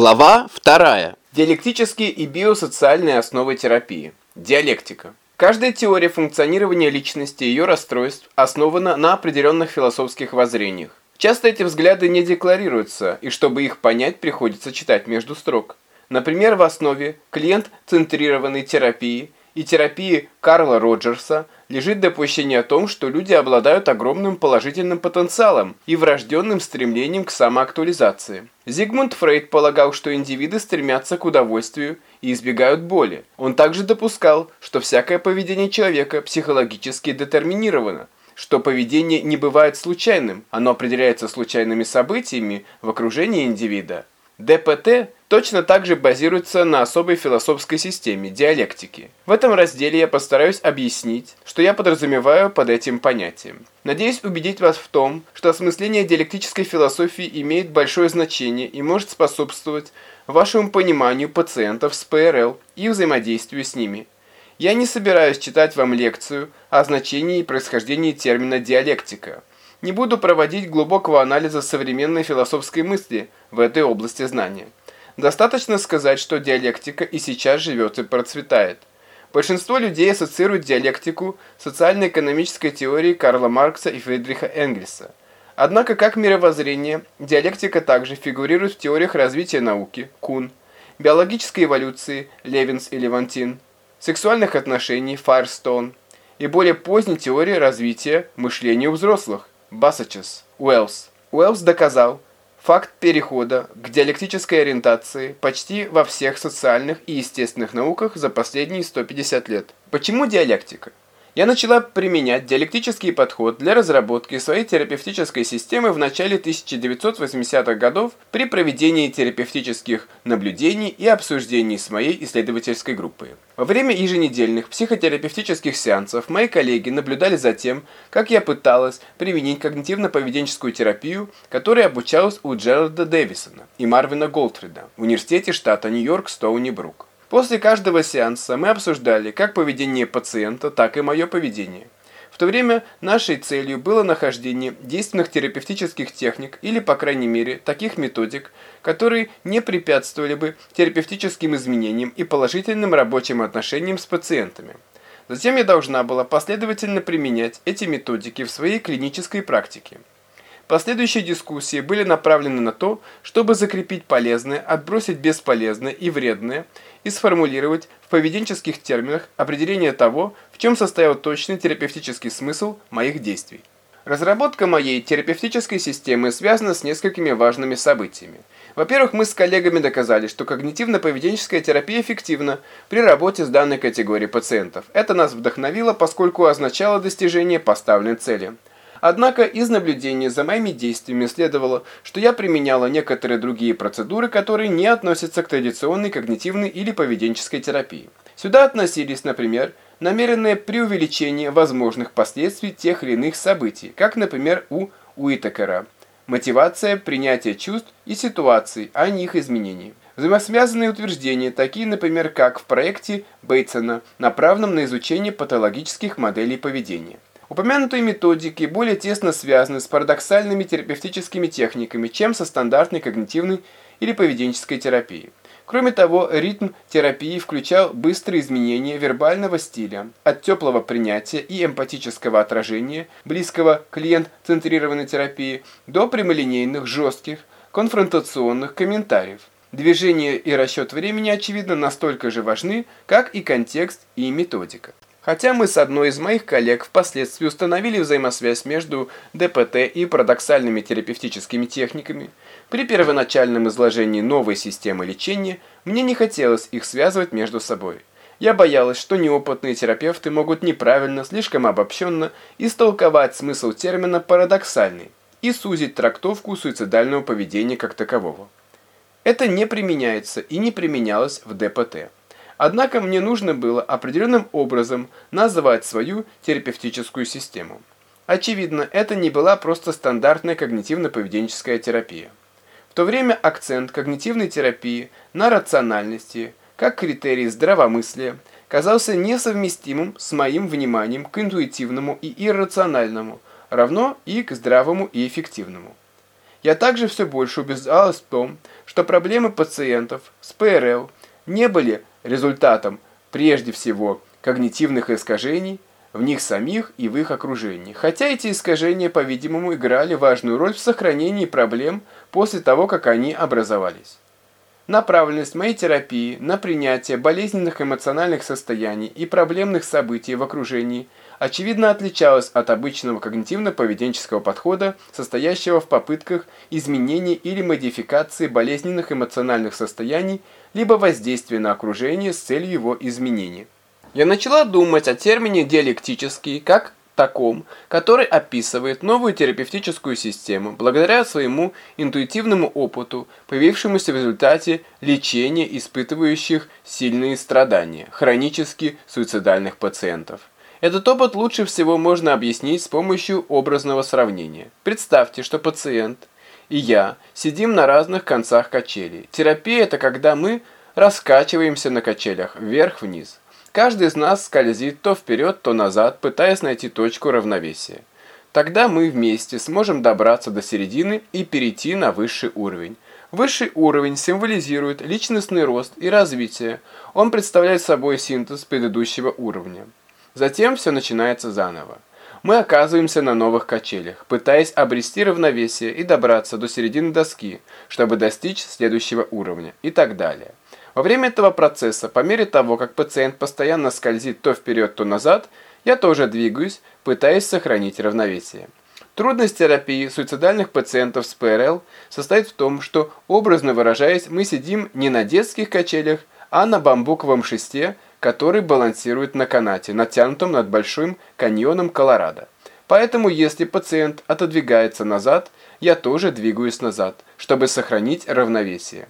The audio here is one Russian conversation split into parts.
Глава 2. Диалектические и биосоциальные основы терапии. Диалектика. Каждая теория функционирования личности и ее расстройств основана на определенных философских воззрениях. Часто эти взгляды не декларируются, и чтобы их понять, приходится читать между строк. Например, в основе клиент-центрированной терапии и терапии Карла Роджерса лежит допущение о том, что люди обладают огромным положительным потенциалом и врожденным стремлением к самоактуализации. Зигмунд Фрейд полагал, что индивиды стремятся к удовольствию и избегают боли. Он также допускал, что всякое поведение человека психологически детерминировано, что поведение не бывает случайным, оно определяется случайными событиями в окружении индивида. ДПТ точно так же базируется на особой философской системе – диалектики. В этом разделе я постараюсь объяснить, что я подразумеваю под этим понятием. Надеюсь убедить вас в том, что осмысление диалектической философии имеет большое значение и может способствовать вашему пониманию пациентов с ПРЛ и взаимодействию с ними. Я не собираюсь читать вам лекцию о значении и происхождении термина «диалектика». Не буду проводить глубокого анализа современной философской мысли в этой области знания. Достаточно сказать, что диалектика и сейчас живет и процветает. Большинство людей ассоциируют диалектику с социально-экономической теорией Карла Маркса и Фридриха Энгельса. Однако, как мировоззрение, диалектика также фигурирует в теориях развития науки Кун, биологической эволюции Левинс и Левантин, сексуальных отношений Файрстоун и более поздней теории развития мышления у взрослых Бассачес, Уэллс. Уэллс доказал факт перехода к диалектической ориентации почти во всех социальных и естественных науках за последние 150 лет. Почему диалектика? Я начала применять диалектический подход для разработки своей терапевтической системы в начале 1980-х годов при проведении терапевтических наблюдений и обсуждений с моей исследовательской группой. Во время еженедельных психотерапевтических сеансов мои коллеги наблюдали за тем, как я пыталась применить когнитивно-поведенческую терапию, которой обучалась у Джералда Дэвисона и Марвина Голдфрида в университете штата Нью-Йорк Стоуни-Брук. После каждого сеанса мы обсуждали как поведение пациента, так и мое поведение. В то время нашей целью было нахождение действенных терапевтических техник или, по крайней мере, таких методик, которые не препятствовали бы терапевтическим изменениям и положительным рабочим отношениям с пациентами. Затем я должна была последовательно применять эти методики в своей клинической практике. Последующие дискуссии были направлены на то, чтобы закрепить полезное, отбросить бесполезное и вредное и сформулировать в поведенческих терминах определение того, в чем состоял точный терапевтический смысл моих действий. Разработка моей терапевтической системы связана с несколькими важными событиями. Во-первых, мы с коллегами доказали, что когнитивно-поведенческая терапия эффективна при работе с данной категорией пациентов. Это нас вдохновило, поскольку означало достижение поставленной цели – Однако из наблюдения за моими действиями следовало, что я применяла некоторые другие процедуры, которые не относятся к традиционной когнитивной или поведенческой терапии. Сюда относились, например, намеренное преувеличение возможных последствий тех или иных событий, как, например, у Уитакера, мотивация, принятие чувств и ситуаций, а не их изменений. Взаимосвязанные утверждения, такие, например, как в проекте Бейтсона, направленном на изучение патологических моделей поведения. Упомянутые методики более тесно связаны с парадоксальными терапевтическими техниками, чем со стандартной когнитивной или поведенческой терапией. Кроме того, ритм терапии включал быстрые изменения вербального стиля, от теплого принятия и эмпатического отражения, близкого клиент-центрированной терапии, до прямолинейных, жестких, конфронтационных комментариев. Движение и расчет времени, очевидно, настолько же важны, как и контекст и методика. Хотя мы с одной из моих коллег впоследствии установили взаимосвязь между ДПТ и парадоксальными терапевтическими техниками, при первоначальном изложении новой системы лечения мне не хотелось их связывать между собой. Я боялась, что неопытные терапевты могут неправильно, слишком обобщенно истолковать смысл термина «парадоксальный» и сузить трактовку суицидального поведения как такового. Это не применяется и не применялось в ДПТ. Однако мне нужно было определенным образом назвать свою терапевтическую систему. Очевидно, это не была просто стандартная когнитивно-поведенческая терапия. В то время акцент когнитивной терапии на рациональности, как критерий здравомыслия, казался несовместимым с моим вниманием к интуитивному и иррациональному, равно и к здравому и эффективному. Я также все больше убеждалась в том, что проблемы пациентов с ПРЛ не были результатом прежде всего когнитивных искажений в них самих и в их окружении. Хотя эти искажения, по-видимому, играли важную роль в сохранении проблем после того, как они образовались. Направленность моей терапии на принятие болезненных эмоциональных состояний и проблемных событий в окружении очевидно отличалась от обычного когнитивно-поведенческого подхода, состоящего в попытках изменения или модификации болезненных эмоциональных состояний либо воздействия на окружение с целью его изменения. Я начала думать о термине «диалектический» как таком, который описывает новую терапевтическую систему благодаря своему интуитивному опыту, появившемуся в результате лечения испытывающих сильные страдания, хронически суицидальных пациентов. Этот опыт лучше всего можно объяснить с помощью образного сравнения. Представьте, что пациент и я сидим на разных концах качелей. Терапия – это когда мы раскачиваемся на качелях вверх-вниз. Каждый из нас скользит то вперед, то назад, пытаясь найти точку равновесия. Тогда мы вместе сможем добраться до середины и перейти на высший уровень. Высший уровень символизирует личностный рост и развитие. Он представляет собой синтез предыдущего уровня. Затем все начинается заново. Мы оказываемся на новых качелях, пытаясь обрести равновесие и добраться до середины доски, чтобы достичь следующего уровня и так далее. Во время этого процесса, по мере того, как пациент постоянно скользит то вперед, то назад, я тоже двигаюсь, пытаясь сохранить равновесие. Трудность терапии суицидальных пациентов с ПРЛ состоит в том, что, образно выражаясь, мы сидим не на детских качелях, а на бамбуковом шесте, который балансирует на канате, натянутом над Большим каньоном Колорадо. Поэтому, если пациент отодвигается назад, я тоже двигаюсь назад, чтобы сохранить равновесие.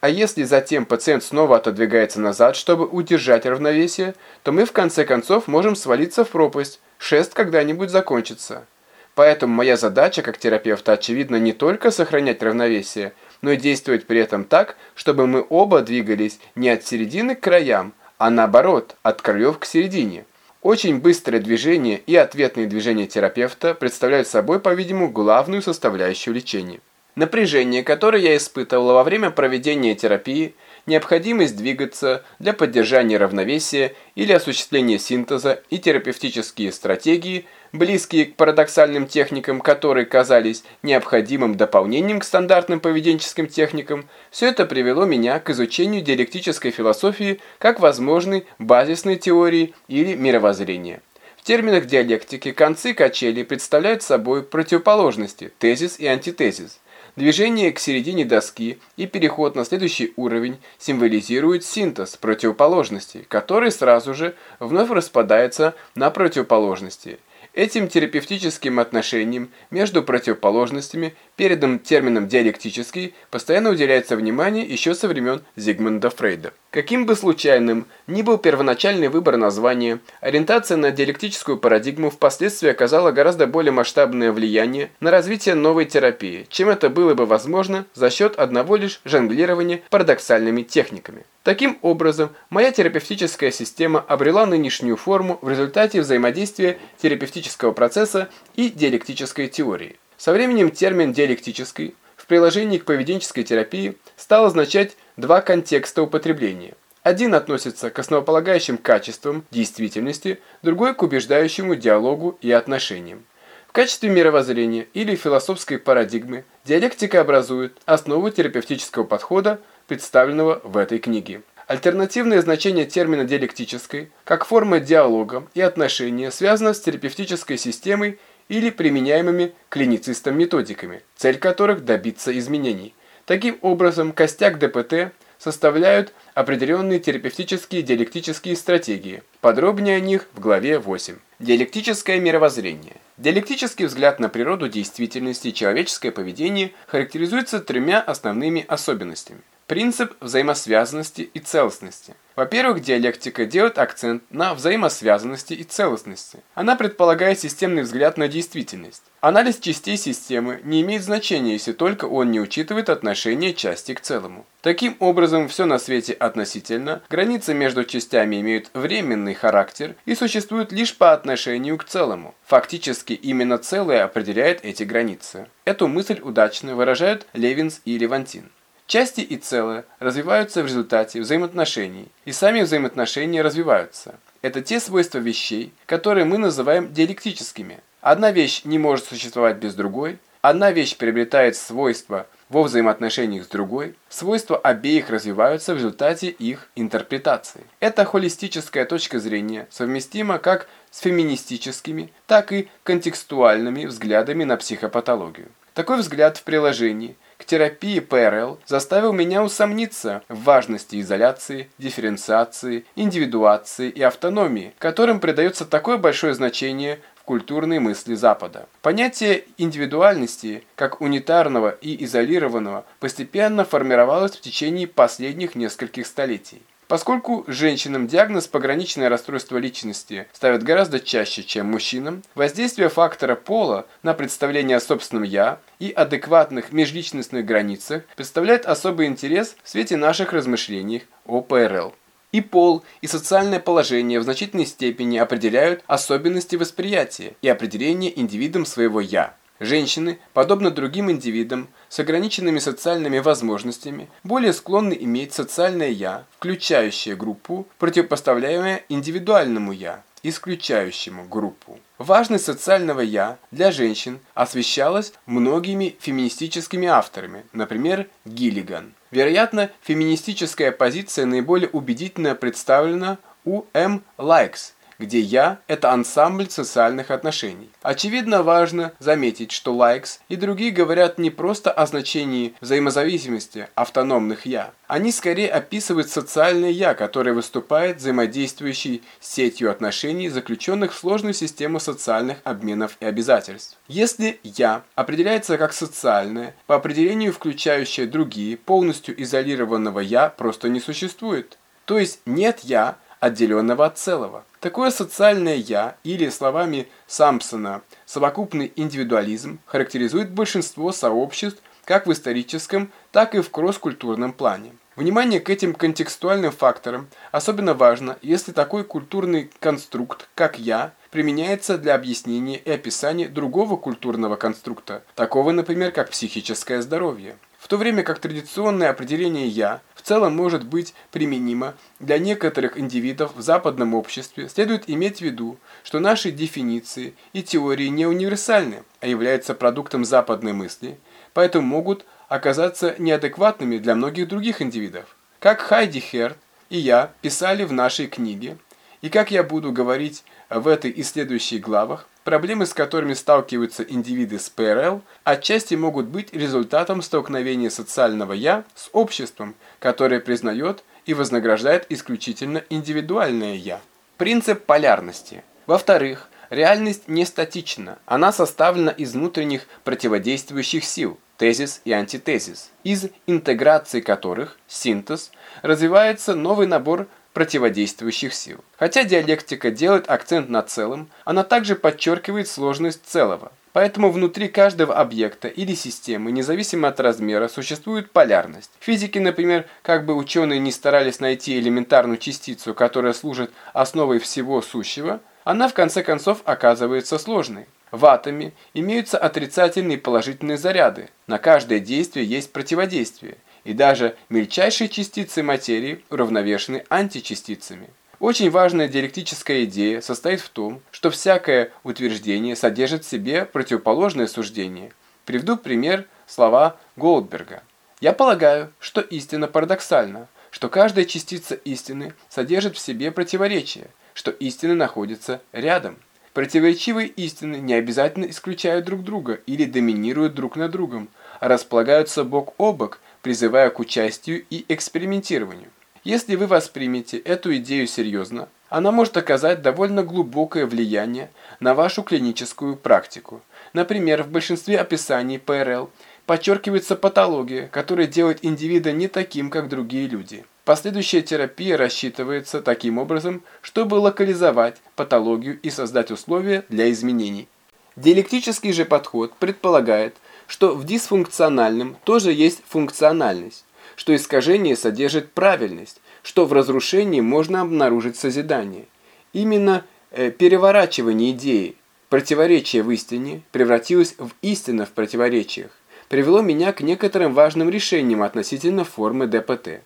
А если затем пациент снова отодвигается назад, чтобы удержать равновесие, то мы в конце концов можем свалиться в пропасть, шест когда-нибудь закончится. Поэтому моя задача как терапевта очевидно не только сохранять равновесие, но и действовать при этом так, чтобы мы оба двигались не от середины к краям, а наоборот, от краев к середине. Очень быстрое движение и ответные движения терапевта представляют собой, по-видимому, главную составляющую лечения. Напряжение, которое я испытывала во время проведения терапии, необходимость двигаться для поддержания равновесия или осуществления синтеза и терапевтические стратегии, близкие к парадоксальным техникам, которые казались необходимым дополнением к стандартным поведенческим техникам, все это привело меня к изучению диалектической философии как возможной базисной теории или мировоззрения. В терминах диалектики концы качели представляют собой противоположности, тезис и антитезис. Движение к середине доски и переход на следующий уровень символизируют синтез противоположностей, который сразу же вновь распадается на противоположности. Этим терапевтическим отношением между противоположностями, передом термином «диалектический», постоянно уделяется внимание еще со времен Зигмунда Фрейда. Каким бы случайным ни был первоначальный выбор названия, ориентация на диалектическую парадигму впоследствии оказала гораздо более масштабное влияние на развитие новой терапии, чем это было бы возможно за счет одного лишь жонглирования парадоксальными техниками. Таким образом, моя терапевтическая система обрела нынешнюю форму в результате взаимодействия терапевтического процесса и диалектической теории. Со временем термин «диалектический» в приложении к поведенческой терапии стал означать два контекста употребления. Один относится к основополагающим качествам действительности, другой к убеждающему диалогу и отношениям. В качестве мировоззрения или философской парадигмы диалектика образует основу терапевтического подхода, представленного в этой книге. Альтернативное значение термина «диалектической» как форма диалога и отношения связано с терапевтической системой или применяемыми клиницистом методиками, цель которых добиться изменений – Таким образом, костяк ДПТ составляют определенные терапевтические диалектические стратегии. Подробнее о них в главе 8. Диалектическое мировоззрение. Диалектический взгляд на природу действительности и человеческое поведение характеризуется тремя основными особенностями. Принцип взаимосвязанности и целостности. Во-первых, диалектика делает акцент на взаимосвязанности и целостности. Она предполагает системный взгляд на действительность. Анализ частей системы не имеет значения, если только он не учитывает отношение части к целому. Таким образом, все на свете относительно, границы между частями имеют временный характер и существуют лишь по отношению к целому. Фактически, именно целое определяет эти границы. Эту мысль удачно выражают Левинс и Левантин. Части и целое развиваются в результате взаимоотношений, и сами взаимоотношения развиваются. Это те свойства вещей, которые мы называем диалектическими. Одна вещь не может существовать без другой, одна вещь приобретает свойства во взаимоотношениях с другой, свойства обеих развиваются в результате их интерпретации. Эта холистическая точка зрения совместима как с феминистическими, так и контекстуальными взглядами на психопатологию. Такой взгляд в приложении – терапии ПРЛ заставил меня усомниться в важности изоляции, дифференциации, индивидуации и автономии, которым придается такое большое значение в культурной мысли Запада. Понятие индивидуальности, как унитарного и изолированного, постепенно формировалось в течение последних нескольких столетий. Поскольку женщинам диагноз пограничное расстройство личности ставят гораздо чаще, чем мужчинам, воздействие фактора пола на представление о собственном «я» и адекватных межличностных границах представляет особый интерес в свете наших размышлений о ПРЛ. И пол, и социальное положение в значительной степени определяют особенности восприятия и определения индивидом своего «я». Женщины, подобно другим индивидам с ограниченными социальными возможностями, более склонны иметь социальное «я», включающее группу, противопоставляемое индивидуальному «я», исключающему группу. Важность социального «я» для женщин освещалась многими феминистическими авторами, например, Гиллиган. Вероятно, феминистическая позиция наиболее убедительно представлена у М. Лайкс где «я» — это ансамбль социальных отношений. Очевидно важно заметить, что Лайкс и другие говорят не просто о значении взаимозависимости автономных «я». Они скорее описывают социальное «я», которое выступает взаимодействующей сетью отношений, заключенных в сложную систему социальных обменов и обязательств. Если «я» определяется как социальное, по определению включающее другие, полностью изолированного «я» просто не существует. То есть нет «я», отделенного от целого. Такое социальное «я» или, словами Сампсона, совокупный индивидуализм характеризует большинство сообществ как в историческом, так и в кросс-культурном плане. Внимание к этим контекстуальным факторам особенно важно, если такой культурный конструкт, как «я», применяется для объяснения и описания другого культурного конструкта, такого, например, как психическое здоровье. В то время как традиционное определение «я» целом может быть применимо для некоторых индивидов в западном обществе, следует иметь в виду, что наши дефиниции и теории не универсальны, а являются продуктом западной мысли, поэтому могут оказаться неадекватными для многих других индивидов. Как Хайди Херт и я писали в нашей книге, и как я буду говорить в этой и следующих главах, Проблемы, с которыми сталкиваются индивиды с ПРЛ, отчасти могут быть результатом столкновения социального «я» с обществом, которое признает и вознаграждает исключительно индивидуальное «я». Принцип полярности. Во-вторых, реальность не статична, она составлена из внутренних противодействующих сил, тезис и антитезис, из интеграции которых, синтез, развивается новый набор противодействующих сил. Хотя диалектика делает акцент на целом, она также подчеркивает сложность целого. Поэтому внутри каждого объекта или системы, независимо от размера, существует полярность. Физики, например, как бы ученые не старались найти элементарную частицу, которая служит основой всего сущего, она в конце концов оказывается сложной. В атоме имеются отрицательные и положительные заряды. На каждое действие есть противодействие и даже мельчайшие частицы материи уравновешены античастицами. Очень важная диалектическая идея состоит в том, что всякое утверждение содержит в себе противоположное суждение. Приведу пример слова Голдберга. «Я полагаю, что истина парадоксальна, что каждая частица истины содержит в себе противоречие, что истины находятся рядом. Противоречивые истины не обязательно исключают друг друга или доминируют друг над другом, а располагаются бок о бок призывая к участию и экспериментированию. Если вы воспримете эту идею серьезно, она может оказать довольно глубокое влияние на вашу клиническую практику. Например, в большинстве описаний ПРЛ подчеркивается патология, которая делает индивида не таким, как другие люди. Последующая терапия рассчитывается таким образом, чтобы локализовать патологию и создать условия для изменений. Диалектический же подход предполагает, что в дисфункциональном тоже есть функциональность, что искажение содержит правильность, что в разрушении можно обнаружить созидание. Именно э, переворачивание идеи, противоречие в истине превратилось в истина в противоречиях, привело меня к некоторым важным решениям относительно формы ДПТ.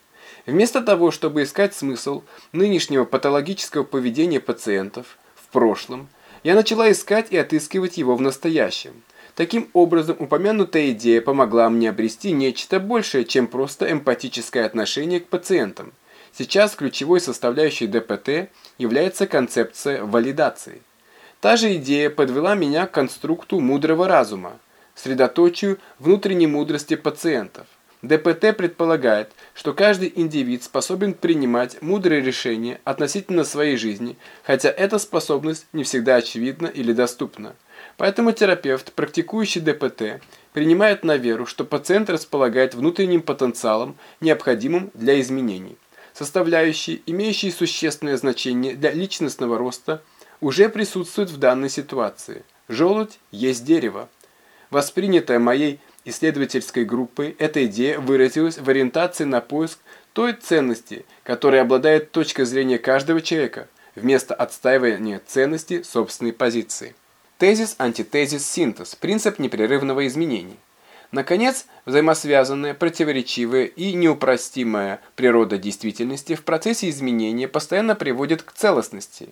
Вместо того, чтобы искать смысл нынешнего патологического поведения пациентов в прошлом, я начала искать и отыскивать его в настоящем. Таким образом, упомянутая идея помогла мне обрести нечто большее, чем просто эмпатическое отношение к пациентам. Сейчас ключевой составляющей ДПТ является концепция валидации. Та же идея подвела меня к конструкту мудрого разума, средоточию внутренней мудрости пациентов. ДПТ предполагает, что каждый индивид способен принимать мудрые решения относительно своей жизни, хотя эта способность не всегда очевидна или доступна. Поэтому терапевт, практикующий ДПТ, принимает на веру, что пациент располагает внутренним потенциалом, необходимым для изменений. Составляющие, имеющие существенное значение для личностного роста, уже присутствуют в данной ситуации. Желудь есть дерево. Воспринятая моей исследовательской группой, эта идея выразилась в ориентации на поиск той ценности, которой обладает точка зрения каждого человека, вместо отстаивания ценности собственной позиции. Тезис, антитезис, синтез, принцип непрерывного изменения. Наконец, взаимосвязанная, противоречивая и неупростимая природа действительности в процессе изменения постоянно приводит к целостности.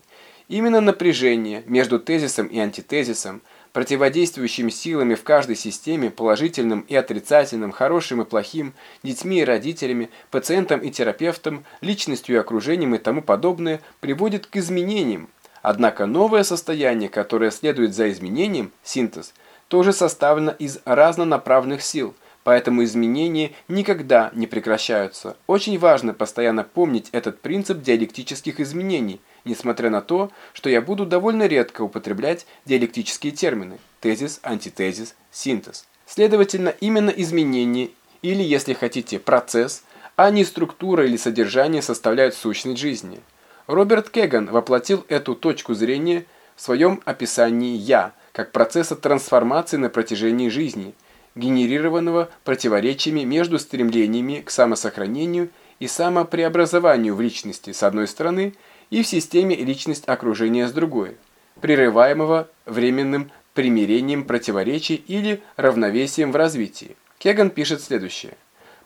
Именно напряжение между тезисом и антитезисом – противодействующими силами в каждой системе, положительным и отрицательным, хорошим и плохим, детьми и родителями, пациентом и терапевтом, личностью и окружением и тому подобное, приводит к изменениям. Однако новое состояние, которое следует за изменением, синтез, тоже составлено из разнонаправленных сил – поэтому изменения никогда не прекращаются. Очень важно постоянно помнить этот принцип диалектических изменений, несмотря на то, что я буду довольно редко употреблять диалектические термины – тезис, антитезис, синтез. Следовательно, именно изменение или, если хотите, процесс, а не структура или содержание составляют сущность жизни. Роберт Кеган воплотил эту точку зрения в своем описании «я» как процесса трансформации на протяжении жизни – генерированного противоречиями между стремлениями к самосохранению и самопреобразованию в личности с одной стороны и в системе личность окружения с другой, прерываемого временным примирением противоречий или равновесием в развитии. Кеган пишет следующее.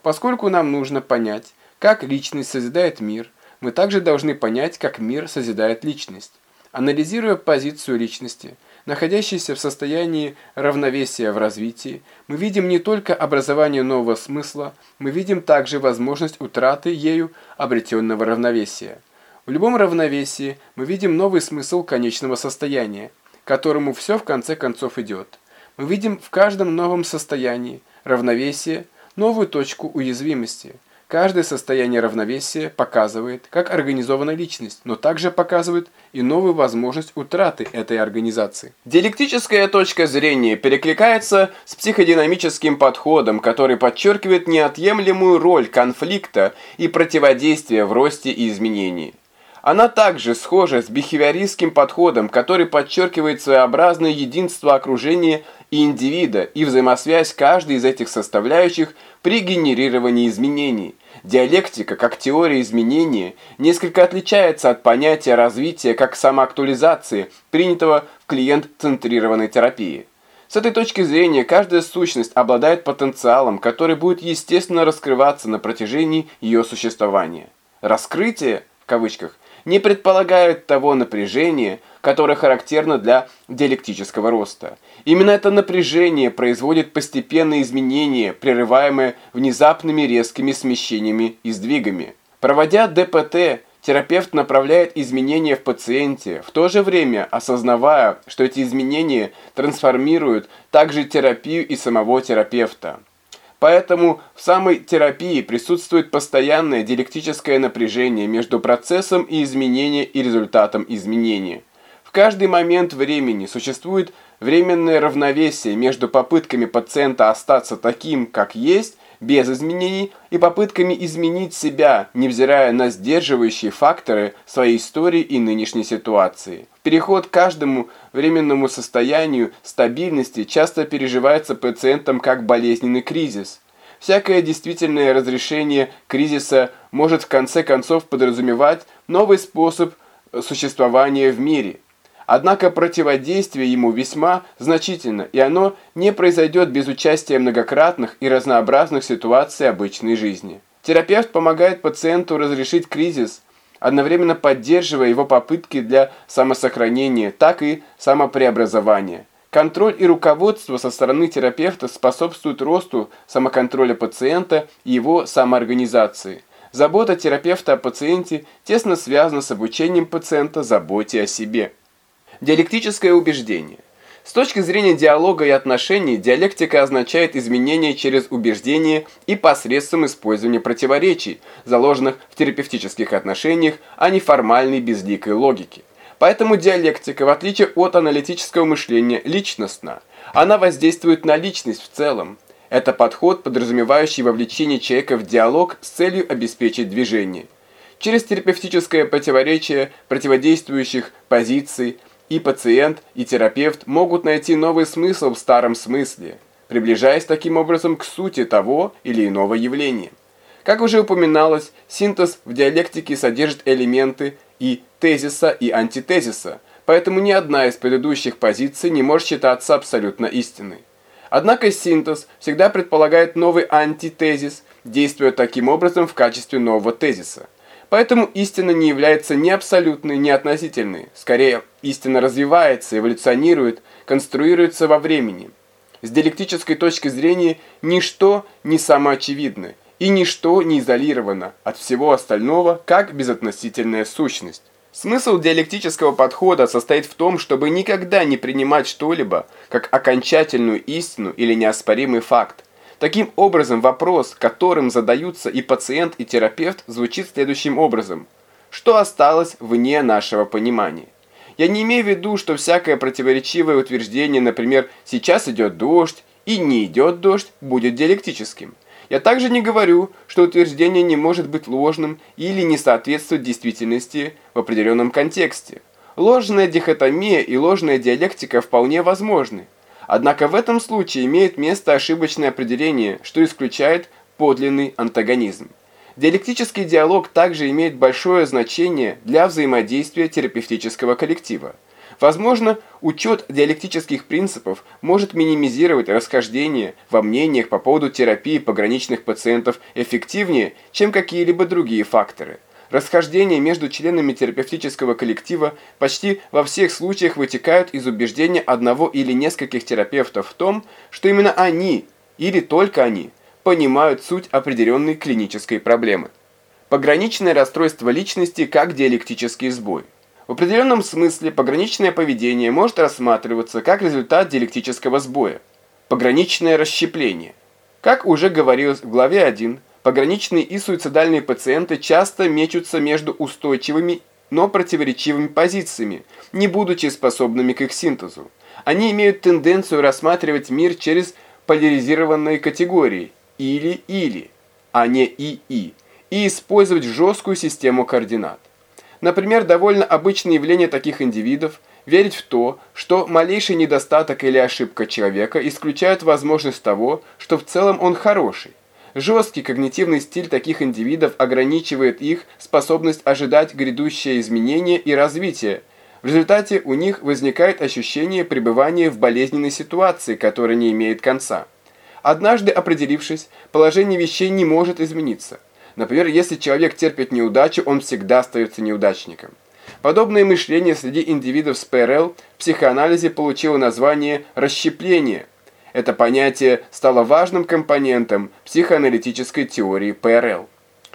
Поскольку нам нужно понять, как личность созидает мир, мы также должны понять, как мир созидает личность. Анализируя позицию личности – находящийся в состоянии равновесия в развитии, мы видим не только образование нового смысла, мы видим также возможность утраты ею обретенного равновесия. В любом равновесии мы видим новый смысл конечного состояния, к которому все в конце концов идет. Мы видим в каждом новом состоянии равновесия новую точку уязвимости – Каждое состояние равновесия показывает, как организована личность, но также показывает и новую возможность утраты этой организации. Диалектическая точка зрения перекликается с психодинамическим подходом, который подчеркивает неотъемлемую роль конфликта и противодействия в росте и изменении. Она также схожа с бихевиористским подходом, который подчеркивает своеобразное единство окружения и индивида и взаимосвязь каждой из этих составляющих при генерировании изменений. Диалектика, как теория изменения, несколько отличается от понятия развития как самоактуализации, принятого в клиент-центрированной терапии. С этой точки зрения, каждая сущность обладает потенциалом, который будет естественно раскрываться на протяжении ее существования. «Раскрытие» в кавычках не предполагает того напряжения, которое характерно для диалектического роста. Именно это напряжение производит постепенные изменения, прерываемые внезапными резкими смещениями и сдвигами. Проводя ДПТ, терапевт направляет изменения в пациенте, в то же время осознавая, что эти изменения трансформируют также терапию и самого терапевта. Поэтому в самой терапии присутствует постоянное диалектическое напряжение между процессом и изменения и результатом изменения. В каждый момент времени существует временное равновесие между попытками пациента остаться таким, как есть, без изменений, и попытками изменить себя, невзирая на сдерживающие факторы своей истории и нынешней ситуации. Переход к каждому временному состоянию стабильности часто переживается пациентом как болезненный кризис. Всякое действительное разрешение кризиса может в конце концов подразумевать новый способ существования в мире. Однако противодействие ему весьма значительно, и оно не произойдет без участия многократных и разнообразных ситуаций обычной жизни. Терапевт помогает пациенту разрешить кризис, одновременно поддерживая его попытки для самосохранения, так и самопреобразования. Контроль и руководство со стороны терапевта способствуют росту самоконтроля пациента и его самоорганизации. Забота терапевта о пациенте тесно связана с обучением пациента заботе о себе. Диалектическое убеждение. С точки зрения диалога и отношений, диалектика означает изменение через убеждение и посредством использования противоречий, заложенных в терапевтических отношениях, а не формальной безликой логики. Поэтому диалектика, в отличие от аналитического мышления, личностна. Она воздействует на личность в целом. Это подход, подразумевающий вовлечение человека в диалог с целью обеспечить движение. Через терапевтическое противоречие противодействующих позиций – и пациент, и терапевт могут найти новый смысл в старом смысле, приближаясь таким образом к сути того или иного явления. Как уже упоминалось, синтез в диалектике содержит элементы и тезиса, и антитезиса, поэтому ни одна из предыдущих позиций не может считаться абсолютно истинной. Однако синтез всегда предполагает новый антитезис, действуя таким образом в качестве нового тезиса. Поэтому истина не является ни абсолютной, ни относительной. Скорее, истина развивается, эволюционирует, конструируется во времени. С диалектической точки зрения ничто не самоочевидно, и ничто не изолировано от всего остального, как безотносительная сущность. Смысл диалектического подхода состоит в том, чтобы никогда не принимать что-либо как окончательную истину или неоспоримый факт, Таким образом, вопрос, которым задаются и пациент, и терапевт, звучит следующим образом. Что осталось вне нашего понимания? Я не имею в виду, что всякое противоречивое утверждение, например, «сейчас идет дождь» и «не идет дождь» будет диалектическим. Я также не говорю, что утверждение не может быть ложным или не соответствует действительности в определенном контексте. Ложная дихотомия и ложная диалектика вполне возможны. Однако в этом случае имеет место ошибочное определение, что исключает подлинный антагонизм. Диалектический диалог также имеет большое значение для взаимодействия терапевтического коллектива. Возможно, учет диалектических принципов может минимизировать расхождения во мнениях по поводу терапии пограничных пациентов эффективнее, чем какие-либо другие факторы – Расхождения между членами терапевтического коллектива почти во всех случаях вытекают из убеждения одного или нескольких терапевтов в том, что именно они, или только они, понимают суть определенной клинической проблемы. Пограничное расстройство личности как диалектический сбой. В определенном смысле пограничное поведение может рассматриваться как результат диалектического сбоя. Пограничное расщепление. Как уже говорилось в главе 1, Пограничные и суицидальные пациенты часто мечутся между устойчивыми, но противоречивыми позициями, не будучи способными к их синтезу. Они имеют тенденцию рассматривать мир через поляризированные категории «или-или», а не «и-и», и использовать жесткую систему координат. Например, довольно обычное явление таких индивидов – верить в то, что малейший недостаток или ошибка человека исключает возможность того, что в целом он хороший. Жесткий когнитивный стиль таких индивидов ограничивает их способность ожидать грядущее изменение и развитие. В результате у них возникает ощущение пребывания в болезненной ситуации, которая не имеет конца. Однажды определившись, положение вещей не может измениться. Например, если человек терпит неудачу, он всегда остается неудачником. Подобное мышление среди индивидов с ПРЛ в психоанализе получило название «расщепление», это понятие стало важным компонентом психоаналитической теории ПРЛ.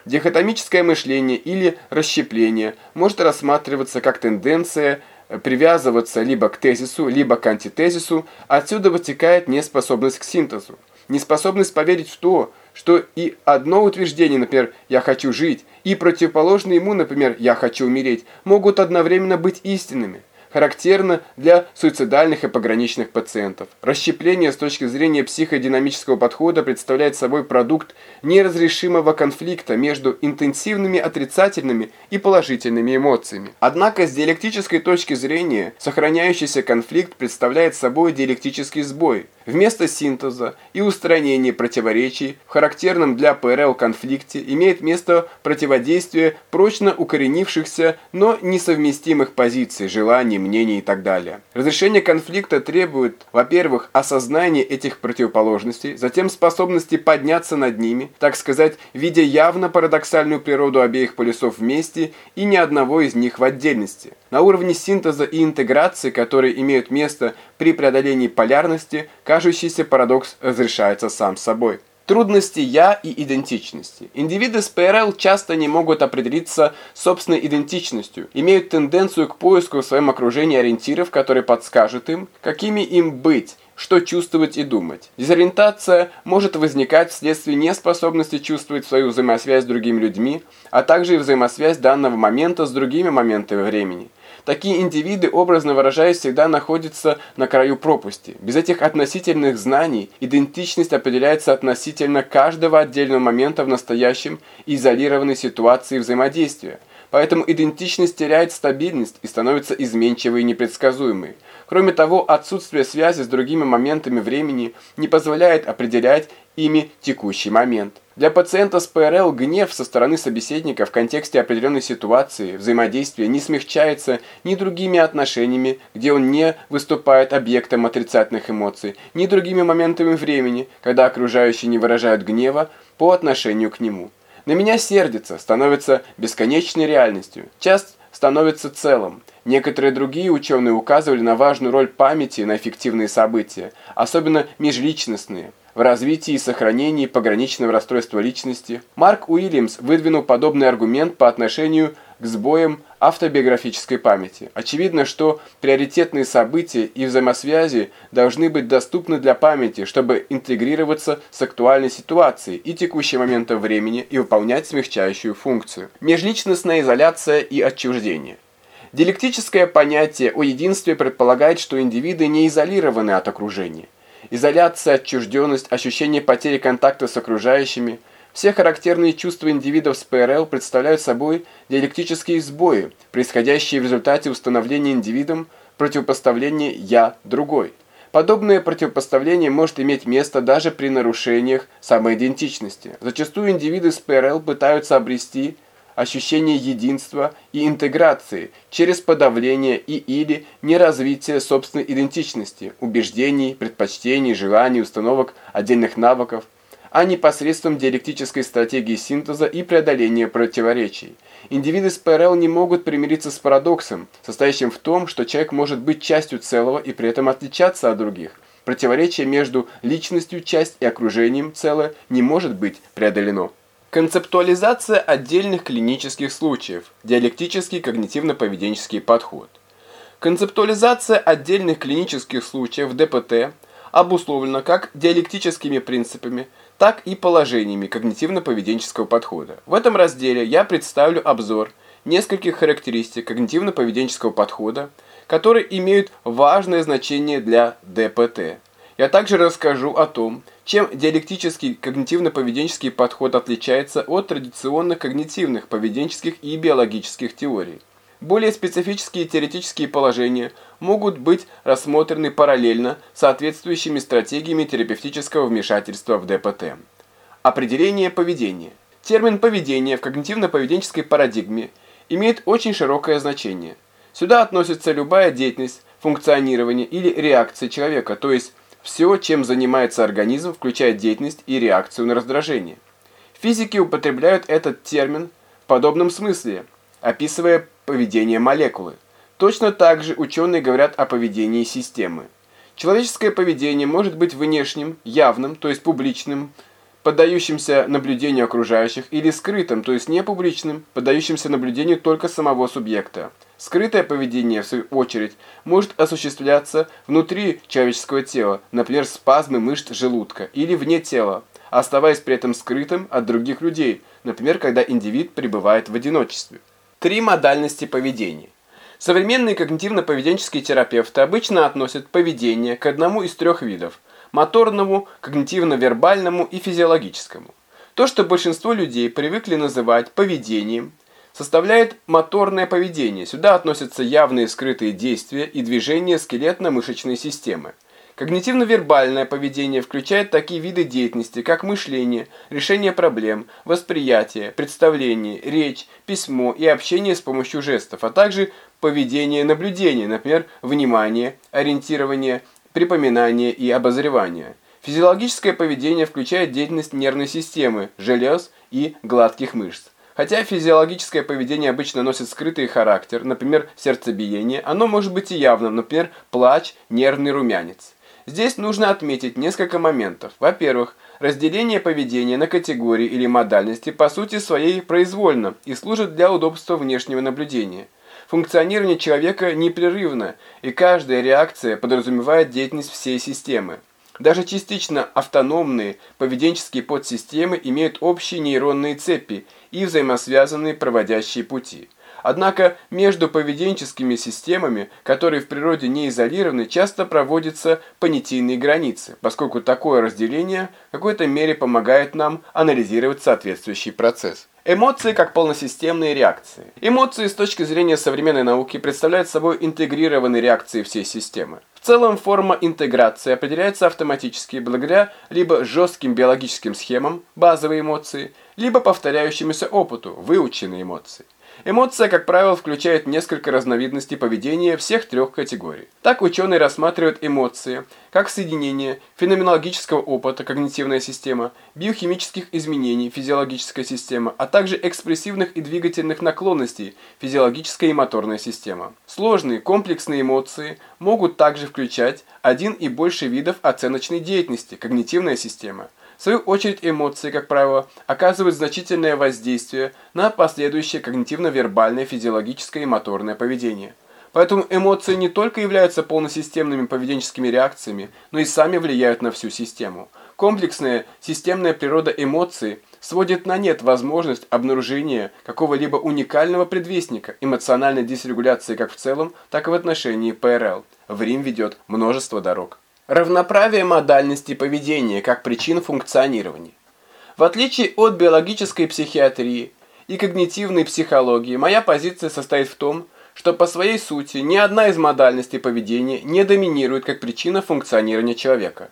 Дихотомическое мышление или расщепление может рассматриваться как тенденция привязываться либо к тезису, либо к антитезису, отсюда вытекает неспособность к синтезу. Неспособность поверить в то, что и одно утверждение, например, «я хочу жить», и противоположное ему, например, «я хочу умереть», могут одновременно быть истинными. Характерно для суицидальных и пограничных пациентов. Расщепление с точки зрения психодинамического подхода представляет собой продукт неразрешимого конфликта между интенсивными отрицательными и положительными эмоциями. Однако с диалектической точки зрения сохраняющийся конфликт представляет собой диалектический сбой. Вместо синтеза и устранения противоречий в характерном для ПРЛ конфликте имеет место противодействие прочно укоренившихся, но несовместимых позиций, желаний, мнений и так далее. Разрешение конфликта требует, во-первых, осознания этих противоположностей, затем способности подняться над ними, так сказать, видя явно парадоксальную природу обеих полюсов вместе и ни одного из них в отдельности. На уровне синтеза и интеграции, которые имеют место при преодолении полярности, кажущийся парадокс разрешается сам собой. Трудности «я» и идентичности. Индивиды с ПРЛ часто не могут определиться собственной идентичностью, имеют тенденцию к поиску в своем окружении ориентиров, которые подскажут им, какими им быть, что чувствовать и думать. Дезориентация может возникать вследствие неспособности чувствовать свою взаимосвязь с другими людьми, а также и взаимосвязь данного момента с другими моментами времени. Такие индивиды, образно выражаясь, всегда находятся на краю пропасти. Без этих относительных знаний идентичность определяется относительно каждого отдельного момента в настоящем изолированной ситуации взаимодействия. Поэтому идентичность теряет стабильность и становится изменчивой и непредсказуемой. Кроме того, отсутствие связи с другими моментами времени не позволяет определять ими текущий момент. Для пациента с ПРЛ гнев со стороны собеседника в контексте определенной ситуации, взаимодействия не смягчается ни другими отношениями, где он не выступает объектом отрицательных эмоций, ни другими моментами времени, когда окружающие не выражают гнева по отношению к нему. На меня сердится, становится бесконечной реальностью, часто становится целым. Некоторые другие ученые указывали на важную роль памяти на эффективные события, особенно межличностные – в развитии и сохранении пограничного расстройства личности, Марк Уильямс выдвинул подобный аргумент по отношению к сбоям автобиографической памяти. Очевидно, что приоритетные события и взаимосвязи должны быть доступны для памяти, чтобы интегрироваться с актуальной ситуацией и текущим моментом времени и выполнять смягчающую функцию. Межличностная изоляция и отчуждение. Диалектическое понятие о единстве предполагает, что индивиды не изолированы от окружения. Изоляция, отчужденность, ощущение потери контакта с окружающими – все характерные чувства индивидов с ПРЛ представляют собой диалектические сбои, происходящие в результате установления индивидом противопоставления «я» другой. Подобное противопоставление может иметь место даже при нарушениях самоидентичности. Зачастую индивиды с ПРЛ пытаются обрести ощущение единства и интеграции через подавление и или неразвитие собственной идентичности, убеждений, предпочтений, желаний, установок, отдельных навыков, а не посредством диалектической стратегии синтеза и преодоления противоречий. Индивиды с ПРЛ не могут примириться с парадоксом, состоящим в том, что человек может быть частью целого и при этом отличаться от других. Противоречие между личностью, часть и окружением целое не может быть преодолено. Концептуализация отдельных клинических случаев. Диалектический когнитивно-поведенческий подход. Концептуализация отдельных клинических случаев ДПТ обусловлена как диалектическими принципами, так и положениями когнитивно-поведенческого подхода. В этом разделе я представлю обзор нескольких характеристик когнитивно-поведенческого подхода, которые имеют важное значение для ДПТ. Я также расскажу о том, чем диалектический когнитивно-поведенческий подход отличается от традиционных когнитивных, поведенческих и биологических теорий. Более специфические теоретические положения могут быть рассмотрены параллельно соответствующими стратегиями терапевтического вмешательства в ДПТ. Определение поведения. Термин «поведение» в когнитивно-поведенческой парадигме имеет очень широкое значение. Сюда относится любая деятельность, функционирование или реакция человека, то есть все, чем занимается организм, включая деятельность и реакцию на раздражение. Физики употребляют этот термин в подобном смысле, описывая поведение молекулы. Точно так же ученые говорят о поведении системы. Человеческое поведение может быть внешним, явным, то есть публичным, поддающимся наблюдению окружающих, или скрытым, то есть непубличным, поддающимся наблюдению только самого субъекта. Скрытое поведение, в свою очередь, может осуществляться внутри человеческого тела, например, спазмы мышц желудка, или вне тела, оставаясь при этом скрытым от других людей, например, когда индивид пребывает в одиночестве. Три модальности поведения. Современные когнитивно-поведенческие терапевты обычно относят поведение к одному из трех видов – моторному, когнитивно-вербальному и физиологическому. То, что большинство людей привыкли называть поведением, составляет моторное поведение. Сюда относятся явные скрытые действия и движения скелетно-мышечной системы. Когнитивно-вербальное поведение включает такие виды деятельности, как мышление, решение проблем, восприятие, представление, речь, письмо и общение с помощью жестов, а также поведение наблюдения, например, внимание, ориентирование, припоминание и обозревание. Физиологическое поведение включает деятельность нервной системы, желез и гладких мышц. Хотя физиологическое поведение обычно носит скрытый характер, например, сердцебиение, оно может быть и явным, например, плач, нервный румянец. Здесь нужно отметить несколько моментов. Во-первых, разделение поведения на категории или модальности по сути своей произвольно и служит для удобства внешнего наблюдения. Функционирование человека непрерывно, и каждая реакция подразумевает деятельность всей системы. Даже частично автономные поведенческие подсистемы имеют общие нейронные цепи и взаимосвязанные проводящие пути. Однако между поведенческими системами, которые в природе не изолированы, часто проводятся понятийные границы, поскольку такое разделение в какой-то мере помогает нам анализировать соответствующий процесс. Эмоции как полносистемные реакции. Эмоции с точки зрения современной науки представляют собой интегрированные реакции всей системы. Целом форма интеграции определяется автоматически благодаря либо жестким биологическим схемам, базовые эмоции, либо повторяющемуся опыту, выученные эмоции. Эмоция, как правило, включает несколько разновидностей поведения всех трех категорий. Так ученые рассматривают эмоции как соединение феноменологического опыта, когнитивная система, биохимических изменений, физиологическая система, а также экспрессивных и двигательных наклонностей, физиологическая и моторная система. Сложные, комплексные эмоции могут также включать один и больше видов оценочной деятельности, когнитивная система – в свою очередь эмоции, как правило, оказывают значительное воздействие на последующее когнитивно-вербальное, физиологическое и моторное поведение. Поэтому эмоции не только являются полносистемными поведенческими реакциями, но и сами влияют на всю систему. Комплексная системная природа эмоций сводит на нет возможность обнаружения какого-либо уникального предвестника эмоциональной дисрегуляции как в целом, так и в отношении ПРЛ. В Рим ведет множество дорог. Равноправие модальности поведения как причин функционирования. В отличие от биологической психиатрии и когнитивной психологии, моя позиция состоит в том, что по своей сути ни одна из модальностей поведения не доминирует как причина функционирования человека.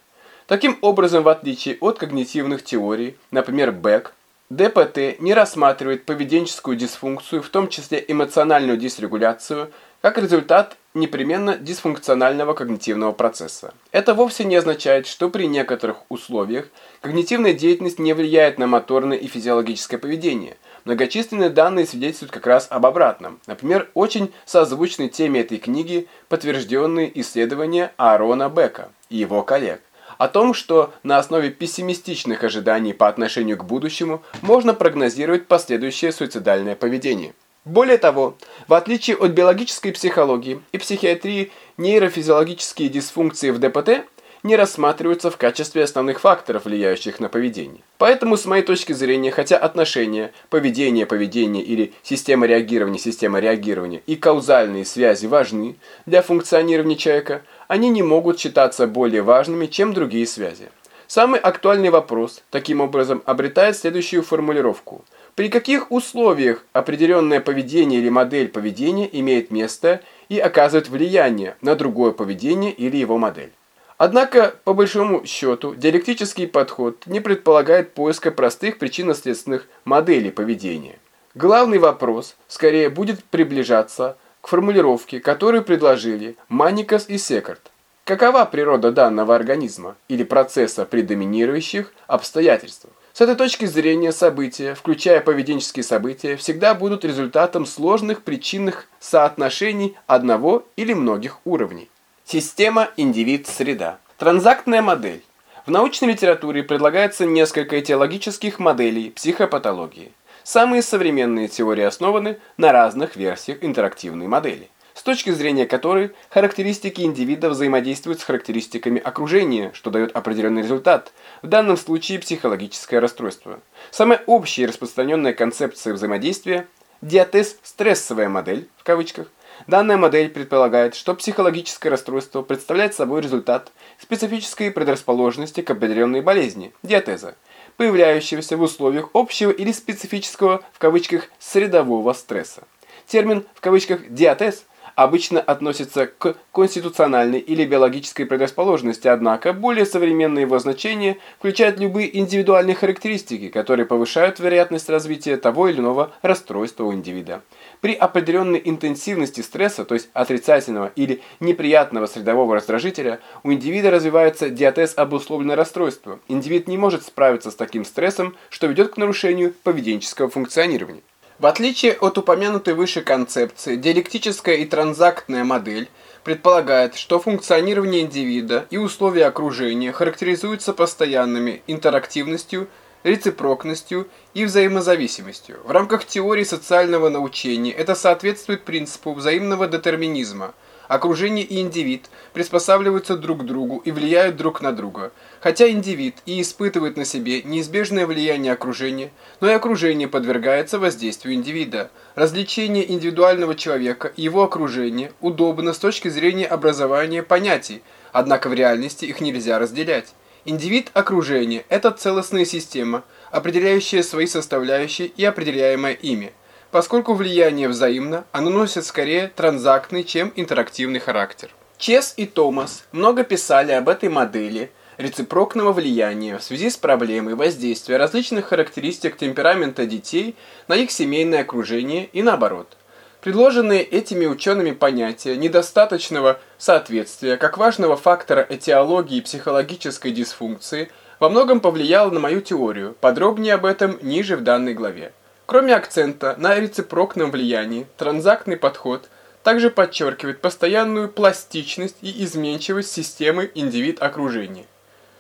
Таким образом, в отличие от когнитивных теорий, например, Бек, ДПТ не рассматривает поведенческую дисфункцию, в том числе эмоциональную дисрегуляцию, как результат непременно дисфункционального когнитивного процесса. Это вовсе не означает, что при некоторых условиях когнитивная деятельность не влияет на моторное и физиологическое поведение. Многочисленные данные свидетельствуют как раз об обратном. Например, очень созвучны теме этой книги подтвержденные исследования Аарона Бека и его коллег о том, что на основе пессимистичных ожиданий по отношению к будущему можно прогнозировать последующее суицидальное поведение. Более того, в отличие от биологической психологии и психиатрии, нейрофизиологические дисфункции в ДПТ не рассматриваются в качестве основных факторов, влияющих на поведение. Поэтому, с моей точки зрения, хотя отношения, поведение, поведение или система реагирования, система реагирования и каузальные связи важны для функционирования человека, они не могут считаться более важными, чем другие связи. Самый актуальный вопрос, таким образом, обретает следующую формулировку – при каких условиях определенное поведение или модель поведения имеет место и оказывает влияние на другое поведение или его модель. Однако, по большому счету, диалектический подход не предполагает поиска простых причинно-следственных моделей поведения. Главный вопрос скорее будет приближаться к формулировке, которую предложили Маникас и Секарт. Какова природа данного организма или процесса при доминирующих обстоятельствах? С этой точки зрения события, включая поведенческие события, всегда будут результатом сложных причинных соотношений одного или многих уровней. Система индивид-среда. Транзактная модель. В научной литературе предлагается несколько этиологических моделей психопатологии. Самые современные теории основаны на разных версиях интерактивной модели точки зрения которой характеристики индивида взаимодействуют с характеристиками окружения, что дает определенный результат, в данном случае психологическое расстройство. Самая общая и распространенная концепция взаимодействия – диатез «стрессовая модель» в кавычках Данная модель предполагает, что психологическое расстройство представляет собой результат специфической предрасположенности к определенной болезни, диатеза, появляющегося в условиях общего или специфического в кавычках средового стресса. Термин в кавычках «диатез» обычно относится к конституциональной или биологической предрасположенности, однако более современное его значение включает любые индивидуальные характеристики, которые повышают вероятность развития того или иного расстройства у индивида. При определенной интенсивности стресса, то есть отрицательного или неприятного средового раздражителя, у индивида развивается диатез обусловленное расстройство. Индивид не может справиться с таким стрессом, что ведет к нарушению поведенческого функционирования. В отличие от упомянутой выше концепции, диалектическая и транзактная модель предполагает, что функционирование индивида и условия окружения характеризуются постоянными интерактивностью, рецепрокностью и взаимозависимостью. В рамках теории социального научения это соответствует принципу взаимного детерминизма – Окружение и индивид приспосабливаются друг к другу и влияют друг на друга. Хотя индивид и испытывает на себе неизбежное влияние окружения, но и окружение подвергается воздействию индивида. Различение индивидуального человека и его окружения удобно с точки зрения образования понятий, однако в реальности их нельзя разделять. Индивид-окружение – это целостная система, определяющая свои составляющие и определяемая ими – Поскольку влияние взаимно, оно носит скорее транзактный, чем интерактивный характер. Чес и Томас много писали об этой модели рецепрокного влияния в связи с проблемой воздействия различных характеристик темперамента детей на их семейное окружение и наоборот. Предложенные этими учеными понятия недостаточного соответствия как важного фактора этиологии психологической дисфункции во многом повлияло на мою теорию, подробнее об этом ниже в данной главе. Кроме акцента на рецепрокном влиянии, транзактный подход также подчеркивает постоянную пластичность и изменчивость системы индивид-окружения.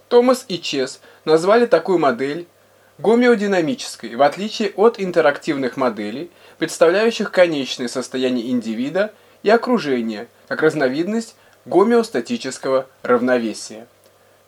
Томас и Чес назвали такую модель гомеодинамической, в отличие от интерактивных моделей, представляющих конечное состояние индивида и окружения, как разновидность гомеостатического равновесия.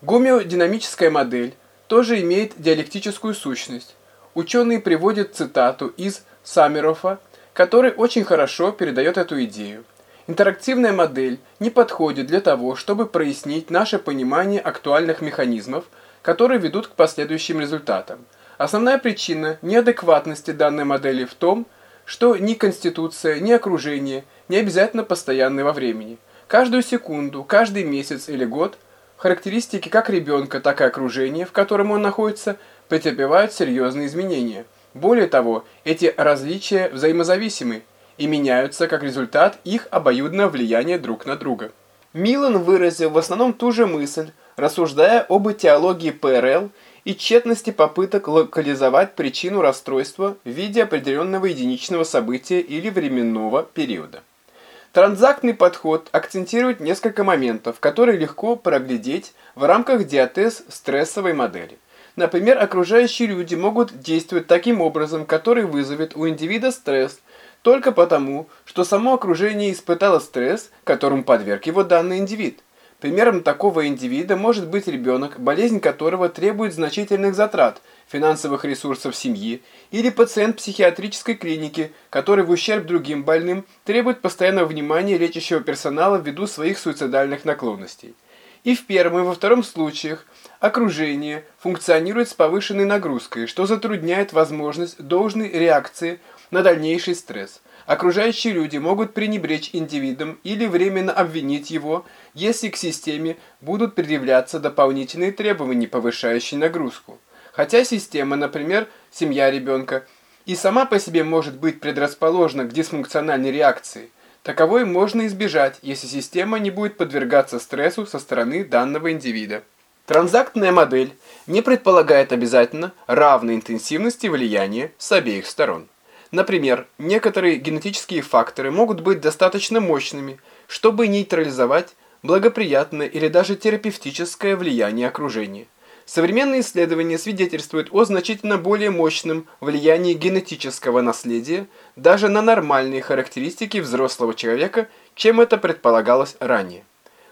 Гомеодинамическая модель тоже имеет диалектическую сущность, Ученые приводят цитату из Саммерофа, который очень хорошо передает эту идею. Интерактивная модель не подходит для того, чтобы прояснить наше понимание актуальных механизмов, которые ведут к последующим результатам. Основная причина неадекватности данной модели в том, что ни конституция, ни окружение не обязательно постоянны во времени. Каждую секунду, каждый месяц или год характеристики как ребенка, так и окружения, в котором он находится, претерпевают серьезные изменения. Более того, эти различия взаимозависимы и меняются как результат их обоюдного влияния друг на друга. Милан выразил в основном ту же мысль, рассуждая об этиологии ПРЛ и тщетности попыток локализовать причину расстройства в виде определенного единичного события или временного периода. Транзактный подход акцентирует несколько моментов, которые легко проглядеть в рамках диатез стрессовой модели. Например, окружающие люди могут действовать таким образом, который вызовет у индивида стресс, только потому, что само окружение испытало стресс, которому подверг его данный индивид. Примером такого индивида может быть ребенок, болезнь которого требует значительных затрат, финансовых ресурсов семьи, или пациент психиатрической клиники, который в ущерб другим больным требует постоянного внимания лечащего персонала ввиду своих суицидальных наклонностей. И в первом и во втором случаях окружение функционирует с повышенной нагрузкой, что затрудняет возможность должной реакции на дальнейший стресс. Окружающие люди могут пренебречь индивидом или временно обвинить его, если к системе будут предъявляться дополнительные требования, повышающие нагрузку. Хотя система, например, семья ребенка, и сама по себе может быть предрасположена к дисфункциональной реакции – Таковой можно избежать, если система не будет подвергаться стрессу со стороны данного индивида. Транзактная модель не предполагает обязательно равной интенсивности влияния с обеих сторон. Например, некоторые генетические факторы могут быть достаточно мощными, чтобы нейтрализовать благоприятное или даже терапевтическое влияние окружения. Современные исследования свидетельствуют о значительно более мощном влиянии генетического наследия даже на нормальные характеристики взрослого человека, чем это предполагалось ранее.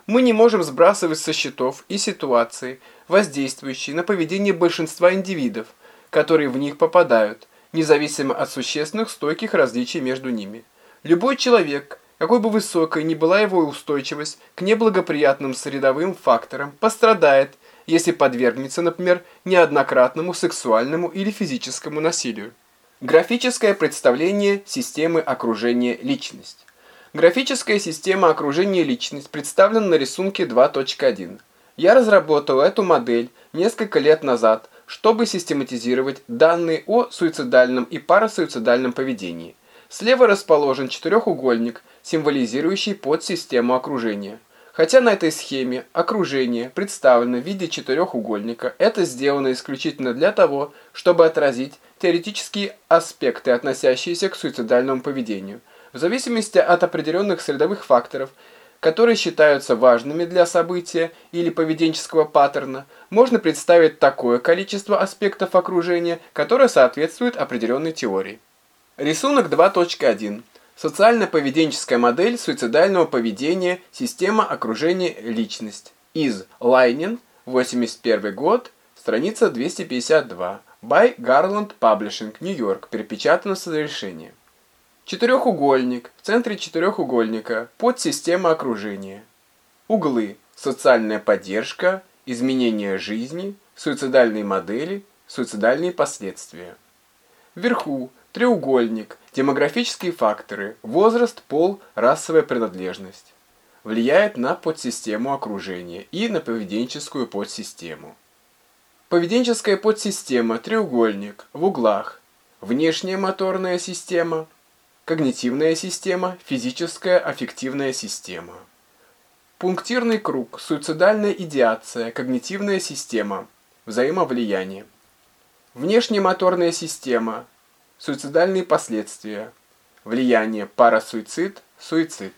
Мы не можем сбрасывать со счетов и ситуации, воздействующие на поведение большинства индивидов, которые в них попадают, независимо от существенных стойких различий между ними. Любой человек, какой бы высокой ни была его устойчивость к неблагоприятным средовым факторам, пострадает, если подвергнется, например, неоднократному сексуальному или физическому насилию. Графическое представление системы окружения личность. Графическая система окружения личность представлена на рисунке 2.1. Я разработал эту модель несколько лет назад, чтобы систематизировать данные о суицидальном и парасуицидальном поведении. Слева расположен четырехугольник, символизирующий подсистему окружения. Хотя на этой схеме окружение представлено в виде четырехугольника, это сделано исключительно для того, чтобы отразить теоретические аспекты, относящиеся к суицидальному поведению. В зависимости от определенных средовых факторов – которые считаются важными для события или поведенческого паттерна, можно представить такое количество аспектов окружения, которое соответствует определенной теории. Рисунок 2.1. Социально-поведенческая модель суицидального поведения, система окружения личность. Из Лайнин, 81 год, страница 252. By Garland Publishing, Нью-Йорк, перепечатано с разрешения. Четырехугольник. В центре четырехугольника подсистема окружения. Углы. Социальная поддержка, изменение жизни, суицидальные модели, суицидальные последствия. Вверху треугольник, демографические факторы, возраст, пол, расовая принадлежность. Влияет на подсистему окружения и на поведенческую подсистему. Поведенческая подсистема, треугольник, в углах. Внешняя моторная система – когнитивная система, физическая аффективная система. Пунктирный круг, суицидальная идеация, когнитивная система, взаимовлияние. Внешнемоторная система, суицидальные последствия, влияние, парасуицид, суицид.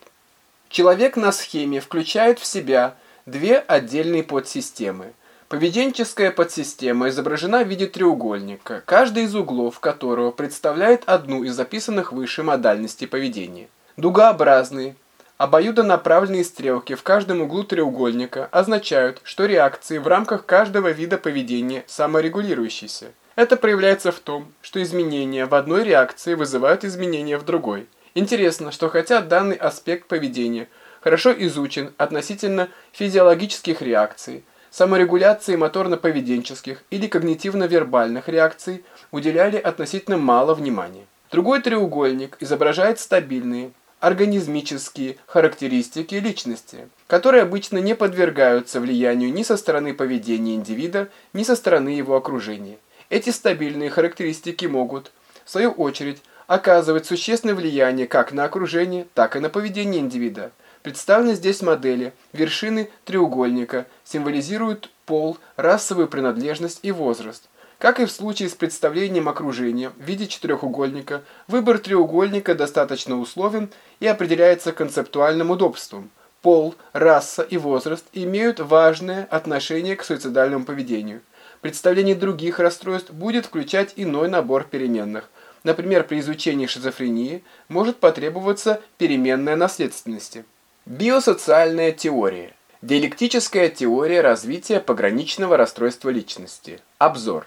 Человек на схеме включает в себя две отдельные подсистемы – Поведенческая подсистема изображена в виде треугольника, каждый из углов которого представляет одну из записанных выше модальностей поведения. Дугообразные, обоюдонаправленные стрелки в каждом углу треугольника означают, что реакции в рамках каждого вида поведения саморегулирующиеся. Это проявляется в том, что изменения в одной реакции вызывают изменения в другой. Интересно, что хотя данный аспект поведения хорошо изучен относительно физиологических реакций, саморегуляции моторно-поведенческих или когнитивно-вербальных реакций уделяли относительно мало внимания. Другой треугольник изображает стабильные, организмические характеристики личности, которые обычно не подвергаются влиянию ни со стороны поведения индивида, ни со стороны его окружения. Эти стабильные характеристики могут, в свою очередь, оказывать существенное влияние как на окружение, так и на поведение индивида. Представлены здесь модели. Вершины треугольника символизируют пол, расовую принадлежность и возраст. Как и в случае с представлением окружения в виде четырехугольника, выбор треугольника достаточно условен и определяется концептуальным удобством. Пол, раса и возраст имеют важное отношение к суицидальному поведению. Представление других расстройств будет включать иной набор переменных. Например, при изучении шизофрении может потребоваться переменная наследственности. Биосоциальная теория. Диалектическая теория развития пограничного расстройства личности. Обзор.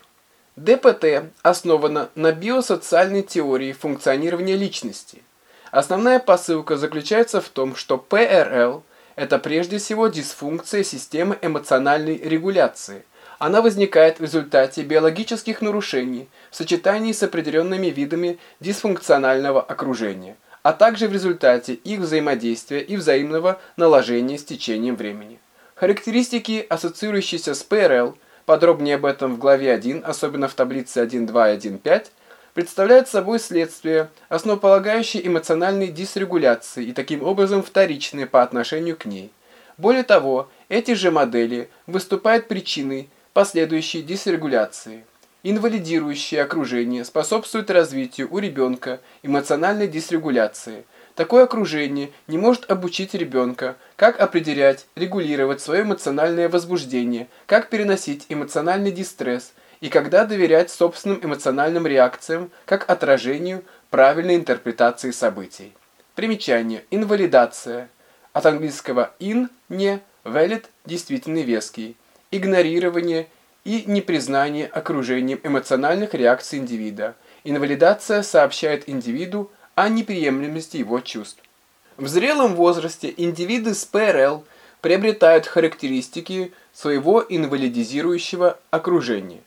ДПТ основана на биосоциальной теории функционирования личности. Основная посылка заключается в том, что ПРЛ – это прежде всего дисфункция системы эмоциональной регуляции. Она возникает в результате биологических нарушений в сочетании с определенными видами дисфункционального окружения – а также в результате их взаимодействия и взаимного наложения с течением времени. Характеристики, ассоциирующиеся с ПРЛ, подробнее об этом в главе 1, особенно в таблице 1.2 и 1.5, представляют собой следствие основополагающей эмоциональной дисрегуляции и таким образом вторичные по отношению к ней. Более того, эти же модели выступают причиной последующей дисрегуляции. Инвалидирующее окружение способствует развитию у ребенка эмоциональной дисрегуляции. Такое окружение не может обучить ребенка, как определять, регулировать свое эмоциональное возбуждение, как переносить эмоциональный дистресс и когда доверять собственным эмоциональным реакциям как отражению правильной интерпретации событий. Примечание. Инвалидация. От английского in – не, valid – действительный веский. Игнорирование – и непризнание окружением эмоциональных реакций индивида. Инвалидация сообщает индивиду о неприемлемости его чувств. В зрелом возрасте индивиды с ПРЛ приобретают характеристики своего инвалидизирующего окружения.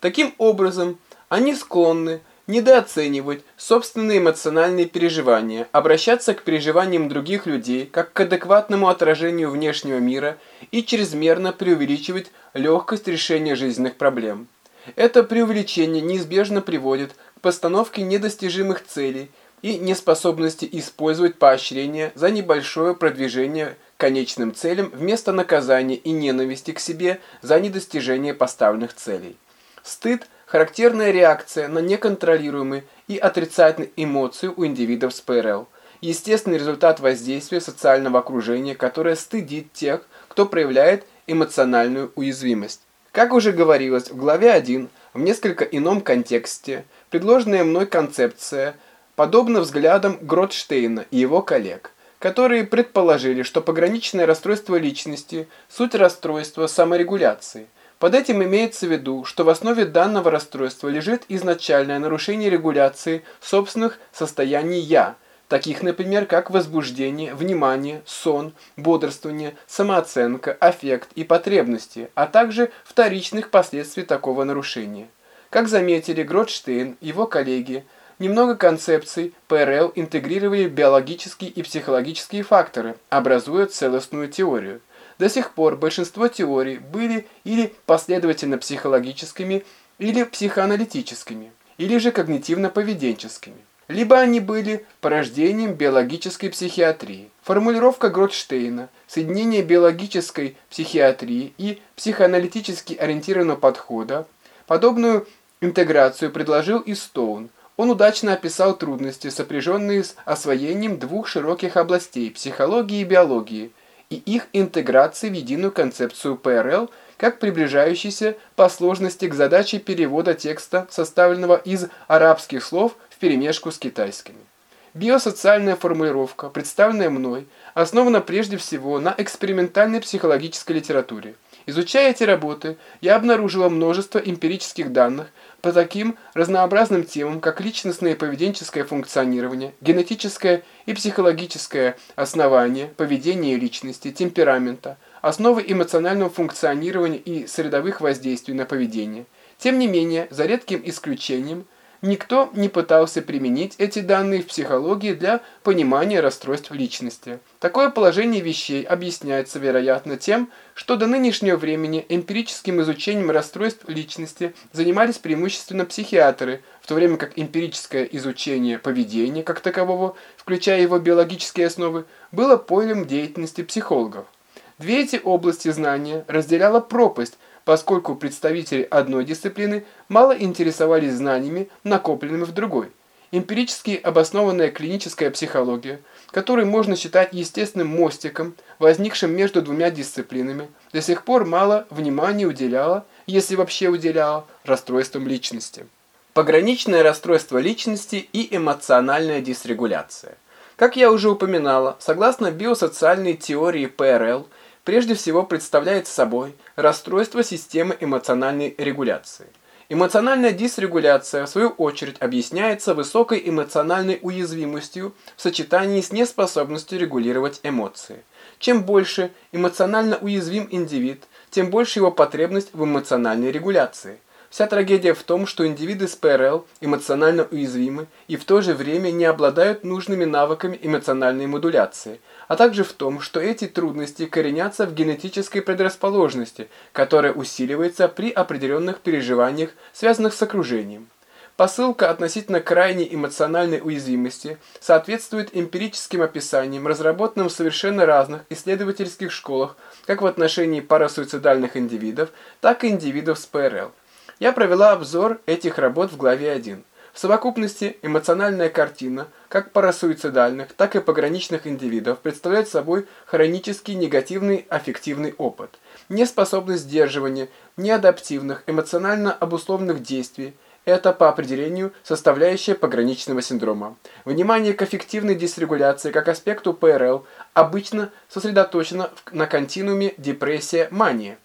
Таким образом, они склонны недооценивать собственные эмоциональные переживания, обращаться к переживаниям других людей как к адекватному отражению внешнего мира и чрезмерно преувеличивать легкость решения жизненных проблем. Это преувеличение неизбежно приводит к постановке недостижимых целей и неспособности использовать поощрение за небольшое продвижение конечным целям вместо наказания и ненависти к себе за недостижение поставленных целей. Стыд – характерная реакция на неконтролируемые и отрицательные эмоции у индивидов с ПРЛ. Естественный результат воздействия социального окружения, которое стыдит тех, кто проявляет эмоциональную уязвимость. Как уже говорилось в главе 1, в несколько ином контексте, предложенная мной концепция подобна взглядам Гротштейна и его коллег, которые предположили, что пограничное расстройство личности – суть расстройства саморегуляции – под этим имеется в виду, что в основе данного расстройства лежит изначальное нарушение регуляции собственных состояний «я», таких, например, как возбуждение, внимание, сон, бодрствование, самооценка, аффект и потребности, а также вторичных последствий такого нарушения. Как заметили Гротштейн и его коллеги, немного концепций ПРЛ интегрировали биологические и психологические факторы, образуя целостную теорию. До сих пор большинство теорий были или последовательно психологическими, или психоаналитическими, или же когнитивно-поведенческими. Либо они были порождением биологической психиатрии. Формулировка Гротштейна «Соединение биологической психиатрии и психоаналитически ориентированного подхода» подобную интеграцию предложил и Стоун. Он удачно описал трудности, сопряженные с освоением двух широких областей – психологии и биологии – и их интеграции в единую концепцию ПРЛ как приближающейся по сложности к задаче перевода текста, составленного из арабских слов вперемешку с китайскими. Биосоциальная формулировка, представленная мной, основана прежде всего на экспериментальной психологической литературе. Изучая эти работы, я обнаружила множество эмпирических данных, по таким разнообразным темам, как личностное поведенческое функционирование, генетическое и психологическое основание поведения личности, темперамента, основы эмоционального функционирования и средовых воздействий на поведение. Тем не менее, за редким исключением – Никто не пытался применить эти данные в психологии для понимания расстройств личности. Такое положение вещей объясняется, вероятно, тем, что до нынешнего времени эмпирическим изучением расстройств личности занимались преимущественно психиатры, в то время как эмпирическое изучение поведения как такового, включая его биологические основы, было полем деятельности психологов. Две эти области знания разделяла пропасть, поскольку представители одной дисциплины мало интересовались знаниями, накопленными в другой. Эмпирически обоснованная клиническая психология, которую можно считать естественным мостиком, возникшим между двумя дисциплинами, до сих пор мало внимания уделяла, если вообще уделяла, расстройствам личности. Пограничное расстройство личности и эмоциональная дисрегуляция. Как я уже упоминала, согласно биосоциальной теории ПРЛ – прежде всего представляет собой расстройство системы эмоциональной регуляции. Эмоциональная дисрегуляция, в свою очередь, объясняется высокой эмоциональной уязвимостью в сочетании с неспособностью регулировать эмоции. Чем больше эмоционально уязвим индивид, тем больше его потребность в эмоциональной регуляции – Вся трагедия в том, что индивиды с ПРЛ эмоционально уязвимы и в то же время не обладают нужными навыками эмоциональной модуляции, а также в том, что эти трудности коренятся в генетической предрасположенности, которая усиливается при определенных переживаниях, связанных с окружением. Посылка относительно крайней эмоциональной уязвимости соответствует эмпирическим описаниям, разработанным в совершенно разных исследовательских школах, как в отношении парасуицидальных индивидов, так и индивидов с ПРЛ. Я провела обзор этих работ в главе 1. В совокупности эмоциональная картина, как парасуицидальных, так и пограничных индивидов, представляет собой хронический негативный аффективный опыт. Неспособность сдерживания неадаптивных, эмоционально обусловленных действий – это по определению составляющая пограничного синдрома. Внимание к аффективной дисрегуляции как аспекту ПРЛ обычно сосредоточено на континууме депрессия-мания.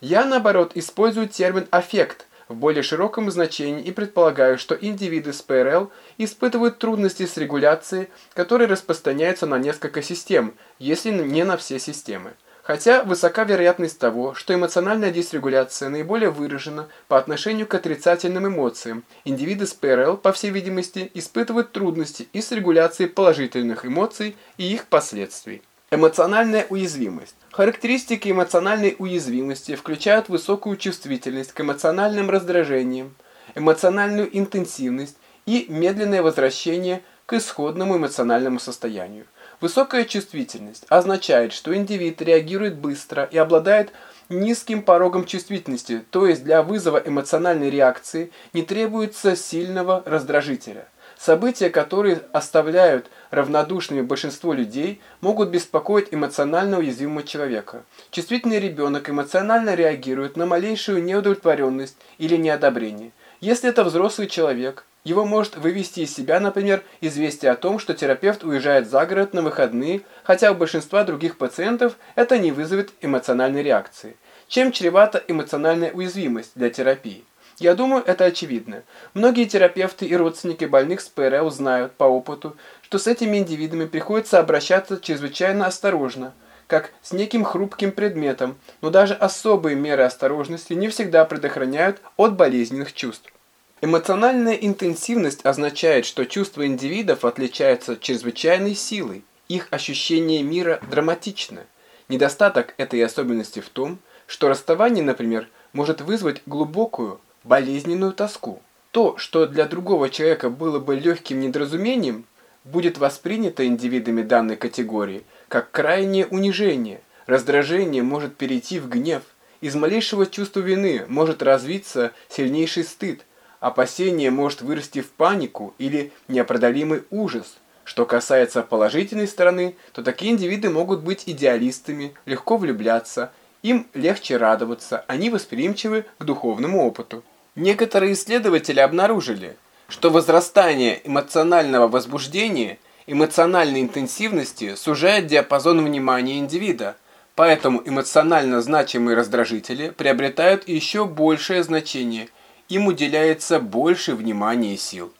Я, наоборот, использую термин «аффект», в более широком значении и предполагаю, что индивиды с ПРЛ испытывают трудности с регуляцией, которые распространяются на несколько систем, если не на все системы. Хотя высока вероятность того, что эмоциональная дисрегуляция наиболее выражена по отношению к отрицательным эмоциям, индивиды с ПРЛ, по всей видимости, испытывают трудности и с регуляцией положительных эмоций и их последствий. Эмоциональная уязвимость. Характеристики эмоциональной уязвимости включают высокую чувствительность к эмоциональным раздражениям, эмоциональную интенсивность и медленное возвращение к исходному эмоциональному состоянию. Высокая чувствительность означает, что индивид реагирует быстро и обладает низким порогом чувствительности, то есть для вызова эмоциональной реакции не требуется сильного раздражителя. События, которые оставляют равнодушными большинство людей, могут беспокоить эмоционально уязвимого человека. Чувствительный ребенок эмоционально реагирует на малейшую неудовлетворенность или неодобрение. Если это взрослый человек, его может вывести из себя, например, известие о том, что терапевт уезжает за город на выходные, хотя у большинства других пациентов это не вызовет эмоциональной реакции. Чем чревата эмоциональная уязвимость для терапии? Я думаю, это очевидно. Многие терапевты и родственники больных с ПРЛ знают по опыту, что с этими индивидами приходится обращаться чрезвычайно осторожно, как с неким хрупким предметом, но даже особые меры осторожности не всегда предохраняют от болезненных чувств. Эмоциональная интенсивность означает, что чувства индивидов отличаются чрезвычайной силой, их ощущение мира драматично. Недостаток этой особенности в том, что расставание, например, может вызвать глубокую, болезненную тоску. То, что для другого человека было бы легким недоразумением, будет воспринято индивидами данной категории как крайнее унижение. Раздражение может перейти в гнев. Из малейшего чувства вины может развиться сильнейший стыд. Опасение может вырасти в панику или неопределимый ужас. Что касается положительной стороны, то такие индивиды могут быть идеалистами, легко влюбляться, им легче радоваться, они восприимчивы к духовному опыту. Некоторые исследователи обнаружили, что возрастание эмоционального возбуждения, эмоциональной интенсивности сужает диапазон внимания индивида, поэтому эмоционально значимые раздражители приобретают еще большее значение, им уделяется больше внимания и сил.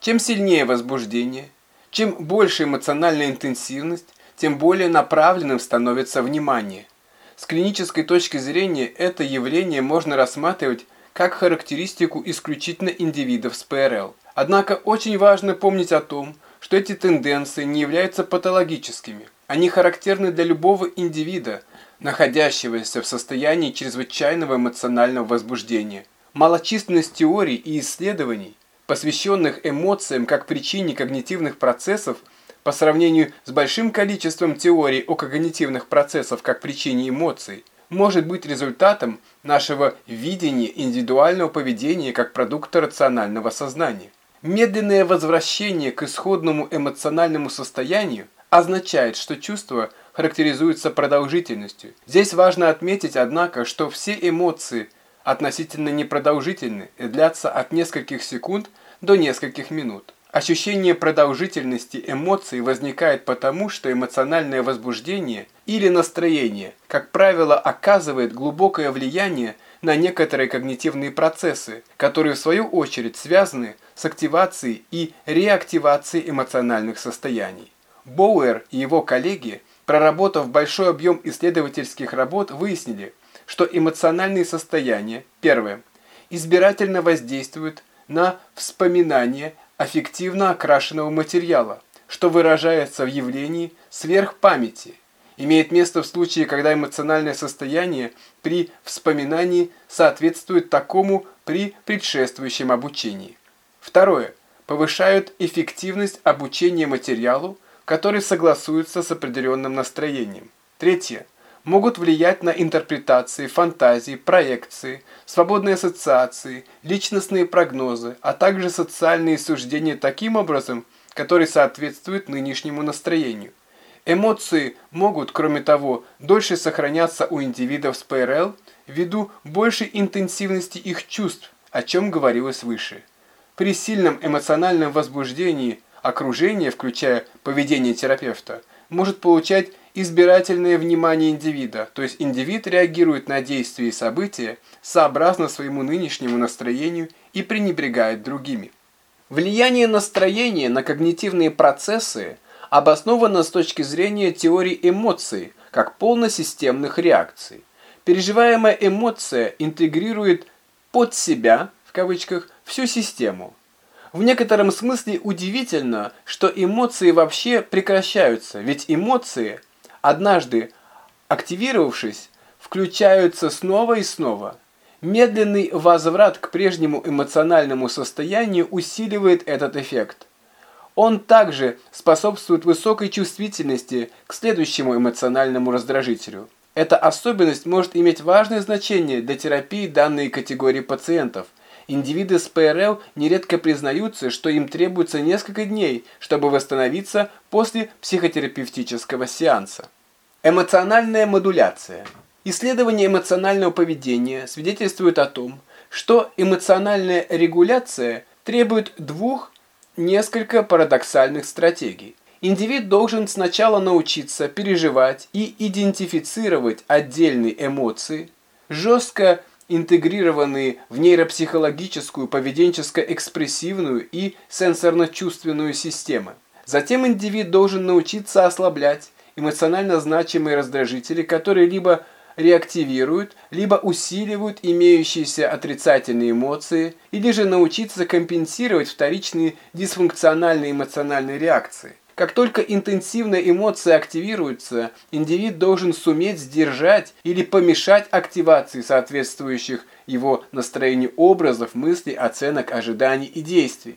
Чем сильнее возбуждение, чем больше эмоциональная интенсивность, тем более направленным становится внимание. С клинической точки зрения это явление можно рассматривать как характеристику исключительно индивидов с ПРЛ. Однако очень важно помнить о том, что эти тенденции не являются патологическими. Они характерны для любого индивида, находящегося в состоянии чрезвычайного эмоционального возбуждения. Малочисленность теорий и исследований, посвященных эмоциям как причине когнитивных процессов, по сравнению с большим количеством теорий о когнитивных процессах как причине эмоций, может быть результатом нашего видения индивидуального поведения как продукта рационального сознания. Медленное возвращение к исходному эмоциональному состоянию означает, что чувство характеризуется продолжительностью. Здесь важно отметить, однако, что все эмоции относительно непродолжительны и длятся от нескольких секунд до нескольких минут. Ощущение продолжительности эмоций возникает потому, что эмоциональное возбуждение или настроение, как правило, оказывает глубокое влияние на некоторые когнитивные процессы, которые в свою очередь связаны с активацией и реактивацией эмоциональных состояний. Боуэр и его коллеги, проработав большой объем исследовательских работ, выяснили, что эмоциональные состояния, первое, избирательно воздействуют на вспоминание аффективно окрашенного материала, что выражается в явлении сверхпамяти, имеет место в случае, когда эмоциональное состояние при вспоминании соответствует такому при предшествующем обучении. Второе. Повышают эффективность обучения материалу, который согласуется с определенным настроением. Третье могут влиять на интерпретации, фантазии, проекции, свободные ассоциации, личностные прогнозы, а также социальные суждения таким образом, который соответствует нынешнему настроению. Эмоции могут, кроме того, дольше сохраняться у индивидов с ПРЛ ввиду большей интенсивности их чувств, о чем говорилось выше. При сильном эмоциональном возбуждении окружение, включая поведение терапевта, может получать избирательное внимание индивида, то есть индивид реагирует на действия и события сообразно своему нынешнему настроению и пренебрегает другими. Влияние настроения на когнитивные процессы обосновано с точки зрения теории эмоций, как полносистемных реакций. Переживаемая эмоция интегрирует под себя, в кавычках, всю систему. В некотором смысле удивительно, что эмоции вообще прекращаются, ведь эмоции, однажды активировавшись, включаются снова и снова. Медленный возврат к прежнему эмоциональному состоянию усиливает этот эффект. Он также способствует высокой чувствительности к следующему эмоциональному раздражителю. Эта особенность может иметь важное значение для терапии данной категории пациентов. Индивиды с ПРЛ нередко признаются, что им требуется несколько дней, чтобы восстановиться после психотерапевтического сеанса. Эмоциональная модуляция. Исследования эмоционального поведения свидетельствуют о том, что эмоциональная регуляция требует двух несколько парадоксальных стратегий. Индивид должен сначала научиться переживать и идентифицировать отдельные эмоции, жестко интегрированные в нейропсихологическую, поведенческо-экспрессивную и сенсорно-чувственную системы. Затем индивид должен научиться ослаблять эмоционально значимые раздражители, которые либо реактивируют, либо усиливают имеющиеся отрицательные эмоции, или же научиться компенсировать вторичные дисфункциональные эмоциональные реакции. Как только интенсивная эмоция активируется, индивид должен суметь сдержать или помешать активации соответствующих его настроению образов, мыслей, оценок, ожиданий и действий.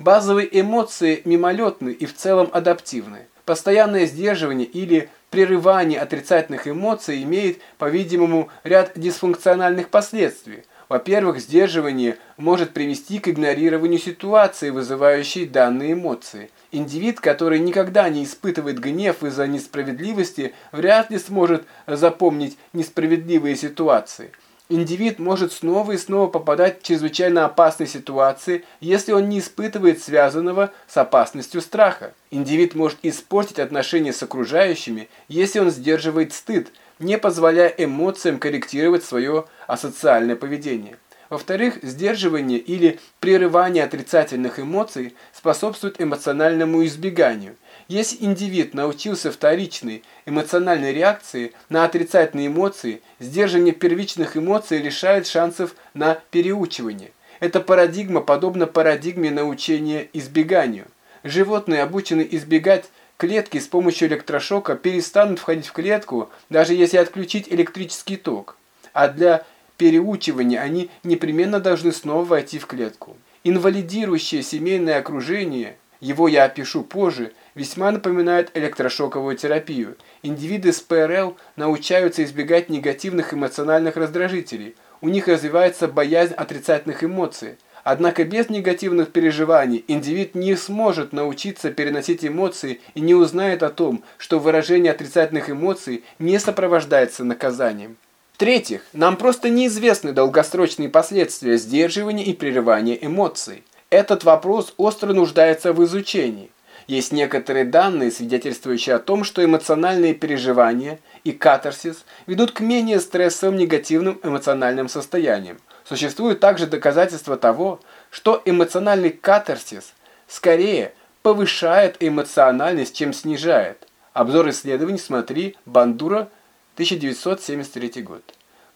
Базовые эмоции мимолетны и в целом адаптивны. Постоянное сдерживание или прерывание отрицательных эмоций имеет, по-видимому, ряд дисфункциональных последствий. Во-первых, сдерживание может привести к игнорированию ситуации, вызывающей данные эмоции. Индивид, который никогда не испытывает гнев из-за несправедливости, вряд ли сможет запомнить несправедливые ситуации. Индивид может снова и снова попадать в чрезвычайно опасные ситуации, если он не испытывает связанного с опасностью страха. Индивид может испортить отношения с окружающими, если он сдерживает стыд, не позволяя эмоциям корректировать свое асоциальное поведение. Во-вторых, сдерживание или прерывание отрицательных эмоций способствует эмоциональному избеганию – если индивид научился вторичной эмоциональной реакции на отрицательные эмоции, сдерживание первичных эмоций лишает шансов на переучивание. Эта парадигма подобна парадигме научения избеганию. Животные, обученные избегать клетки с помощью электрошока, перестанут входить в клетку, даже если отключить электрический ток. А для переучивания они непременно должны снова войти в клетку. Инвалидирующее семейное окружение, его я опишу позже, весьма напоминает электрошоковую терапию. Индивиды с ПРЛ научаются избегать негативных эмоциональных раздражителей. У них развивается боязнь отрицательных эмоций. Однако без негативных переживаний индивид не сможет научиться переносить эмоции и не узнает о том, что выражение отрицательных эмоций не сопровождается наказанием. В-третьих, нам просто неизвестны долгосрочные последствия сдерживания и прерывания эмоций. Этот вопрос остро нуждается в изучении. Есть некоторые данные, свидетельствующие о том, что эмоциональные переживания и катарсис ведут к менее стрессовым негативным эмоциональным состояниям. Существуют также доказательства того, что эмоциональный катарсис скорее повышает эмоциональность, чем снижает. Обзор исследований смотри Бандура, 1973 год.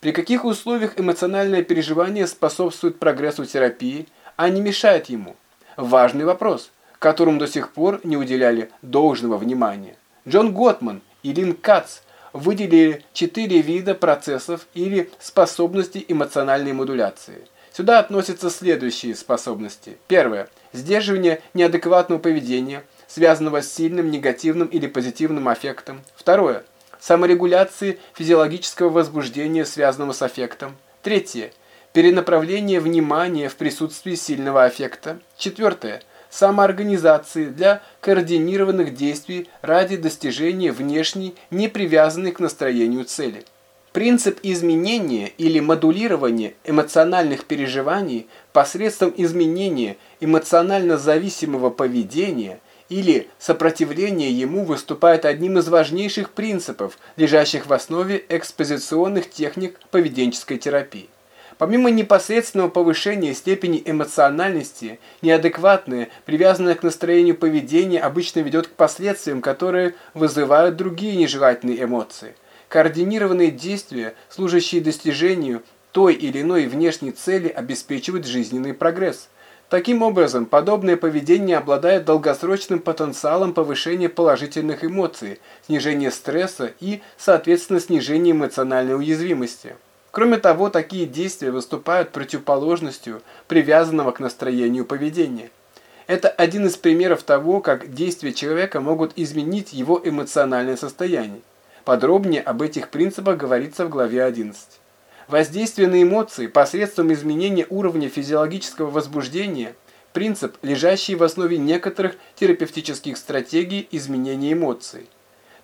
При каких условиях эмоциональное переживание способствует прогрессу терапии, а не мешает ему? Важный вопрос которому до сих пор не уделяли должного внимания. Джон Готман и Лин Кац выделили четыре вида процессов или способностей эмоциональной модуляции. Сюда относятся следующие способности. Первое. Сдерживание неадекватного поведения, связанного с сильным негативным или позитивным аффектом. Второе. Саморегуляции физиологического возбуждения, связанного с аффектом. Третье. Перенаправление внимания в присутствии сильного аффекта. Четвертое самоорганизации для координированных действий ради достижения внешней, не привязанной к настроению цели. Принцип изменения или модулирования эмоциональных переживаний посредством изменения эмоционально зависимого поведения или сопротивление ему выступает одним из важнейших принципов, лежащих в основе экспозиционных техник поведенческой терапии. Помимо непосредственного повышения степени эмоциональности, неадекватное, привязанное к настроению поведение обычно ведет к последствиям, которые вызывают другие нежелательные эмоции. Координированные действия, служащие достижению той или иной внешней цели, обеспечивают жизненный прогресс. Таким образом, подобное поведение обладает долгосрочным потенциалом повышения положительных эмоций, снижения стресса и, соответственно, снижения эмоциональной уязвимости. Кроме того, такие действия выступают противоположностью привязанного к настроению поведения. Это один из примеров того, как действия человека могут изменить его эмоциональное состояние. Подробнее об этих принципах говорится в главе 11. Воздействие на эмоции посредством изменения уровня физиологического возбуждения – принцип, лежащий в основе некоторых терапевтических стратегий изменения эмоций,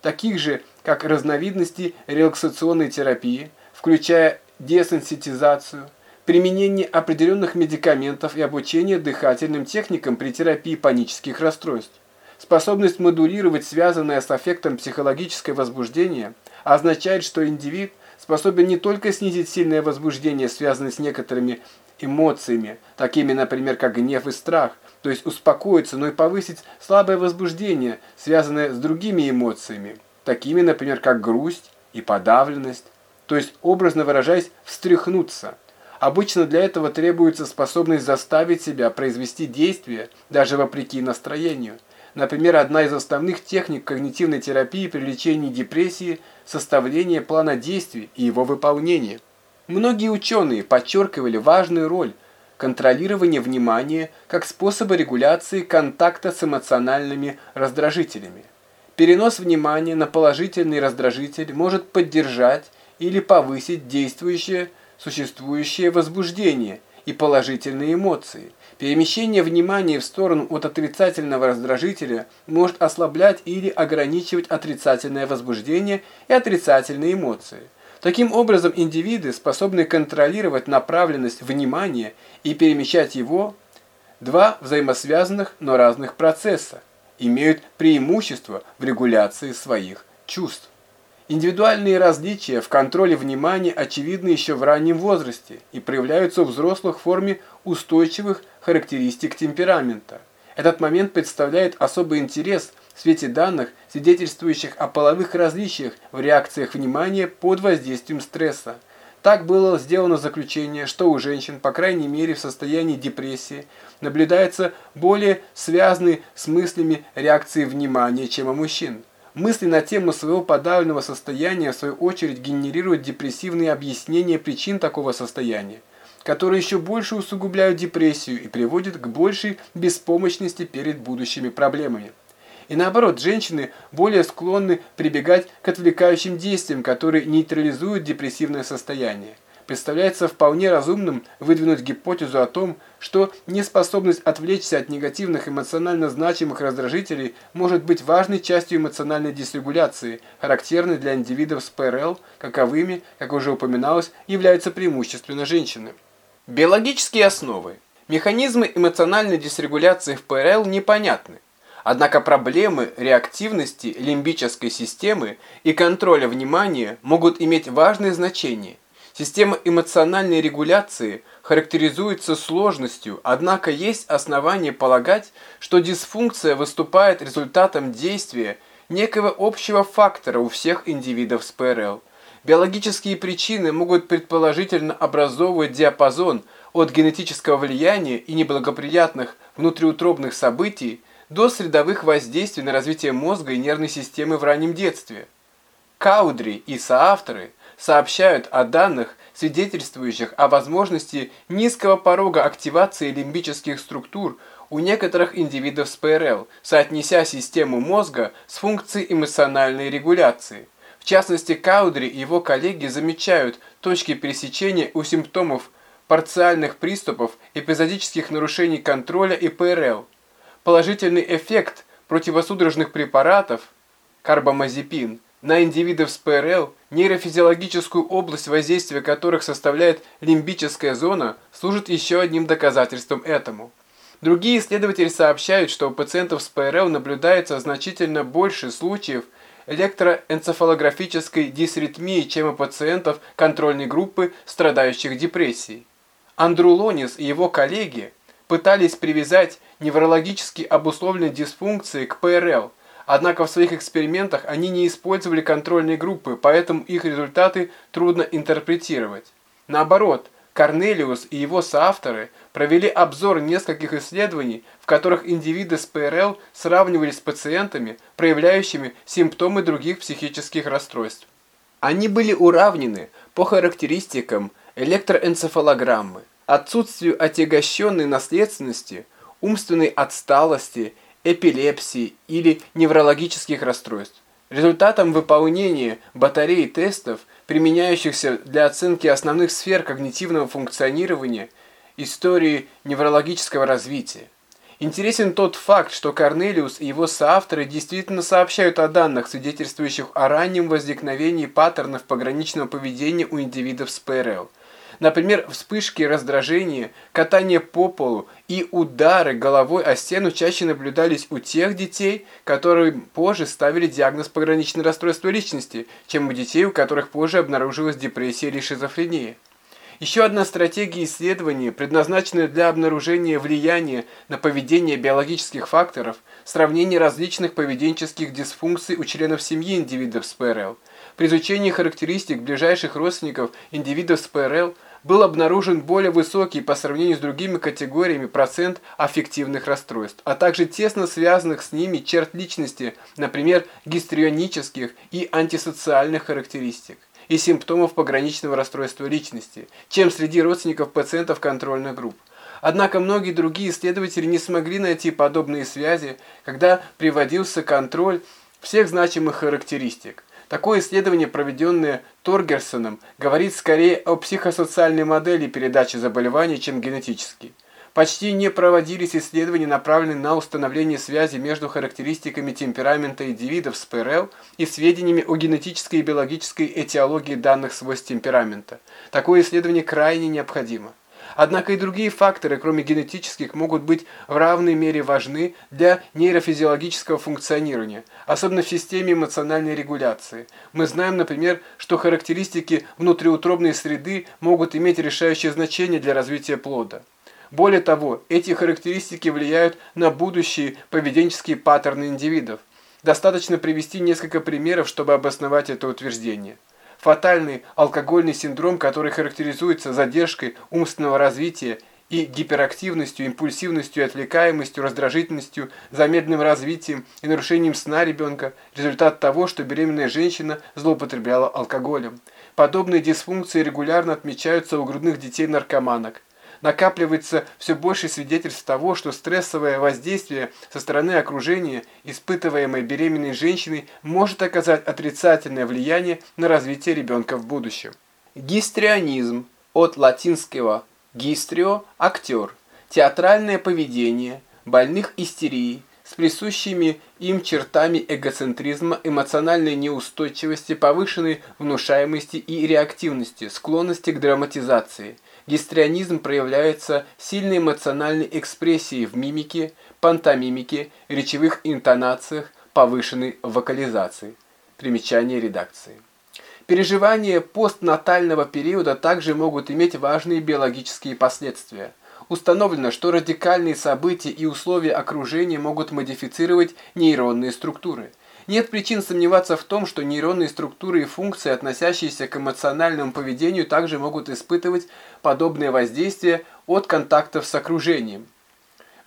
таких же, как разновидности релаксационной терапии – включая десенситизацию, применение определенных медикаментов и обучение дыхательным техникам при терапии панических расстройств. Способность модулировать связанное с аффектом психологическое возбуждение означает, что индивид способен не только снизить сильное возбуждение, связанное с некоторыми эмоциями, такими, например, как гнев и страх, то есть успокоиться, но и повысить слабое возбуждение, связанное с другими эмоциями, такими, например, как грусть и подавленность, то есть, образно выражаясь, встряхнуться. Обычно для этого требуется способность заставить себя произвести действие, даже вопреки настроению. Например, одна из основных техник когнитивной терапии при лечении депрессии – составление плана действий и его выполнение. Многие ученые подчеркивали важную роль контролирования внимания как способа регуляции контакта с эмоциональными раздражителями. Перенос внимания на положительный раздражитель может поддержать или повысить действующее существующее возбуждение и положительные эмоции. Перемещение внимания в сторону от отрицательного раздражителя может ослаблять или ограничивать отрицательное возбуждение и отрицательные эмоции. Таким образом, индивиды, способные контролировать направленность внимания и перемещать его, два взаимосвязанных, но разных процесса, имеют преимущество в регуляции своих чувств. Индивидуальные различия в контроле внимания очевидны еще в раннем возрасте и проявляются у взрослых в форме устойчивых характеристик темперамента. Этот момент представляет особый интерес в свете данных, свидетельствующих о половых различиях в реакциях внимания под воздействием стресса. Так было сделано заключение, что у женщин, по крайней мере в состоянии депрессии, наблюдается более связанные с мыслями реакции внимания, чем у мужчин. Мысли на тему своего подавленного состояния, в свою очередь, генерируют депрессивные объяснения причин такого состояния, которые еще больше усугубляют депрессию и приводят к большей беспомощности перед будущими проблемами. И наоборот, женщины более склонны прибегать к отвлекающим действиям, которые нейтрализуют депрессивное состояние представляется вполне разумным выдвинуть гипотезу о том, что неспособность отвлечься от негативных эмоционально значимых раздражителей может быть важной частью эмоциональной дисрегуляции, характерной для индивидов с ПРЛ, каковыми, как уже упоминалось, являются преимущественно женщины. Биологические основы. Механизмы эмоциональной дисрегуляции в ПРЛ непонятны. Однако проблемы реактивности лимбической системы и контроля внимания могут иметь важное значение Система эмоциональной регуляции характеризуется сложностью, однако есть основания полагать, что дисфункция выступает результатом действия некого общего фактора у всех индивидов с ПРЛ. Биологические причины могут предположительно образовывать диапазон от генетического влияния и неблагоприятных внутриутробных событий до средовых воздействий на развитие мозга и нервной системы в раннем детстве. Каудри и соавторы – сообщают о данных, свидетельствующих о возможности низкого порога активации лимбических структур у некоторых индивидов с ПРЛ, соотнеся систему мозга с функцией эмоциональной регуляции. В частности, Каудри и его коллеги замечают точки пересечения у симптомов парциальных приступов, эпизодических нарушений контроля и ПРЛ. Положительный эффект противосудорожных препаратов, карбамазепин – на индивидов с ПРЛ, нейрофизиологическую область воздействия которых составляет лимбическая зона, служит еще одним доказательством этому. Другие исследователи сообщают, что у пациентов с ПРЛ наблюдается значительно больше случаев электроэнцефалографической дисритмии, чем у пациентов контрольной группы, страдающих депрессией. Андрулонис и его коллеги пытались привязать неврологически обусловленные дисфункции к ПРЛ, однако в своих экспериментах они не использовали контрольные группы, поэтому их результаты трудно интерпретировать. Наоборот, Корнелиус и его соавторы провели обзор нескольких исследований, в которых индивиды с ПРЛ сравнивались с пациентами, проявляющими симптомы других психических расстройств. Они были уравнены по характеристикам электроэнцефалограммы, отсутствию отягощенной наследственности, умственной отсталости, эпилепсии или неврологических расстройств. Результатом выполнения батареи тестов, применяющихся для оценки основных сфер когнитивного функционирования, истории неврологического развития. Интересен тот факт, что Корнелиус и его соавторы действительно сообщают о данных, свидетельствующих о раннем возникновении паттернов пограничного поведения у индивидов с ПРЛ – Например, вспышки раздражения, катание по полу и удары головой о стену чаще наблюдались у тех детей, которым позже ставили диагноз пограничное расстройство личности, чем у детей, у которых позже обнаружилась депрессия или шизофрения. Еще одна стратегия исследования, предназначенная для обнаружения влияния на поведение биологических факторов, сравнение различных поведенческих дисфункций у членов семьи индивидов с ПРЛ. При изучении характеристик ближайших родственников индивидов с ПРЛ – был обнаружен более высокий по сравнению с другими категориями процент аффективных расстройств, а также тесно связанных с ними черт личности, например, гистрионических и антисоциальных характеристик и симптомов пограничного расстройства личности, чем среди родственников пациентов контрольных групп. Однако многие другие исследователи не смогли найти подобные связи, когда приводился контроль всех значимых характеристик. Такое исследование, проведенное Торгерсоном, говорит скорее о психосоциальной модели передачи заболеваний, чем генетически. Почти не проводились исследования, направленные на установление связи между характеристиками темперамента индивидов с ПРЛ и сведениями о генетической и биологической этиологии данных свойств темперамента. Такое исследование крайне необходимо. Однако и другие факторы, кроме генетических, могут быть в равной мере важны для нейрофизиологического функционирования, особенно в системе эмоциональной регуляции. Мы знаем, например, что характеристики внутриутробной среды могут иметь решающее значение для развития плода. Более того, эти характеристики влияют на будущие поведенческие паттерны индивидов. Достаточно привести несколько примеров, чтобы обосновать это утверждение фатальный алкогольный синдром, который характеризуется задержкой умственного развития и гиперактивностью, импульсивностью, отвлекаемостью, раздражительностью, замедленным развитием и нарушением сна ребенка – результат того, что беременная женщина злоупотребляла алкоголем. Подобные дисфункции регулярно отмечаются у грудных детей-наркоманок накапливается все больше свидетельств того, что стрессовое воздействие со стороны окружения, испытываемое беременной женщиной, может оказать отрицательное влияние на развитие ребенка в будущем. Гистрионизм от латинского «гистрио» – актер, театральное поведение, больных истерией, с присущими им чертами эгоцентризма, эмоциональной неустойчивости, повышенной внушаемости и реактивности, склонности к драматизации – Гистрионизм проявляется сильной эмоциональной экспрессией в мимике, пантомимике, речевых интонациях, повышенной вокализации. Примечание редакции. Переживания постнатального периода также могут иметь важные биологические последствия. Установлено, что радикальные события и условия окружения могут модифицировать нейронные структуры – нет причин сомневаться в том, что нейронные структуры и функции, относящиеся к эмоциональному поведению, также могут испытывать подобное воздействие от контактов с окружением.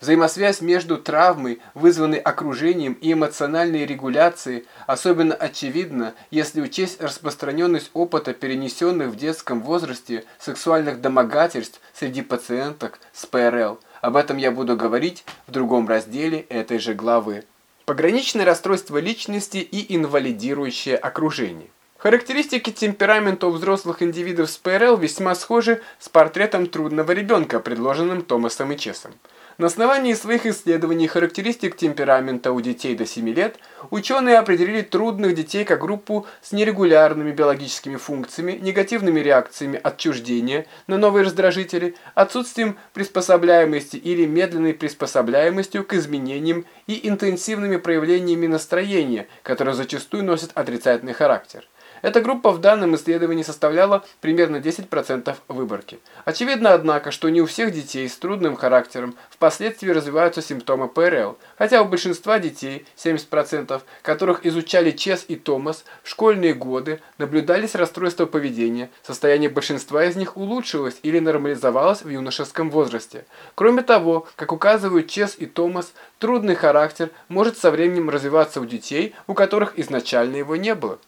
Взаимосвязь между травмой, вызванной окружением, и эмоциональной регуляцией особенно очевидна, если учесть распространенность опыта перенесенных в детском возрасте сексуальных домогательств среди пациенток с ПРЛ. Об этом я буду говорить в другом разделе этой же главы. Пограничное расстройство личности и инвалидирующее окружение. Характеристики темперамента у взрослых индивидов с ПРЛ весьма схожи с портретом трудного ребенка, предложенным Томасом и Чесом. На основании своих исследований характеристик темперамента у детей до 7 лет, ученые определили трудных детей как группу с нерегулярными биологическими функциями, негативными реакциями отчуждения на новые раздражители, отсутствием приспособляемости или медленной приспособляемостью к изменениям и интенсивными проявлениями настроения, которые зачастую носят отрицательный характер. Эта группа в данном исследовании составляла примерно 10% выборки. Очевидно, однако, что не у всех детей с трудным характером впоследствии развиваются симптомы ПРЛ, хотя у большинства детей, 70%, которых изучали Чес и Томас, в школьные годы наблюдались расстройства поведения, состояние большинства из них улучшилось или нормализовалось в юношеском возрасте. Кроме того, как указывают Чес и Томас, трудный характер может со временем развиваться у детей, у которых изначально его не было.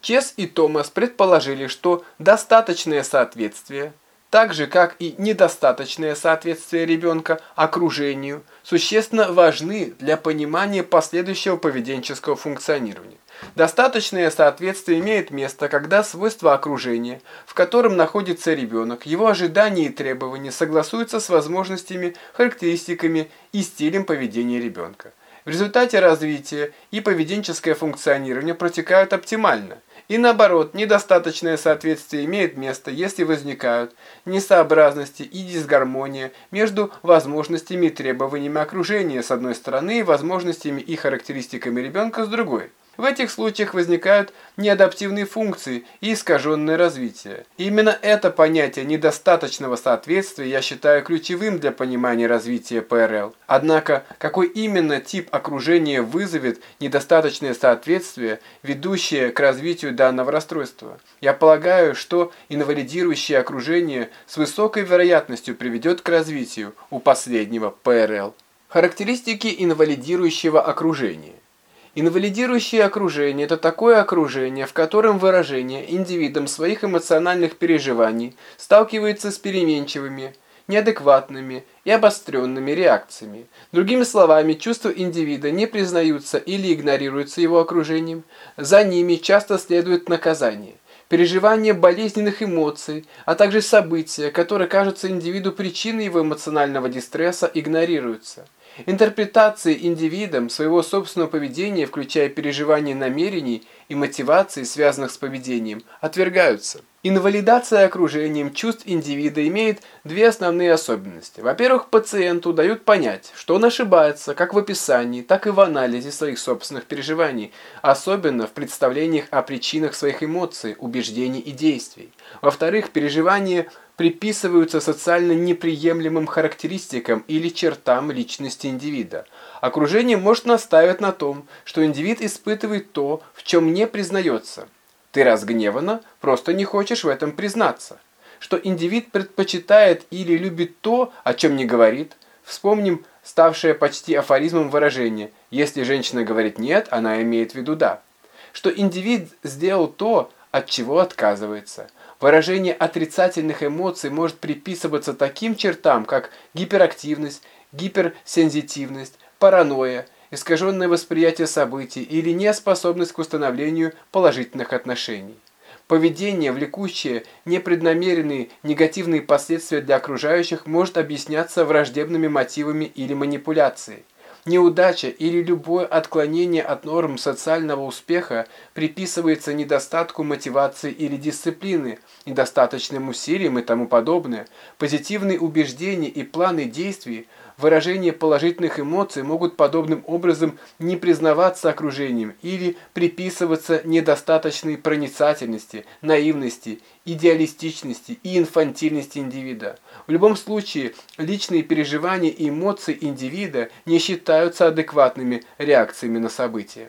Чес и Томас предположили, что достаточное соответствие, так же как и недостаточное соответствие ребенка окружению, существенно важны для понимания последующего поведенческого функционирования. Достаточное соответствие имеет место, когда свойства окружения, в котором находится ребенок, его ожидания и требования согласуются с возможностями, характеристиками и стилем поведения ребенка. В результате развития и поведенческое функционирование протекают оптимально – и наоборот, недостаточное соответствие имеет место, если возникают несообразности и дисгармония между возможностями и требованиями окружения с одной стороны и возможностями и характеристиками ребенка с другой. В этих случаях возникают неадаптивные функции и искаженное развитие. Именно это понятие недостаточного соответствия я считаю ключевым для понимания развития ПРЛ. Однако, какой именно тип окружения вызовет недостаточное соответствие, ведущее к развитию данного расстройства? Я полагаю, что инвалидирующее окружение с высокой вероятностью приведет к развитию у последнего ПРЛ. Характеристики инвалидирующего окружения. Инвалидирующее окружение – это такое окружение, в котором выражение индивидом своих эмоциональных переживаний сталкивается с переменчивыми, неадекватными и обостренными реакциями. Другими словами, чувства индивида не признаются или игнорируются его окружением, за ними часто следует наказание. Переживание болезненных эмоций, а также события, которые кажутся индивиду причиной его эмоционального дистресса, игнорируются. Интерпретации индивидом своего собственного поведения, включая переживания намерений и мотиваций, связанных с поведением, отвергаются. Инвалидация окружением чувств индивида имеет две основные особенности. Во-первых, пациенту дают понять, что он ошибается как в описании, так и в анализе своих собственных переживаний, особенно в представлениях о причинах своих эмоций, убеждений и действий. Во-вторых, переживания приписываются социально неприемлемым характеристикам или чертам личности индивида. Окружение может настаивать на том, что индивид испытывает то, в чем не признается – ты разгневана, просто не хочешь в этом признаться. Что индивид предпочитает или любит то, о чем не говорит. Вспомним ставшее почти афоризмом выражение «если женщина говорит «нет», она имеет в виду «да». Что индивид сделал то, от чего отказывается. Выражение отрицательных эмоций может приписываться таким чертам, как гиперактивность, гиперсензитивность, паранойя, искаженное восприятие событий или неспособность к установлению положительных отношений. Поведение, влекущее непреднамеренные негативные последствия для окружающих, может объясняться враждебными мотивами или манипуляцией. Неудача или любое отклонение от норм социального успеха приписывается недостатку мотивации или дисциплины, недостаточным усилиям и тому подобное. Позитивные убеждения и планы действий – Выражение положительных эмоций могут подобным образом не признаваться окружением или приписываться недостаточной проницательности, наивности, идеалистичности и инфантильности индивида. В любом случае, личные переживания и эмоции индивида не считаются адекватными реакциями на события.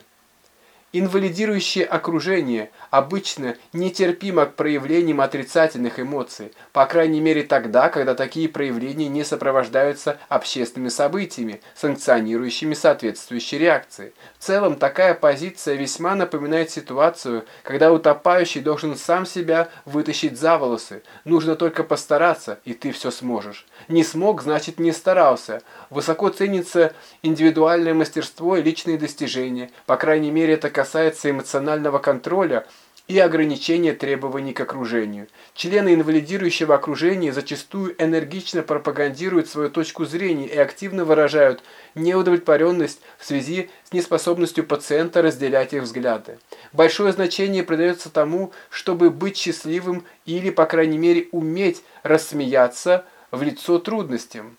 Инвалидирующее окружение обычно нетерпимо к проявлениям отрицательных эмоций, по крайней мере тогда, когда такие проявления не сопровождаются общественными событиями, санкционирующими соответствующие реакции. В целом, такая позиция весьма напоминает ситуацию, когда утопающий должен сам себя вытащить за волосы. Нужно только постараться, и ты все сможешь. Не смог, значит не старался. Высоко ценится индивидуальное мастерство и личные достижения. По крайней мере, это касается эмоционального контроля, и ограничение требований к окружению. Члены инвалидирующего окружения зачастую энергично пропагандируют свою точку зрения и активно выражают неудовлетворенность в связи с неспособностью пациента разделять их взгляды. Большое значение придается тому, чтобы быть счастливым или, по крайней мере, уметь рассмеяться в лицо трудностям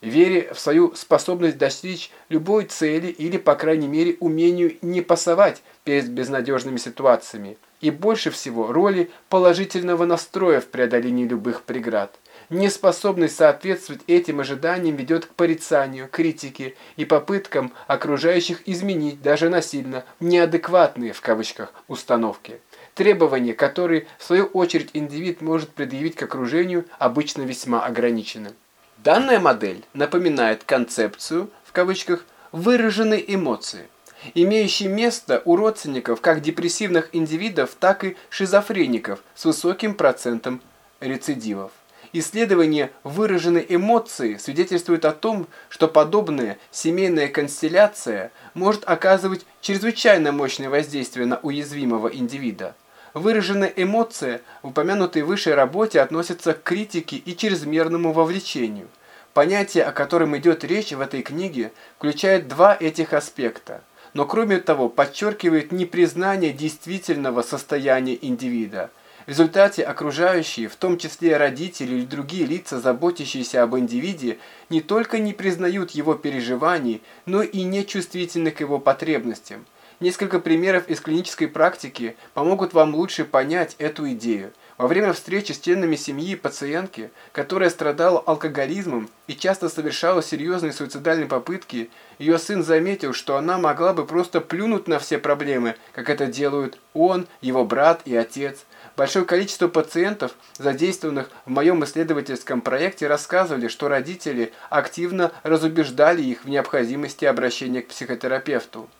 вере в свою способность достичь любой цели или, по крайней мере, умению не пасовать перед безнадежными ситуациями, и больше всего роли положительного настроя в преодолении любых преград. Неспособность соответствовать этим ожиданиям ведет к порицанию, критике и попыткам окружающих изменить даже насильно неадекватные в кавычках установки. Требования, которые в свою очередь индивид может предъявить к окружению, обычно весьма ограничены. Данная модель напоминает концепцию, в кавычках, выраженной эмоции, имеющей место у родственников как депрессивных индивидов, так и шизофреников с высоким процентом рецидивов. Исследование выраженной эмоции свидетельствует о том, что подобная семейная констелляция может оказывать чрезвычайно мощное воздействие на уязвимого индивида. Выраженная эмоция в упомянутой выше работе относится к критике и чрезмерному вовлечению. Понятие, о котором идет речь в этой книге, включает два этих аспекта, но кроме того подчеркивает непризнание действительного состояния индивида. В результате окружающие, в том числе родители или другие лица, заботящиеся об индивиде, не только не признают его переживаний, но и не чувствительны к его потребностям. Несколько примеров из клинической практики помогут вам лучше понять эту идею. Во время встречи с членами семьи пациентки, которая страдала алкоголизмом и часто совершала серьезные суицидальные попытки, ее сын заметил, что она могла бы просто плюнуть на все проблемы, как это делают он, его брат и отец. Большое количество пациентов, задействованных в моем исследовательском проекте, рассказывали, что родители активно разубеждали их в необходимости обращения к психотерапевту.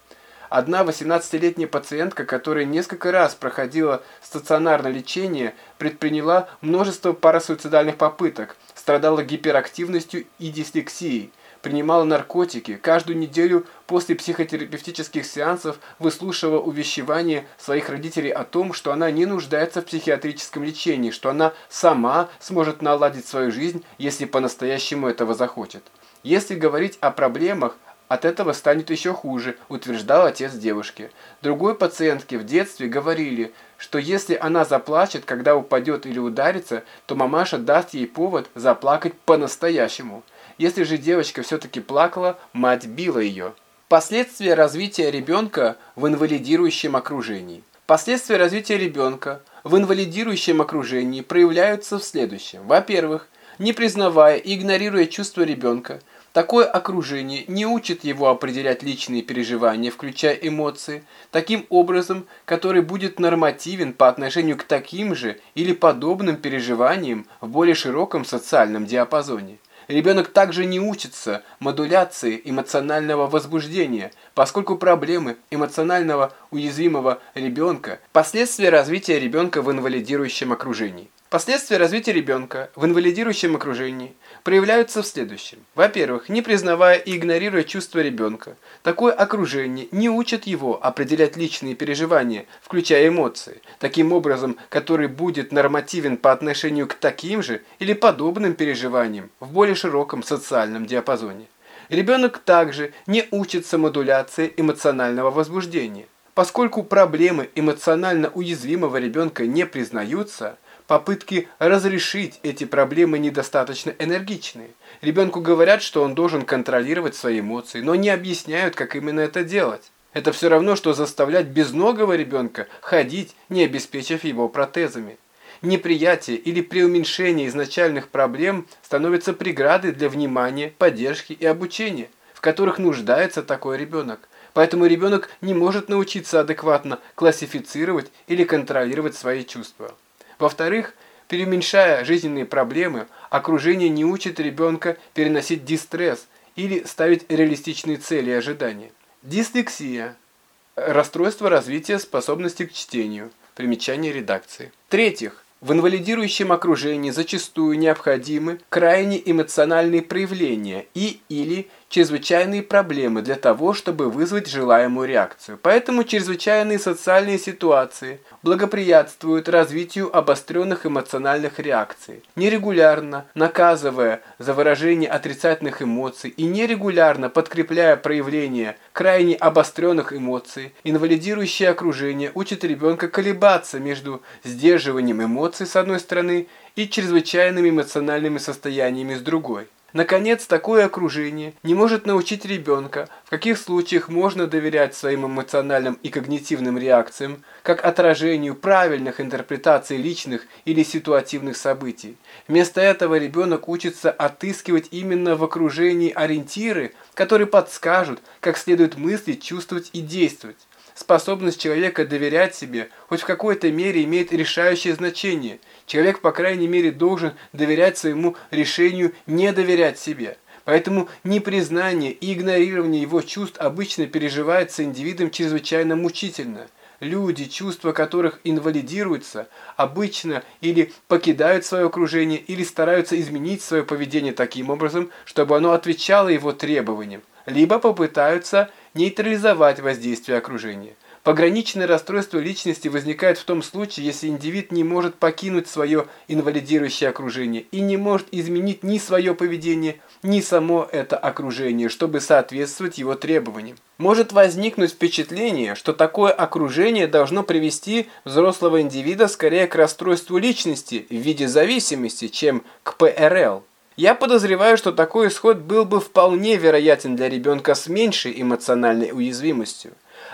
Одна 18-летняя пациентка, которая несколько раз проходила стационарное лечение, предприняла множество парасуицидальных попыток, страдала гиперактивностью и дислексией, принимала наркотики, каждую неделю после психотерапевтических сеансов выслушивала увещевания своих родителей о том, что она не нуждается в психиатрическом лечении, что она сама сможет наладить свою жизнь, если по-настоящему этого захочет. Если говорить о проблемах, от этого станет еще хуже, утверждал отец девушки. Другой пациентке в детстве говорили, что если она заплачет, когда упадет или ударится, то мамаша даст ей повод заплакать по-настоящему. Если же девочка все-таки плакала, мать била ее. Последствия развития ребенка в инвалидирующем окружении. Последствия развития ребенка в инвалидирующем окружении проявляются в следующем. Во-первых, не признавая и игнорируя чувства ребенка, Такое окружение не учит его определять личные переживания, включая эмоции, таким образом, который будет нормативен по отношению к таким же или подобным переживаниям в более широком социальном диапазоне. Ребенок также не учится модуляции эмоционального возбуждения, поскольку проблемы эмоционального уязвимого ребенка – последствия развития ребенка в инвалидирующем окружении. Последствия развития ребенка в инвалидирующем окружении проявляются в следующем. Во-первых, не признавая и игнорируя чувства ребенка, такое окружение не учит его определять личные переживания, включая эмоции, таким образом, который будет нормативен по отношению к таким же или подобным переживаниям в более широком социальном диапазоне. Ребенок также не учится модуляции эмоционального возбуждения. Поскольку проблемы эмоционально уязвимого ребенка не признаются – попытки разрешить эти проблемы недостаточно энергичны. Ребенку говорят, что он должен контролировать свои эмоции, но не объясняют, как именно это делать. Это все равно, что заставлять безногого ребенка ходить, не обеспечив его протезами. Неприятие или преуменьшение изначальных проблем становится преградой для внимания, поддержки и обучения, в которых нуждается такой ребенок. Поэтому ребенок не может научиться адекватно классифицировать или контролировать свои чувства. Во-вторых, переуменьшая жизненные проблемы, окружение не учит ребенка переносить дистресс или ставить реалистичные цели и ожидания. Дислексия – расстройство развития способности к чтению. Примечание редакции. В-третьих, в инвалидирующем окружении зачастую необходимы крайне эмоциональные проявления и или чрезвычайные проблемы для того, чтобы вызвать желаемую реакцию. Поэтому чрезвычайные социальные ситуации благоприятствуют развитию обостренных эмоциональных реакций, нерегулярно наказывая за выражение отрицательных эмоций и нерегулярно подкрепляя проявление крайне обостренных эмоций, инвалидирующее окружение учит ребенка колебаться между сдерживанием эмоций с одной стороны и чрезвычайными эмоциональными состояниями с другой. Наконец, такое окружение не может научить ребенка, в каких случаях можно доверять своим эмоциональным и когнитивным реакциям, как отражению правильных интерпретаций личных или ситуативных событий. Вместо этого ребенок учится отыскивать именно в окружении ориентиры, которые подскажут, как следует мыслить, чувствовать и действовать. Способность человека доверять себе хоть в какой-то мере имеет решающее значение. Человек, по крайней мере, должен доверять своему решению не доверять себе. Поэтому непризнание и игнорирование его чувств обычно переживается индивидом чрезвычайно мучительно. Люди, чувства которых инвалидируются, обычно или покидают свое окружение, или стараются изменить свое поведение таким образом, чтобы оно отвечало его требованиям, либо попытаются нейтрализовать воздействие окружения. Пограничное расстройство личности возникает в том случае, если индивид не может покинуть свое инвалидирующее окружение и не может изменить ни свое поведение, ни само это окружение, чтобы соответствовать его требованиям. Может возникнуть впечатление, что такое окружение должно привести взрослого индивида скорее к расстройству личности в виде зависимости, чем к ПРЛ. Я подозреваю, что такой исход был бы вполне вероятен для ребенка с меньшей эмоциональной уязвимостью.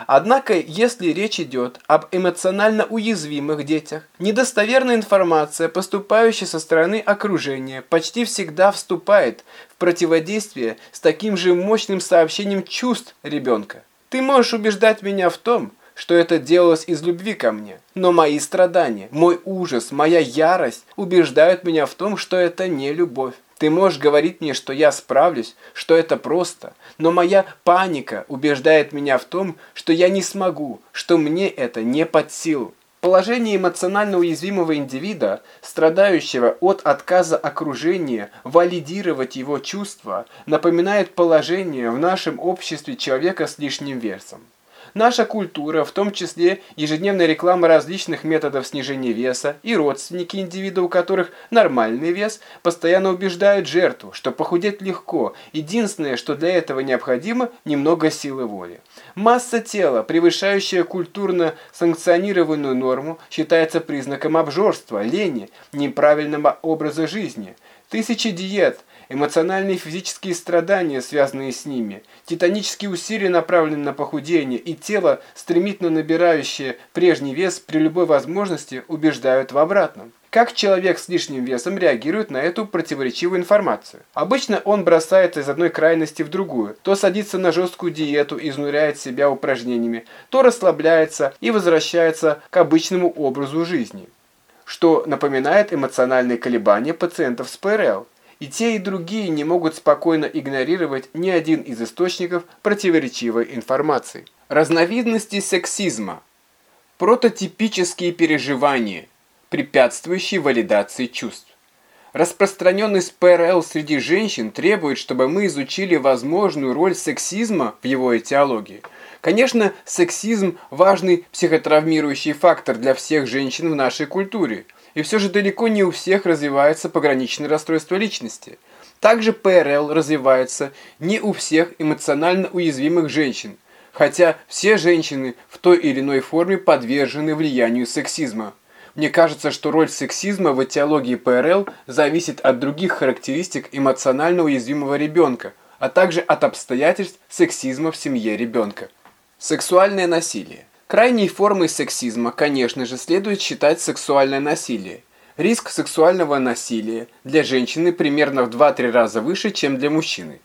Однако, если речь идет об эмоционально уязвимых детях, недостоверная информация, поступающая со стороны окружения, почти всегда вступает в противодействие с таким же мощным сообщением чувств ребенка. Ты можешь убеждать меня в том, что это делалось из любви ко мне. Но мои страдания, мой ужас, моя ярость убеждают меня в том, что это не любовь. Ты можешь говорить мне, что я справлюсь, что это просто, но моя паника убеждает меня в том, что я не смогу, что мне это не под силу. Положение эмоционально уязвимого индивида, страдающего от отказа окружения валидировать его чувства, напоминает положение в нашем обществе человека с лишним весом. Наша культура, в том числе ежедневная реклама различных методов снижения веса и родственники индивида, у которых нормальный вес, постоянно убеждают жертву, что похудеть легко. Единственное, что для этого необходимо, немного силы воли. Масса тела, превышающая культурно санкционированную норму, считается признаком обжорства, лени, неправильного образа жизни. Тысячи диет – эмоциональные и физические страдания, связанные с ними, титанические усилия, направленные на похудение, и тело, стремительно набирающее прежний вес при любой возможности, убеждают в обратном. Как человек с лишним весом реагирует на эту противоречивую информацию? Обычно он бросается из одной крайности в другую. То садится на жесткую диету, изнуряет себя упражнениями, то расслабляется и возвращается к обычному образу жизни что напоминает эмоциональные колебания пациентов с ПРЛ. И те, и другие не могут спокойно игнорировать ни один из источников противоречивой информации. Разновидности сексизма. Прототипические переживания, препятствующие валидации чувств. Распространенность ПРЛ среди женщин требует, чтобы мы изучили возможную роль сексизма в его этиологии. Конечно, сексизм – важный психотравмирующий фактор для всех женщин в нашей культуре – и все же далеко не у всех развивается пограничное расстройство личности. Также ПРЛ развивается не у всех эмоционально уязвимых женщин, хотя все женщины в той или иной форме подвержены влиянию сексизма. Мне кажется, что роль сексизма в этиологии ПРЛ зависит от других характеристик эмоционально уязвимого ребенка, а также от обстоятельств сексизма в семье ребенка. Сексуальное насилие. Крайней формой сексизма, конечно же, следует считать сексуальное насилие. Риск сексуального насилия для женщины примерно в 2-3 раза выше, чем для мужчины.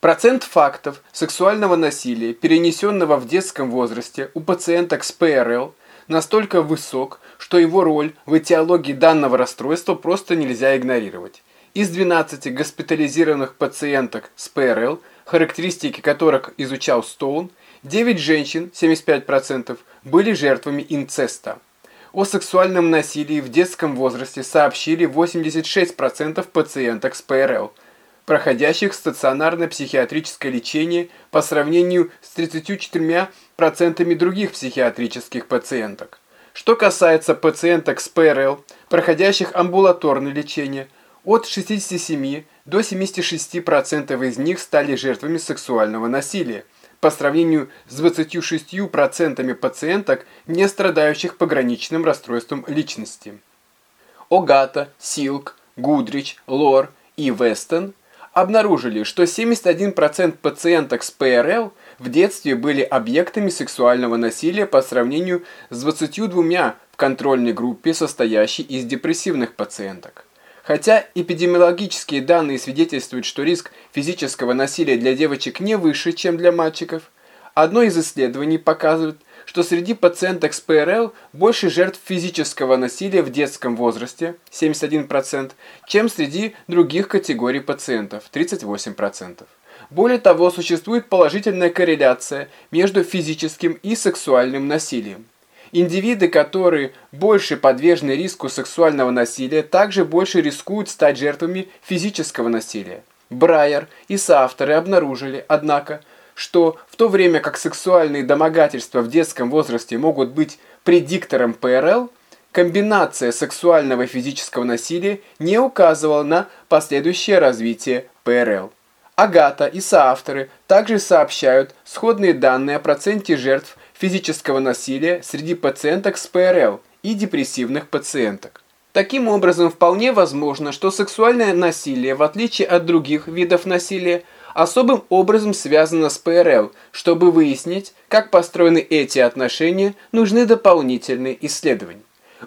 Процент фактов сексуального насилия, перенесенного в детском возрасте у пациенток с ПРЛ, настолько высок, что его роль в этиологии данного расстройства просто нельзя игнорировать. Из 12 госпитализированных пациенток с ПРЛ, характеристики которых изучал Стоун, 9 женщин, 75%, были жертвами инцеста. О сексуальном насилии в детском возрасте сообщили 86% пациенток с ПРЛ. проходящих стационарное психиатрическое лечение по сравнению с 34% других психиатрических пациенток. Что касается пациенток с ПРЛ, проходящих амбулаторное лечение, от 67 до 76% из них стали жертвами сексуального насилия, по сравнению с 26% пациенток, не страдающих пограничным расстройством личности. Огата, Силк, Гудрич, Лор и Вестон обнаружили, что 71% пациенток с ПРЛ в детстве были объектами сексуального насилия по сравнению с 22 в контрольной группе, состоящей из депрессивных пациенток. Хотя эпидемиологические данные свидетельствуют, что риск физического насилия для девочек не выше, чем для мальчиков, одно из исследований показывает, что среди пациенток с ПРЛ больше жертв физического насилия в детском возрасте 71%, чем среди других категорий пациентов 38%. Более того, существует положительная корреляция между физическим и сексуальным насилием. Индивиды, которые больше подвержены риску сексуального насилия, также больше рискуют стать жертвами физического насилия. Брайер и соавторы обнаружили, однако, что в то время как сексуальные домогательства в детском возрасте могут быть предиктором ПРЛ, комбинация сексуального и физического насилия не указывала на последующее развитие ПРЛ. Агата и соавторы также сообщают сходные данные о проценте жертв физического насилия среди пациенток с ПРЛ и депрессивных пациенток. Таким образом, вполне возможно, что сексуальное насилие, в отличие от других видов насилия, особым образом связано с ПРЛ. Чтобы выяснить, как построены эти отношения, нужны дополнительные исследования.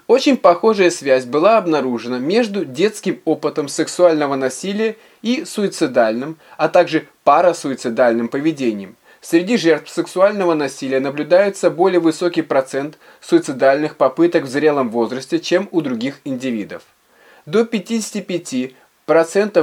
Очень похожая связь была обнаружена между детским опытом сексуального насилия и суицидальным, а также парасуицидальным поведением. Среди жертв сексуального насилия наблюдается более высокий процент суицидальных попыток в зрелом возрасте, чем у других индивидов. До 55%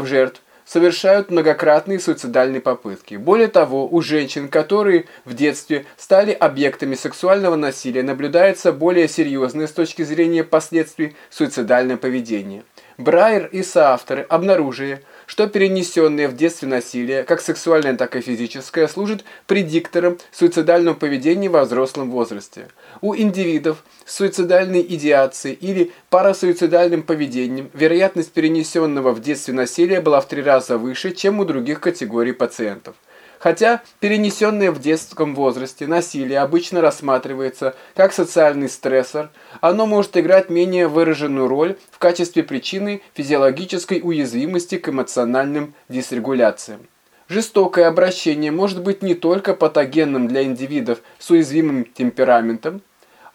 жертв совершают многократные суицидальные попытки. Более того, у женщин, которые в детстве стали объектами сексуального насилия, наблюдается более серьезное с точки зрения последствий суицидальное поведение. Брайер и соавторы обнаружили, что перенесенное в детстве насилие, как сексуальное, так и физическое, служит предиктором суицидального поведения во взрослом возрасте. У индивидов с суицидальной идеацией или парасуицидальным поведением вероятность перенесенного в детстве насилия была в три раза выше, чем у других категорий пациентов. Хотя перенесенное в детском возрасте насилие обычно рассматривается как социальный стрессор, оно может играть менее выраженную роль в качестве причины физиологической уязвимости к эмоциональным дисрегуляциям. Жестокое обращение может быть не только патогенным для индивидов с уязвимым темпераментом,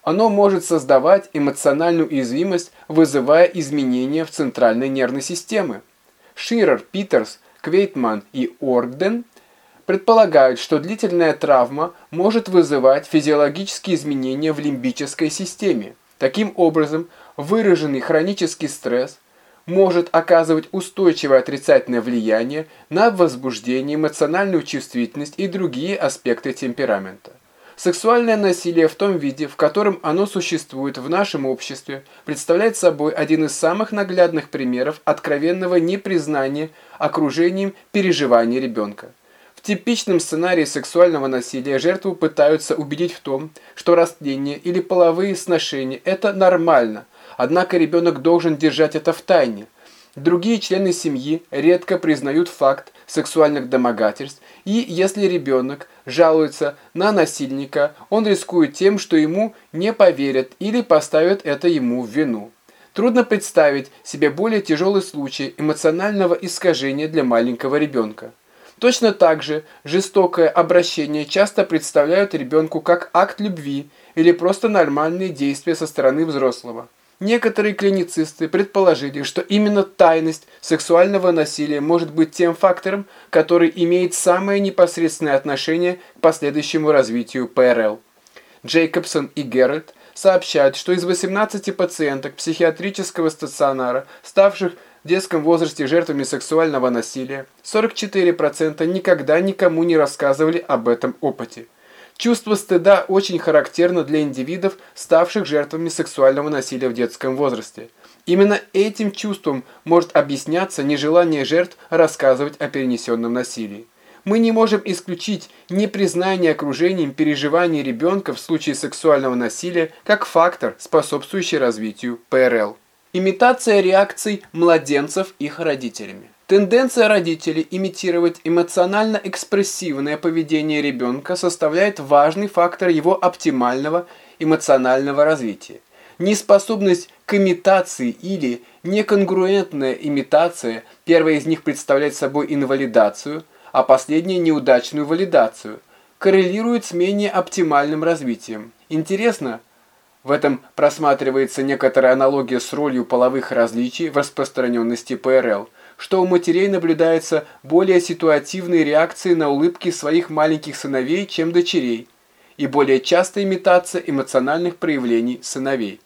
оно может создавать эмоциональную уязвимость, вызывая изменения в центральной нервной системе. Ширер, Питерс, Квейтман и Оргден предполагают, что длительная травма может вызывать физиологические изменения в лимбической системе. Таким образом, выраженный хронический стресс может оказывать устойчивое отрицательное влияние на возбуждение, эмоциональную чувствительность и другие аспекты темперамента. Сексуальное насилие в том виде, в котором оно существует в нашем обществе, представляет собой один из самых наглядных примеров откровенного непризнания окружением переживаний ребенка типичном сценарии сексуального насилия жертву пытаются убедить в том, что растление или половые сношения – это нормально, однако ребенок должен держать это в тайне. Другие члены семьи редко признают факт сексуальных домогательств, и если ребенок жалуется на насильника, он рискует тем, что ему не поверят или поставят это ему в вину. Трудно представить себе более тяжелый случай эмоционального искажения для маленького ребенка. Точно так же жестокое обращение часто представляют ребенку как акт любви или просто нормальные действия со стороны взрослого. Некоторые клиницисты предположили, что именно тайность сексуального насилия может быть тем фактором, который имеет самое непосредственное отношение к последующему развитию ПРЛ. Джейкобсон и Геральт сообщают, что из 18 пациенток психиатрического стационара, ставших в детском возрасте жертвами сексуального насилия, 44% никогда никому не рассказывали об этом опыте. Чувство стыда очень характерно для индивидов, ставших жертвами сексуального насилия в детском возрасте. Именно этим чувством может объясняться нежелание жертв рассказывать о перенесенном насилии. Мы не можем исключить непризнание окружением переживаний ребенка в случае сексуального насилия как фактор, способствующий развитию ПРЛ. Имитация реакций младенцев их родителями. Тенденция родителей имитировать эмоционально-экспрессивное поведение ребенка составляет важный фактор его оптимального эмоционального развития. Неспособность к имитации или неконгруентная имитация, первая из них представляет собой инвалидацию, а последняя неудачную валидацию, коррелирует с менее оптимальным развитием. Интересно, в этом просматривается некоторая аналогия с ролью половых различий в распространенности ПРЛ, что у матерей наблюдается более ситуативные реакции на улыбки своих маленьких сыновей, чем дочерей, и более частая имитация эмоциональных проявлений сыновей.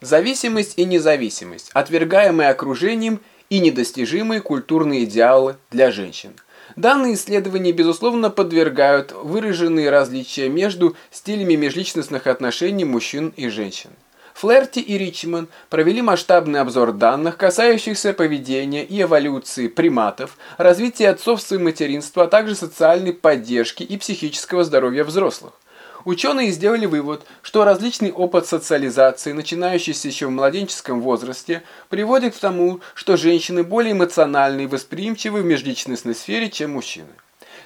Зависимость и независимость, отвергаемые окружением и недостижимые культурные идеалы для женщин – Данные исследования, безусловно, подвергают выраженные различия между стилями межличностных отношений мужчин и женщин. Флерти и Ричман провели масштабный обзор данных, касающихся поведения и эволюции приматов, развития отцовства и материнства, а также социальной поддержки и психического здоровья взрослых. Ученые сделали вывод, что различный опыт социализации, начинающийся еще в младенческом возрасте, приводит к тому, что женщины более эмоциональны и восприимчивы в межличностной сфере, чем мужчины.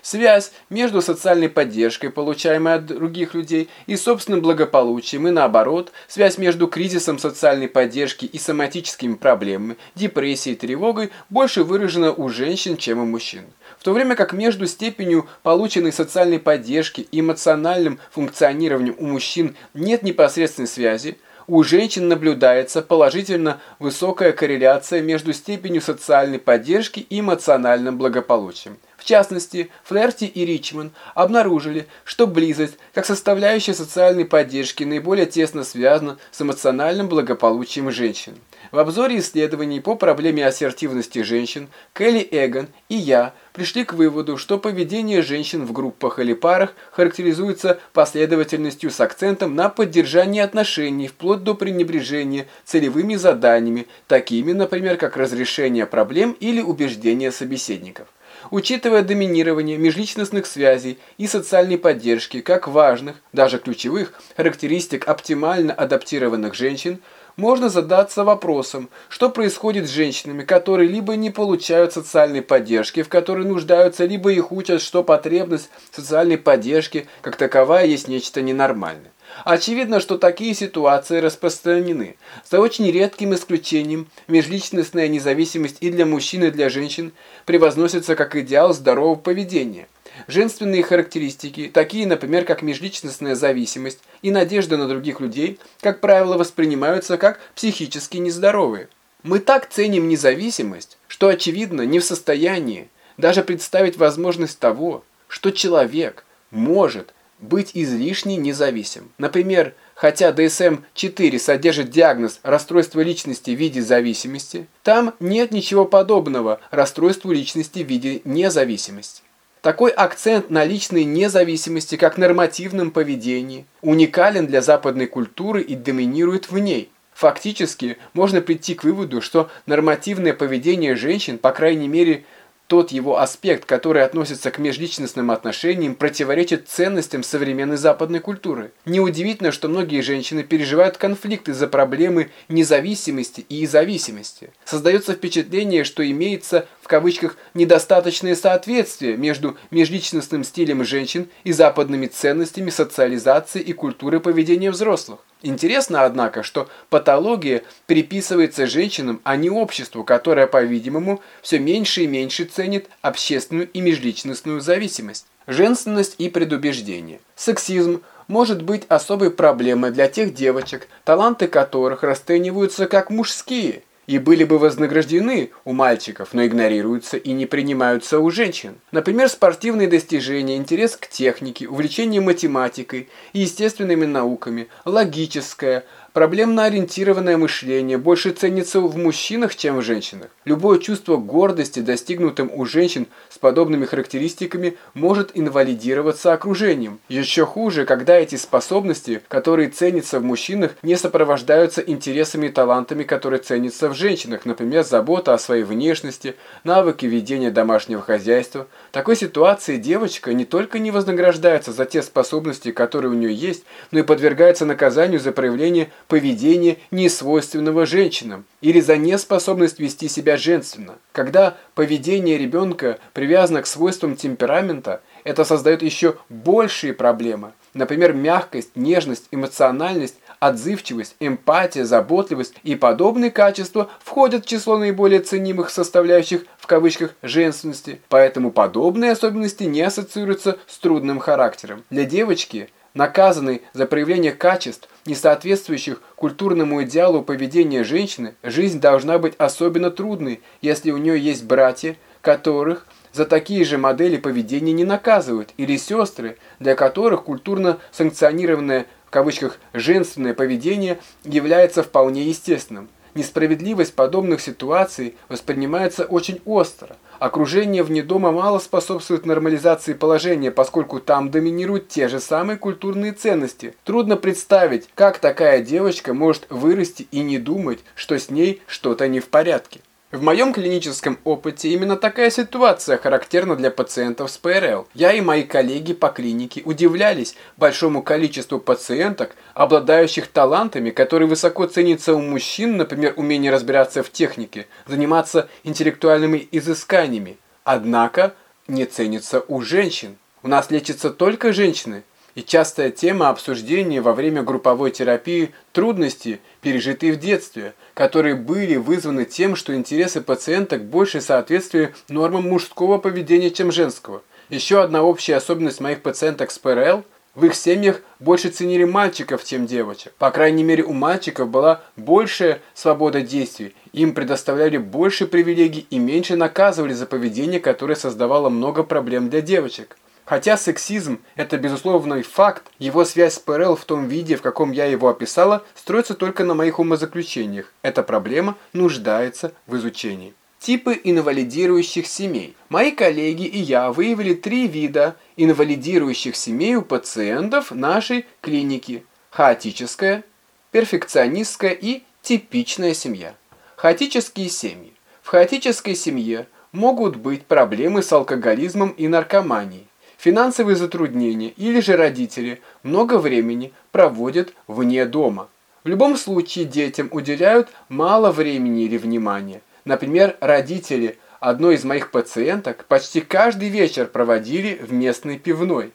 Связь между социальной поддержкой, получаемой от других людей, и собственным благополучием, и наоборот, связь между кризисом социальной поддержки и соматическими проблемами, депрессией тревогой больше выражена у женщин, чем у мужчин. В то время как между степенью полученной социальной поддержки и эмоциональным функционированием у мужчин нет непосредственной связи, у женщин наблюдается положительно высокая корреляция между степенью социальной поддержки и эмоциональным благополучием. В частности, Флерти и Ричман обнаружили, что близость, как составляющая социальной поддержки, наиболее тесно связана с эмоциональным благополучием женщин. В обзоре исследований по проблеме ассертивности женщин Келли Эгон и я пришли к выводу, что поведение женщин в группах или парах характеризуется последовательностью с акцентом на поддержание отношений вплоть до пренебрежения целевыми заданиями, такими, например, как разрешение проблем или убеждение собеседников. Учитывая доминирование межличностных связей и социальной поддержки как важных, даже ключевых, характеристик оптимально адаптированных женщин, можно задаться вопросом, что происходит с женщинами, которые либо не получают социальной поддержки, в которой нуждаются, либо их учат, что потребность социальной поддержки как таковая есть нечто ненормальное. Очевидно, что такие ситуации распространены. За очень редким исключением межличностная независимость и для мужчин, и для женщин превозносится как идеал здорового поведения. Женственные характеристики, такие, например, как межличностная зависимость и надежда на других людей, как правило, воспринимаются как психически нездоровые. Мы так ценим независимость, что, очевидно, не в состоянии даже представить возможность того, что человек может быть излишне независим. Например, хотя DSM-4 содержит диагноз расстройства личности в виде зависимости, там нет ничего подобного расстройству личности в виде независимости. Такой акцент на личной независимости, как нормативном поведении, уникален для западной культуры и доминирует в ней. Фактически, можно прийти к выводу, что нормативное поведение женщин, по крайней мере, тот его аспект, который относится к межличностным отношениям, противоречит ценностям современной западной культуры. Неудивительно, что многие женщины переживают конфликт из-за проблемы независимости и зависимости. Создается впечатление, что имеется в кавычках недостаточное соответствие между межличностным стилем женщин и западными ценностями социализации и культуры поведения взрослых. Интересно, однако, что патология приписывается женщинам, а не обществу, которое, по-видимому, все меньше и меньше ценит общественную и межличностную зависимость. Женственность и предубеждение. Сексизм может быть особой проблемой для тех девочек, таланты которых расцениваются как мужские – и были бы вознаграждены у мальчиков, но игнорируются и не принимаются у женщин. Например, спортивные достижения, интерес к технике, увлечение математикой и естественными науками, логическое, Проблемно-ориентированное мышление больше ценится в мужчинах, чем в женщинах. Любое чувство гордости, достигнутым у женщин с подобными характеристиками, может инвалидироваться окружением. Еще хуже, когда эти способности, которые ценятся в мужчинах, не сопровождаются интересами и талантами, которые ценятся в женщинах, например, забота о своей внешности, навыки ведения домашнего хозяйства. В такой ситуации девочка не только не вознаграждается за те способности, которые у нее есть, но и подвергается наказанию за проявление поведения, несвойственного женщинам, или за неспособность вести себя женственно. Когда поведение ребенка привязано к свойствам темперамента, это создает еще большие проблемы. Например, мягкость, нежность, эмоциональность, отзывчивость, эмпатия, заботливость и подобные качества входят в число наиболее ценимых составляющих в кавычках женственности, поэтому подобные особенности не ассоциируются с трудным характером. Для девочки наказанной за проявление качеств, не соответствующих культурному идеалу поведения женщины, жизнь должна быть особенно трудной, если у нее есть братья, которых за такие же модели поведения не наказывают, или сестры, для которых культурно санкционированное в кавычках «женственное поведение» является вполне естественным. Несправедливость подобных ситуаций воспринимается очень остро. Окружение вне дома мало способствует нормализации положения, поскольку там доминируют те же самые культурные ценности. Трудно представить, как такая девочка может вырасти и не думать, что с ней что-то не в порядке. В моем клиническом опыте именно такая ситуация характерна для пациентов с ПРЛ. Я и мои коллеги по клинике удивлялись большому количеству пациенток, обладающих талантами, которые высоко ценятся у мужчин, например, умение разбираться в технике, заниматься интеллектуальными изысканиями, однако не ценятся у женщин. У нас лечатся только женщины – и частая тема обсуждения во время групповой терапии трудности, пережитые в детстве, которые были вызваны тем, что интересы пациенток больше соответствовали нормам мужского поведения, чем женского. Еще одна общая особенность моих пациенток с ПРЛ – в их семьях больше ценили мальчиков, чем девочек. По крайней мере, у мальчиков была большая свобода действий, им предоставляли больше привилегий и меньше наказывали за поведение, которое создавало много проблем для девочек. Хотя сексизм – это безусловный факт, его связь с ПРЛ в том виде, в каком я его описала, строится только на моих умозаключениях. Эта проблема нуждается в изучении. Типы инвалидирующих семей. Мои коллеги и я выявили три вида инвалидирующих семей у пациентов нашей клиники. Хаотическая, перфекционистская и типичная семья. Хаотические семьи. В хаотической семье могут быть проблемы с алкоголизмом и наркоманией финансовые затруднения или же родители много времени проводят вне дома. В любом случае детям уделяют мало времени или внимания. Например, родители одной из моих пациенток почти каждый вечер проводили в местной пивной.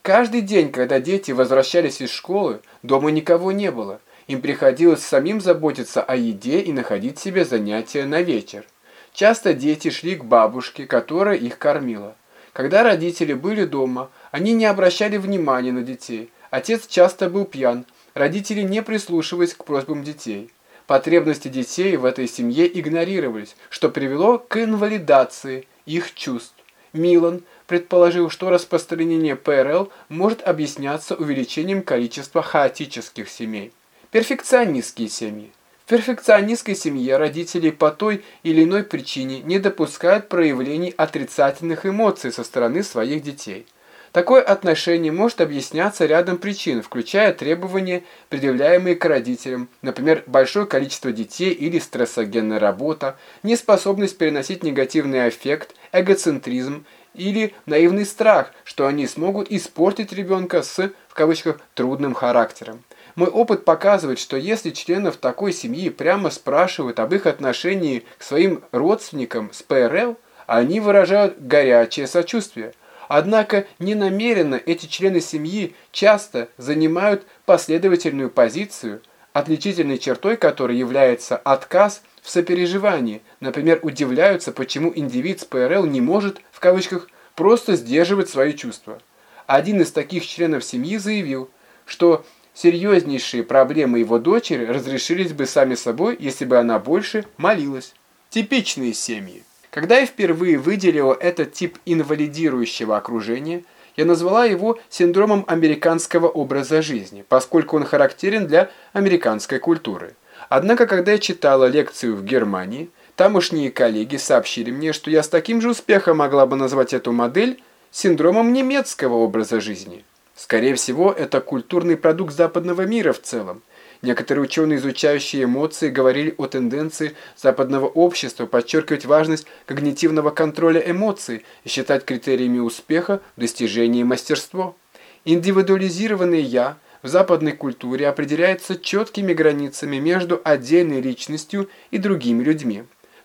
Каждый день, когда дети возвращались из школы, дома никого не было. Им приходилось самим заботиться о еде и находить себе занятия на вечер. Часто дети шли к бабушке, которая их кормила. Когда родители были дома, они не обращали внимания на детей. Отец часто был пьян, родители не прислушивались к просьбам детей. Потребности детей в этой семье игнорировались, что привело к инвалидации их чувств. Милан предположил, что распространение ПРЛ может объясняться увеличением количества хаотических семей. Перфекционистские семьи. В перфекционистской семье родители по той или иной причине не допускают проявлений отрицательных эмоций со стороны своих детей. Такое отношение может объясняться рядом причин, включая требования, предъявляемые к родителям, например, большое количество детей или стрессогенная работа, неспособность переносить негативный аффект, эгоцентризм или наивный страх, что они смогут испортить ребенка с, в кавычках, трудным характером. Мой опыт показывает, что если членов такой семьи прямо спрашивают об их отношении к своим родственникам с ПРЛ, они выражают горячее сочувствие. Однако ненамеренно эти члены семьи часто занимают последовательную позицию, отличительной чертой которой является отказ в сопереживании. Например, удивляются, почему индивид с ПРЛ не может, в кавычках, просто сдерживать свои чувства. Один из таких членов семьи заявил, что серьезнейшие проблемы его дочери разрешились бы сами собой, если бы она больше молилась. Типичные семьи. Когда я впервые выделил этот тип инвалидирующего окружения, Я назвала его синдромом американского образа жизни, поскольку он характерен для американской культуры. Однако, когда я читала лекцию в Германии, тамошние коллеги сообщили мне, что я с таким же успехом могла бы назвать эту модель синдромом немецкого образа жизни. Скорее всего, это культурный продукт западного мира в целом. Некоторые ученые, изучающие эмоции, говорили о тенденции западного общества подчеркивать важность когнитивного контроля эмоций и считать критериями успеха достижение и мастерство. Индивидуализированный «я» в западной культуре определяется четкими границами между отдельной личностью и другими людьми.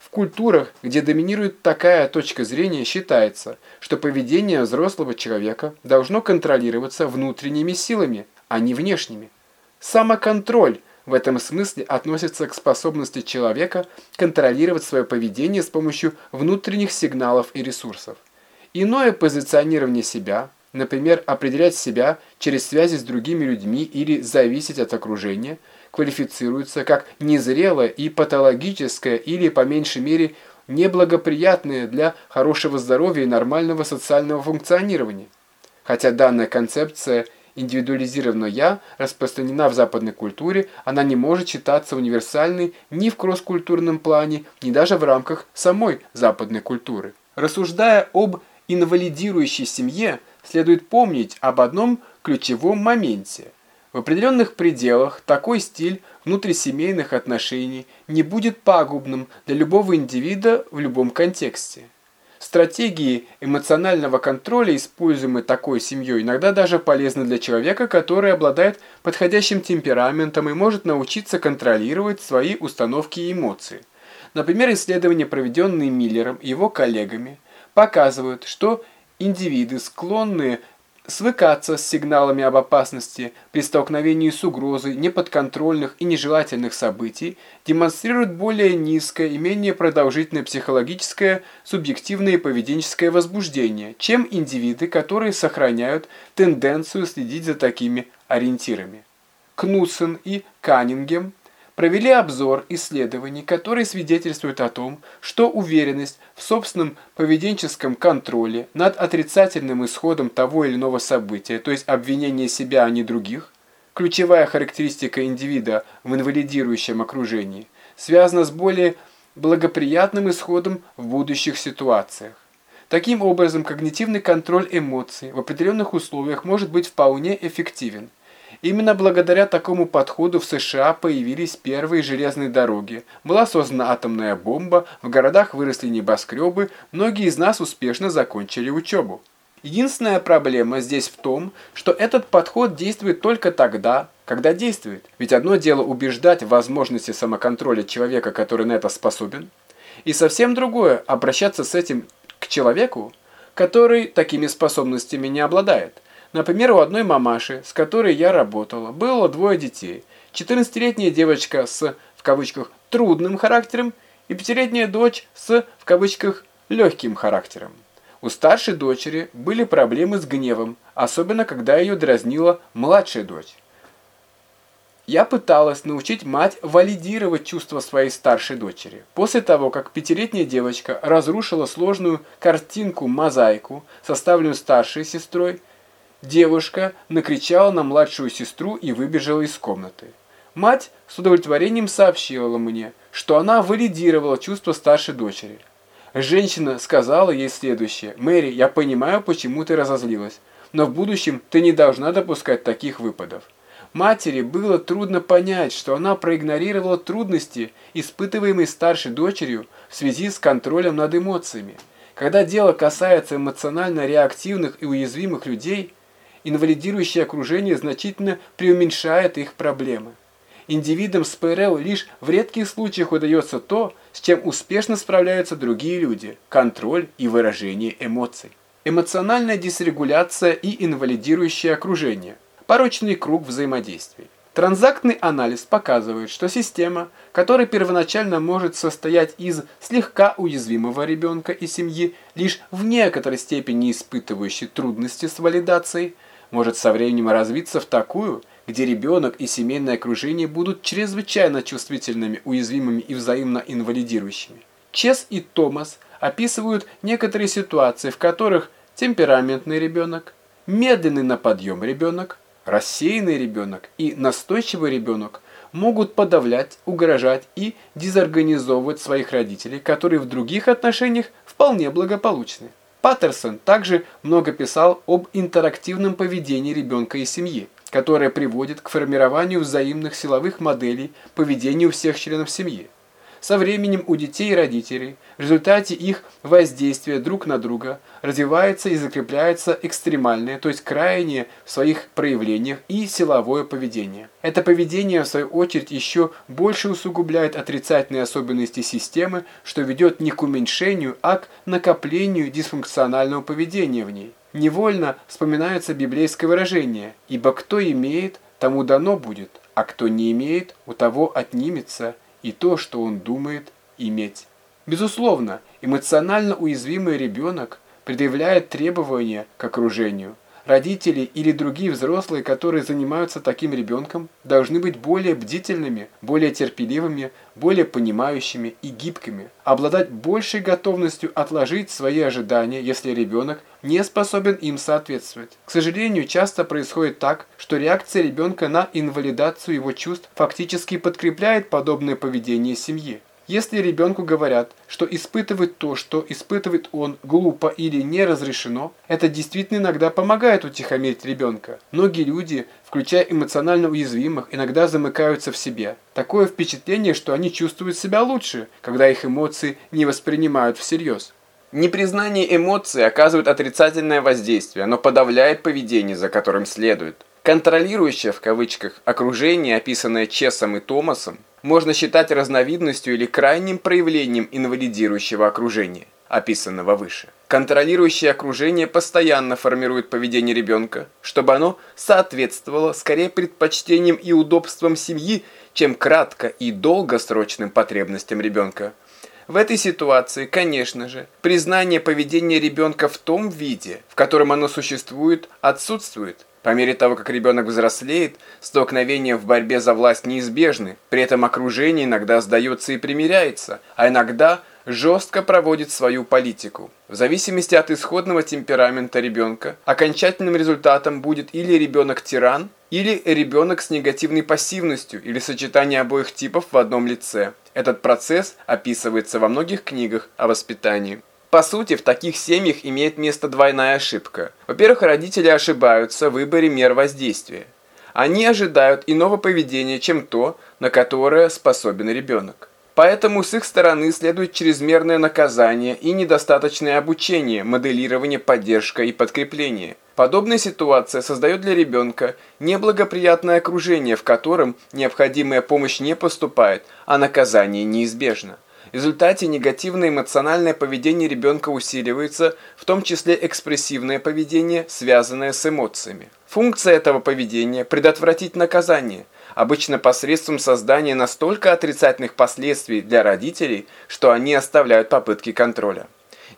В культурах, где доминирует такая точка зрения, считается, что поведение взрослого человека должно контролироваться внутренними силами, а не внешними. Самоконтроль в этом смысле относится к способности человека контролировать свое поведение с помощью внутренних сигналов и ресурсов. Иное позиционирование себя, например, определять себя через связи с другими людьми или зависеть от окружения – квалифицируется как незрелое и патологическое или, по меньшей мере, неблагоприятное для хорошего здоровья и нормального социального функционирования. Хотя данная концепция индивидуализированного «я» распространена в западной культуре, она не может считаться универсальной ни в кросс-культурном плане, ни даже в рамках самой западной культуры. Рассуждая об инвалидирующей семье, следует помнить об одном ключевом моменте – в определенных пределах такой стиль внутрисемейных отношений не будет пагубным для любого индивида в любом контексте. Стратегии эмоционального контроля, используемые такой семьей, иногда даже полезны для человека, который обладает подходящим темпераментом и может научиться контролировать свои установки и эмоции. Например, исследования, проведенные Миллером и его коллегами, показывают, что индивиды, склонные свыкаться с сигналами об опасности при столкновении с угрозой неподконтрольных и нежелательных событий демонстрируют более низкое и менее продолжительное психологическое, субъективное и поведенческое возбуждение, чем индивиды, которые сохраняют тенденцию следить за такими ориентирами. Кнутсен и Каннингем провели обзор исследований, которые свидетельствуют о том, что уверенность в собственном поведенческом контроле над отрицательным исходом того или иного события, то есть обвинение себя, а не других, ключевая характеристика индивида в инвалидирующем окружении, связана с более благоприятным исходом в будущих ситуациях. Таким образом, когнитивный контроль эмоций в определенных условиях может быть вполне эффективен. Именно благодаря такому подходу в США появились первые железные дороги, была создана атомная бомба, в городах выросли небоскребы, многие из нас успешно закончили учебу. Единственная проблема здесь в том, что этот подход действует только тогда, когда действует. Ведь одно дело убеждать в возможности самоконтроля человека, который на это способен, и совсем другое – обращаться с этим к человеку, который такими способностями не обладает – Например, у одной мамаши, с которой я работала, было двое детей. 14-летняя девочка с, в кавычках, трудным характером и пятилетняя дочь с, в кавычках, легким характером. У старшей дочери были проблемы с гневом, особенно когда ее дразнила младшая дочь. Я пыталась научить мать валидировать чувства своей старшей дочери. После того, как пятилетняя девочка разрушила сложную картинку-мозаику, составленную старшей сестрой, Девушка накричала на младшую сестру и выбежала из комнаты. Мать с удовлетворением сообщила мне, что она валидировала чувства старшей дочери. Женщина сказала ей следующее. «Мэри, я понимаю, почему ты разозлилась, но в будущем ты не должна допускать таких выпадов». Матери было трудно понять, что она проигнорировала трудности, испытываемые старшей дочерью в связи с контролем над эмоциями. Когда дело касается эмоционально реактивных и уязвимых людей – инвалидирующее окружение значительно преуменьшает их проблемы. Индивидам с ПРЛ лишь в редких случаях удается то, с чем успешно справляются другие люди – контроль и выражение эмоций. Эмоциональная дисрегуляция и инвалидирующее окружение – порочный круг взаимодействий. Транзактный анализ показывает, что система, которая первоначально может состоять из слегка уязвимого ребенка и семьи, лишь в некоторой степени испытывающей трудности с валидацией – может со временем развиться в такую, где ребенок и семейное окружение будут чрезвычайно чувствительными, уязвимыми и взаимно инвалидирующими. Чес и Томас описывают некоторые ситуации, в которых темпераментный ребенок, Медленный на подъем ребенок, рассеянный ребенок и настойчивый ребенок могут подавлять, угрожать и дезорганизовывать своих родителей, которые в других отношениях вполне благополучны. Паттерсон также много писал об интерактивном поведении ребенка и семьи, которое приводит к формированию взаимных силовых моделей поведения у всех членов семьи. Со временем у детей и родителей, в результате их воздействия друг на друга, развивается и закрепляется экстремальное, то есть крайнее в своих проявлениях и силовое поведение. Это поведение, в свою очередь, еще больше усугубляет отрицательные особенности системы, что ведет не к уменьшению, а к накоплению дисфункционального поведения в ней. Невольно вспоминается библейское выражение «Ибо кто имеет, тому дано будет, а кто не имеет, у того отнимется» и то, что он думает иметь. Безусловно, эмоционально уязвимый ребенок предъявляет требования к окружению – Родители или другие взрослые, которые занимаются таким ребенком, должны быть более бдительными, более терпеливыми, более понимающими и гибкими, обладать большей готовностью отложить свои ожидания, если ребенок не способен им соответствовать. К сожалению, часто происходит так, что реакция ребенка на инвалидацию его чувств фактически подкрепляет подобное поведение семьи. Если ребенку говорят, что испытывать то, что испытывает он, глупо или не разрешено, это действительно иногда помогает утихомирить ребенка. Многие люди, включая эмоционально уязвимых, иногда замыкаются в себе. Такое впечатление, что они чувствуют себя лучше, когда их эмоции не воспринимают всерьез. Непризнание эмоций оказывает отрицательное воздействие, но подавляет поведение, за которым следует. Контролирующее в кавычках окружение, описанное Чесом и Томасом, можно считать разновидностью или крайним проявлением инвалидирующего окружения, описанного выше. Контролирующее окружение постоянно формирует поведение ребенка, чтобы оно соответствовало скорее предпочтениям и удобствам семьи, чем кратко и долгосрочным потребностям ребенка. В этой ситуации, конечно же, признание поведения ребенка в том виде, в котором оно существует, отсутствует. По мере того, как ребенок взрослеет, столкновения в борьбе за власть неизбежны, при этом окружение иногда сдается и примиряется, а иногда жестко проводит свою политику. В зависимости от исходного темперамента ребенка, окончательным результатом будет или ребенок-тиран, или ребенок с негативной пассивностью, или сочетание обоих типов в одном лице. Этот процесс описывается во многих книгах о воспитании. По сути, в таких семьях имеет место двойная ошибка. Во-первых, родители ошибаются в выборе мер воздействия. Они ожидают иного поведения, чем то, на которое способен ребенок. Поэтому с их стороны следует чрезмерное наказание и недостаточное обучение, моделирование, поддержка и подкрепление. Подобная ситуация создает для ребенка неблагоприятное окружение, в котором необходимая помощь не поступает, а наказание неизбежно. В результате негативное эмоциональное поведение ребенка усиливается, в том числе экспрессивное поведение, связанное с эмоциями. Функция этого поведения – предотвратить наказание, обычно посредством создания настолько отрицательных последствий для родителей, что они оставляют попытки контроля.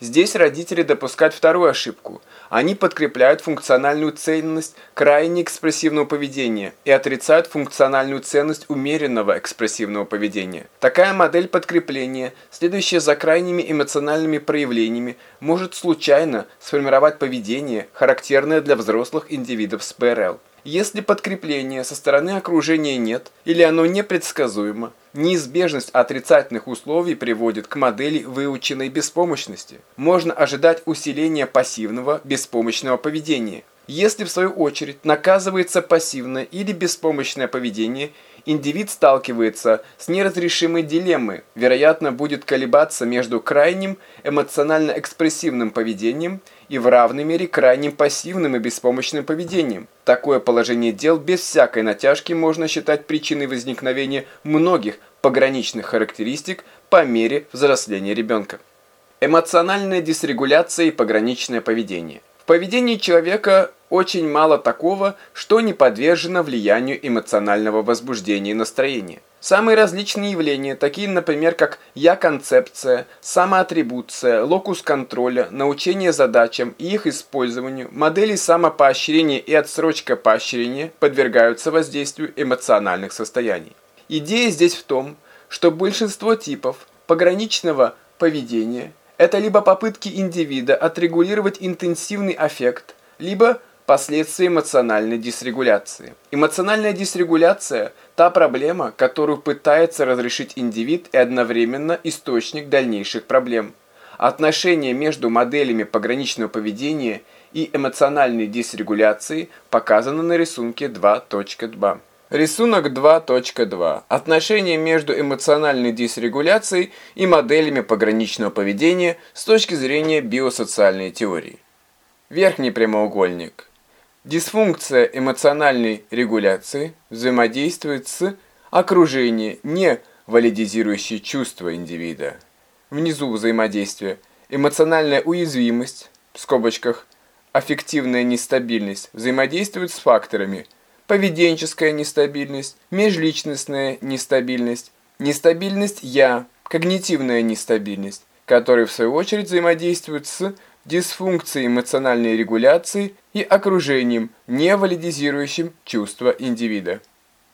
Здесь родители допускают вторую ошибку. Они подкрепляют функциональную ценность крайне экспрессивного поведения и отрицают функциональную ценность умеренного экспрессивного поведения. Такая модель подкрепления, следующая за крайними эмоциональными проявлениями, может случайно сформировать поведение, характерное для взрослых индивидов с ПРЛ. Если подкрепления со стороны окружения нет или оно непредсказуемо, неизбежность отрицательных условий приводит к модели выученной беспомощности. Можно ожидать усиления пассивного беспомощного поведения. Если в свою очередь наказывается пассивное или беспомощное поведение, индивид сталкивается с неразрешимой дилеммой, вероятно будет колебаться между крайним эмоционально-экспрессивным поведением и в равной мере крайним пассивным и беспомощным поведением. Такое положение дел без всякой натяжки можно считать причиной возникновения многих пограничных характеристик по мере взросления ребенка. Эмоциональная дисрегуляция и пограничное поведение. Поведении человека очень мало такого, что не подвержено влиянию эмоционального возбуждения и настроения. Самые различные явления, такие, например, как «я-концепция», самоатрибуция, локус контроля, научение задачам и их использованию, модели самопоощрения и отсрочка поощрения подвергаются воздействию эмоциональных состояний. Идея здесь в том, что большинство типов пограничного поведения – это либо попытки индивида отрегулировать интенсивный аффект, либо Последствия эмоциональной дисрегуляции. Эмоциональная дисрегуляция – та проблема, которую пытается разрешить индивид и одновременно источник дальнейших проблем. Отношения между моделями пограничного поведения и эмоциональной дисрегуляции показаны на рисунке 2.2. Рисунок 2.2. Отношения между эмоциональной дисрегуляцией и моделями пограничного поведения с точки зрения биосоциальной теории. Верхний прямоугольник. Дисфункция эмоциональной регуляции взаимодействует с окружением, не валидизирующей чувства индивида. Внизу взаимодействие. Эмоциональная уязвимость, в скобочках, аффективная нестабильность взаимодействуют с факторами – поведенческая нестабильность, межличностная нестабильность, нестабильность «я», когнитивная нестабильность, которые в свою очередь взаимодействуют с дисфункцией эмоциональной регуляции и окружением, не валидизирующим чувства индивида.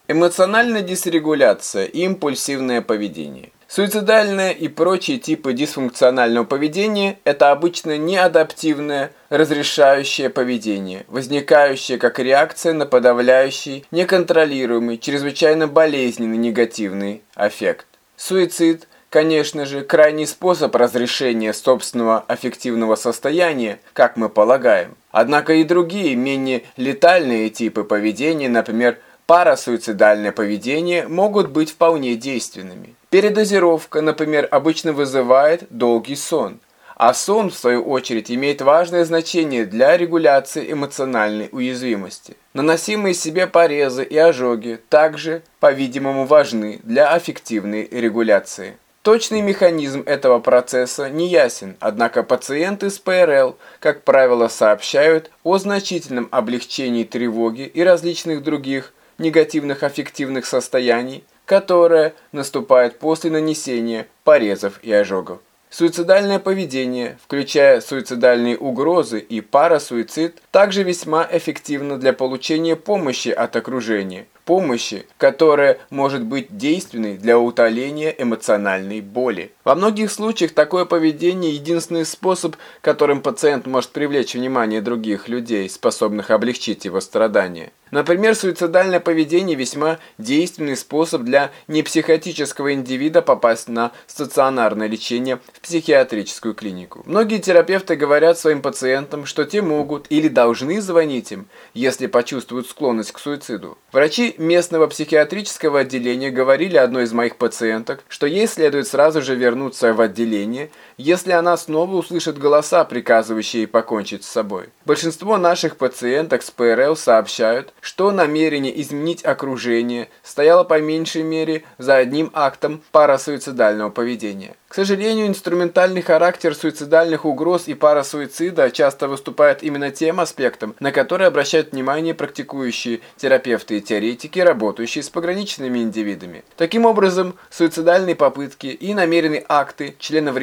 Эмоциональная дисрегуляция и импульсивное поведение. Суицидальное и прочие типы дисфункционального поведения – это обычно неадаптивное, разрешающее поведение, возникающее как реакция на подавляющий, неконтролируемый, чрезвычайно болезненный негативный аффект. Суицид – конечно же, крайний способ разрешения собственного аффективного состояния, как мы полагаем. Однако и другие, менее летальные типы поведения, например, парасуицидальное поведение, могут быть вполне действенными. Передозировка, например, обычно вызывает долгий сон, а сон, в свою очередь, имеет важное значение для регуляции эмоциональной уязвимости. Наносимые себе порезы и ожоги также, по-видимому, важны для аффективной регуляции. Точный механизм этого процесса не ясен, однако пациенты с ПРЛ, как правило, сообщают о значительном облегчении тревоги и различных других негативных аффективных состояний, которое наступает после нанесения порезов и ожогов. Суицидальное поведение, включая суицидальные угрозы и парасуицид, также весьма эффективно для получения помощи от окружения, помощи, которая может быть действенной для утоления эмоциональной боли. Во многих случаях такое поведение – единственный способ, которым пациент может привлечь внимание других людей, способных облегчить его страдания. Например, суицидальное поведение – весьма действенный способ для непсихотического индивида попасть на стационарное лечение в психиатрическую клинику. Многие терапевты говорят своим пациентам, что те могут или должны звонить им, если почувствуют склонность к суициду. Врачи местного психиатрического отделения говорили одной из моих пациенток, что ей следует сразу же вернуться в отделение, если она снова услышит голоса, приказывающие покончить с собой. Большинство наших пациенток с ПРЛ сообщают, что намерение изменить окружение стояло по меньшей мере за одним актом парасуицидального поведения. К сожалению, инструментальный характер суицидальных угроз и парасуицида часто выступает именно тем аспектом, на который обращают внимание практикующие терапевты и теоретики, работающие с пограничными индивидами. Таким образом, суицидальные попытки и намеренные акты члена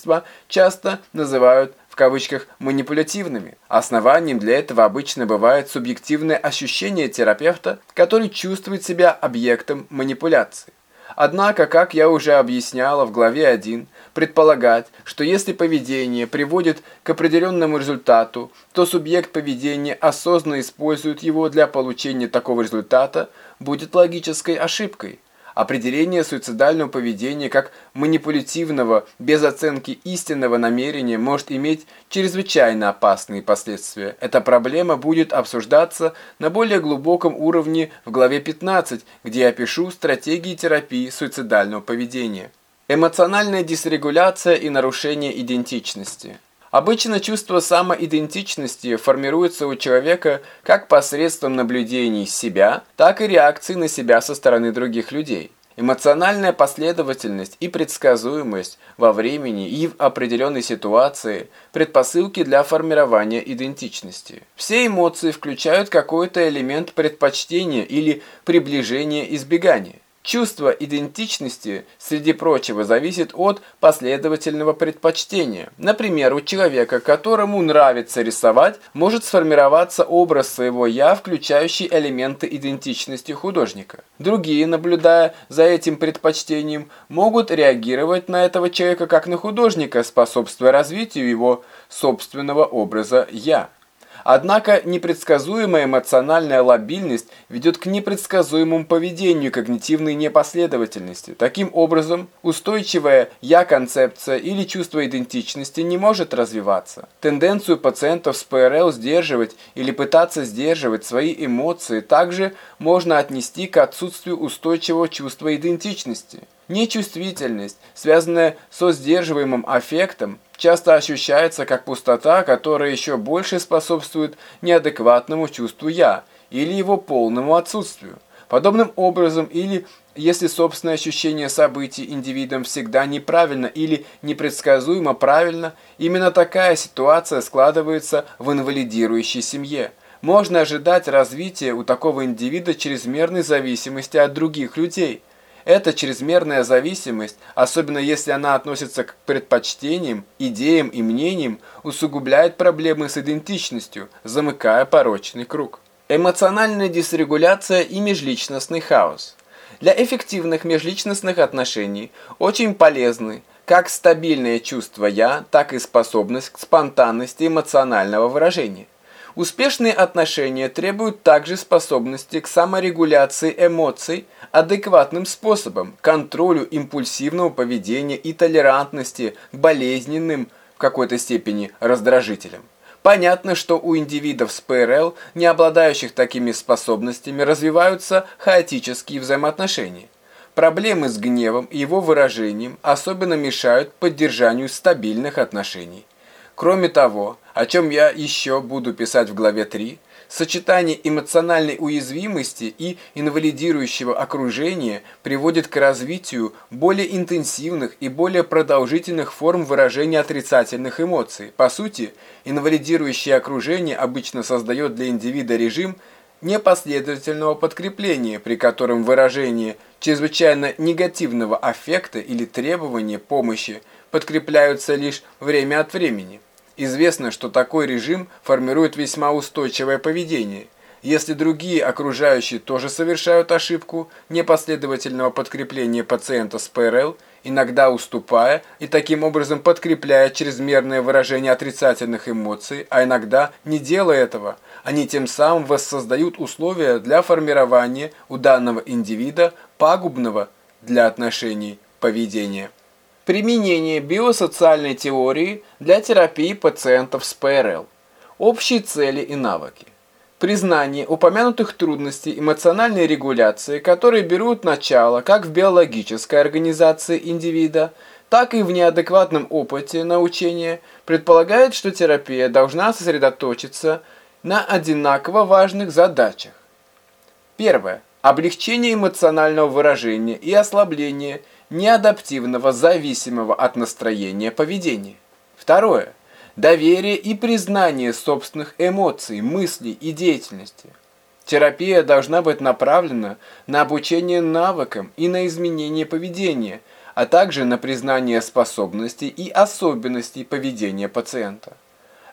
вредительства часто называют в кавычках манипулятивными. Основанием для этого обычно бывает субъективное ощущение терапевта, который чувствует себя объектом манипуляции. Однако, как я уже объясняла в главе 1, предполагать, что если поведение приводит к определенному результату, то субъект поведения осознанно использует его для получения такого результата, будет логической ошибкой. Определение суицидального поведения как манипулятивного, без оценки истинного намерения может иметь чрезвычайно опасные последствия. Эта проблема будет обсуждаться на более глубоком уровне в главе 15, где я пишу стратегии терапии суицидального поведения. Эмоциональная дисрегуляция и нарушение идентичности. Обычно чувство самоидентичности формируется у человека как посредством наблюдений себя, так и реакций на себя со стороны других людей. Эмоциональная последовательность и предсказуемость во времени и в определенной ситуации – предпосылки для формирования идентичности. Все эмоции включают какой-то элемент предпочтения или приближения избегания. Чувство идентичности, среди прочего, зависит от последовательного предпочтения. Например, у человека, которому нравится рисовать, может сформироваться образ своего «я», включающий элементы идентичности художника. Другие, наблюдая за этим предпочтением, могут реагировать на этого человека как на художника, способствуя развитию его собственного образа «я». Однако непредсказуемая эмоциональная лобильность ведет к непредсказуемому поведению когнитивной непоследовательности. Таким образом, устойчивая «я-концепция» или чувство идентичности не может развиваться. Тенденцию пациентов с ПРЛ сдерживать или пытаться сдерживать свои эмоции также можно отнести к отсутствию устойчивого чувства идентичности. Нечувствительность, связанная со сдерживаемым аффектом, часто ощущается как пустота, которая еще больше способствует неадекватному чувству «я» или его полному отсутствию. Подобным образом, или если собственное ощущение событий индивидом всегда неправильно или непредсказуемо правильно, именно такая ситуация складывается в инвалидирующей семье. Можно ожидать развития у такого индивида чрезмерной зависимости от других людей – эта чрезмерная зависимость, особенно если она относится к предпочтениям, идеям и мнениям, усугубляет проблемы с идентичностью, замыкая порочный круг. Эмоциональная дисрегуляция и межличностный хаос. Для эффективных межличностных отношений очень полезны как стабильное чувство «я», так и способность к спонтанности эмоционального выражения. Успешные отношения требуют также способности к саморегуляции эмоций адекватным способом, контролю импульсивного поведения и толерантности к болезненным в какой-то степени раздражителям. Понятно, что у индивидов с ПРЛ, не обладающих такими способностями, развиваются хаотические взаимоотношения. Проблемы с гневом и его выражением особенно мешают поддержанию стабильных отношений. Кроме того, о чем я еще буду писать в главе 3, сочетание эмоциональной уязвимости и инвалидирующего окружения приводит к развитию более интенсивных и более продолжительных форм выражения отрицательных эмоций. По сути, инвалидирующее окружение обычно создает для индивида режим непоследовательного подкрепления, при котором выражение чрезвычайно негативного аффекта или требования помощи подкрепляются лишь время от времени. Известно, что такой режим формирует весьма устойчивое поведение. Если другие окружающие тоже совершают ошибку непоследовательного подкрепления пациента с ПРЛ, иногда уступая и таким образом подкрепляя чрезмерное выражение отрицательных эмоций, а иногда не делая этого, они тем самым воссоздают условия для формирования у данного индивида пагубного для отношений поведения. Применение биосоциальной теории для терапии пациентов с ПРЛ. Общие цели и навыки. Признание упомянутых трудностей эмоциональной регуляции, которые берут начало как в биологической организации индивида, так и в неадекватном опыте научения, предполагает, что терапия должна сосредоточиться на одинаково важных задачах. Первое. Облегчение эмоционального выражения и ослабление неадаптивного, зависимого от настроения поведения. Второе. Доверие и признание собственных эмоций, мыслей и деятельности. Терапия должна быть направлена на обучение навыкам и на изменение поведения, а также на признание способностей и особенностей поведения пациента.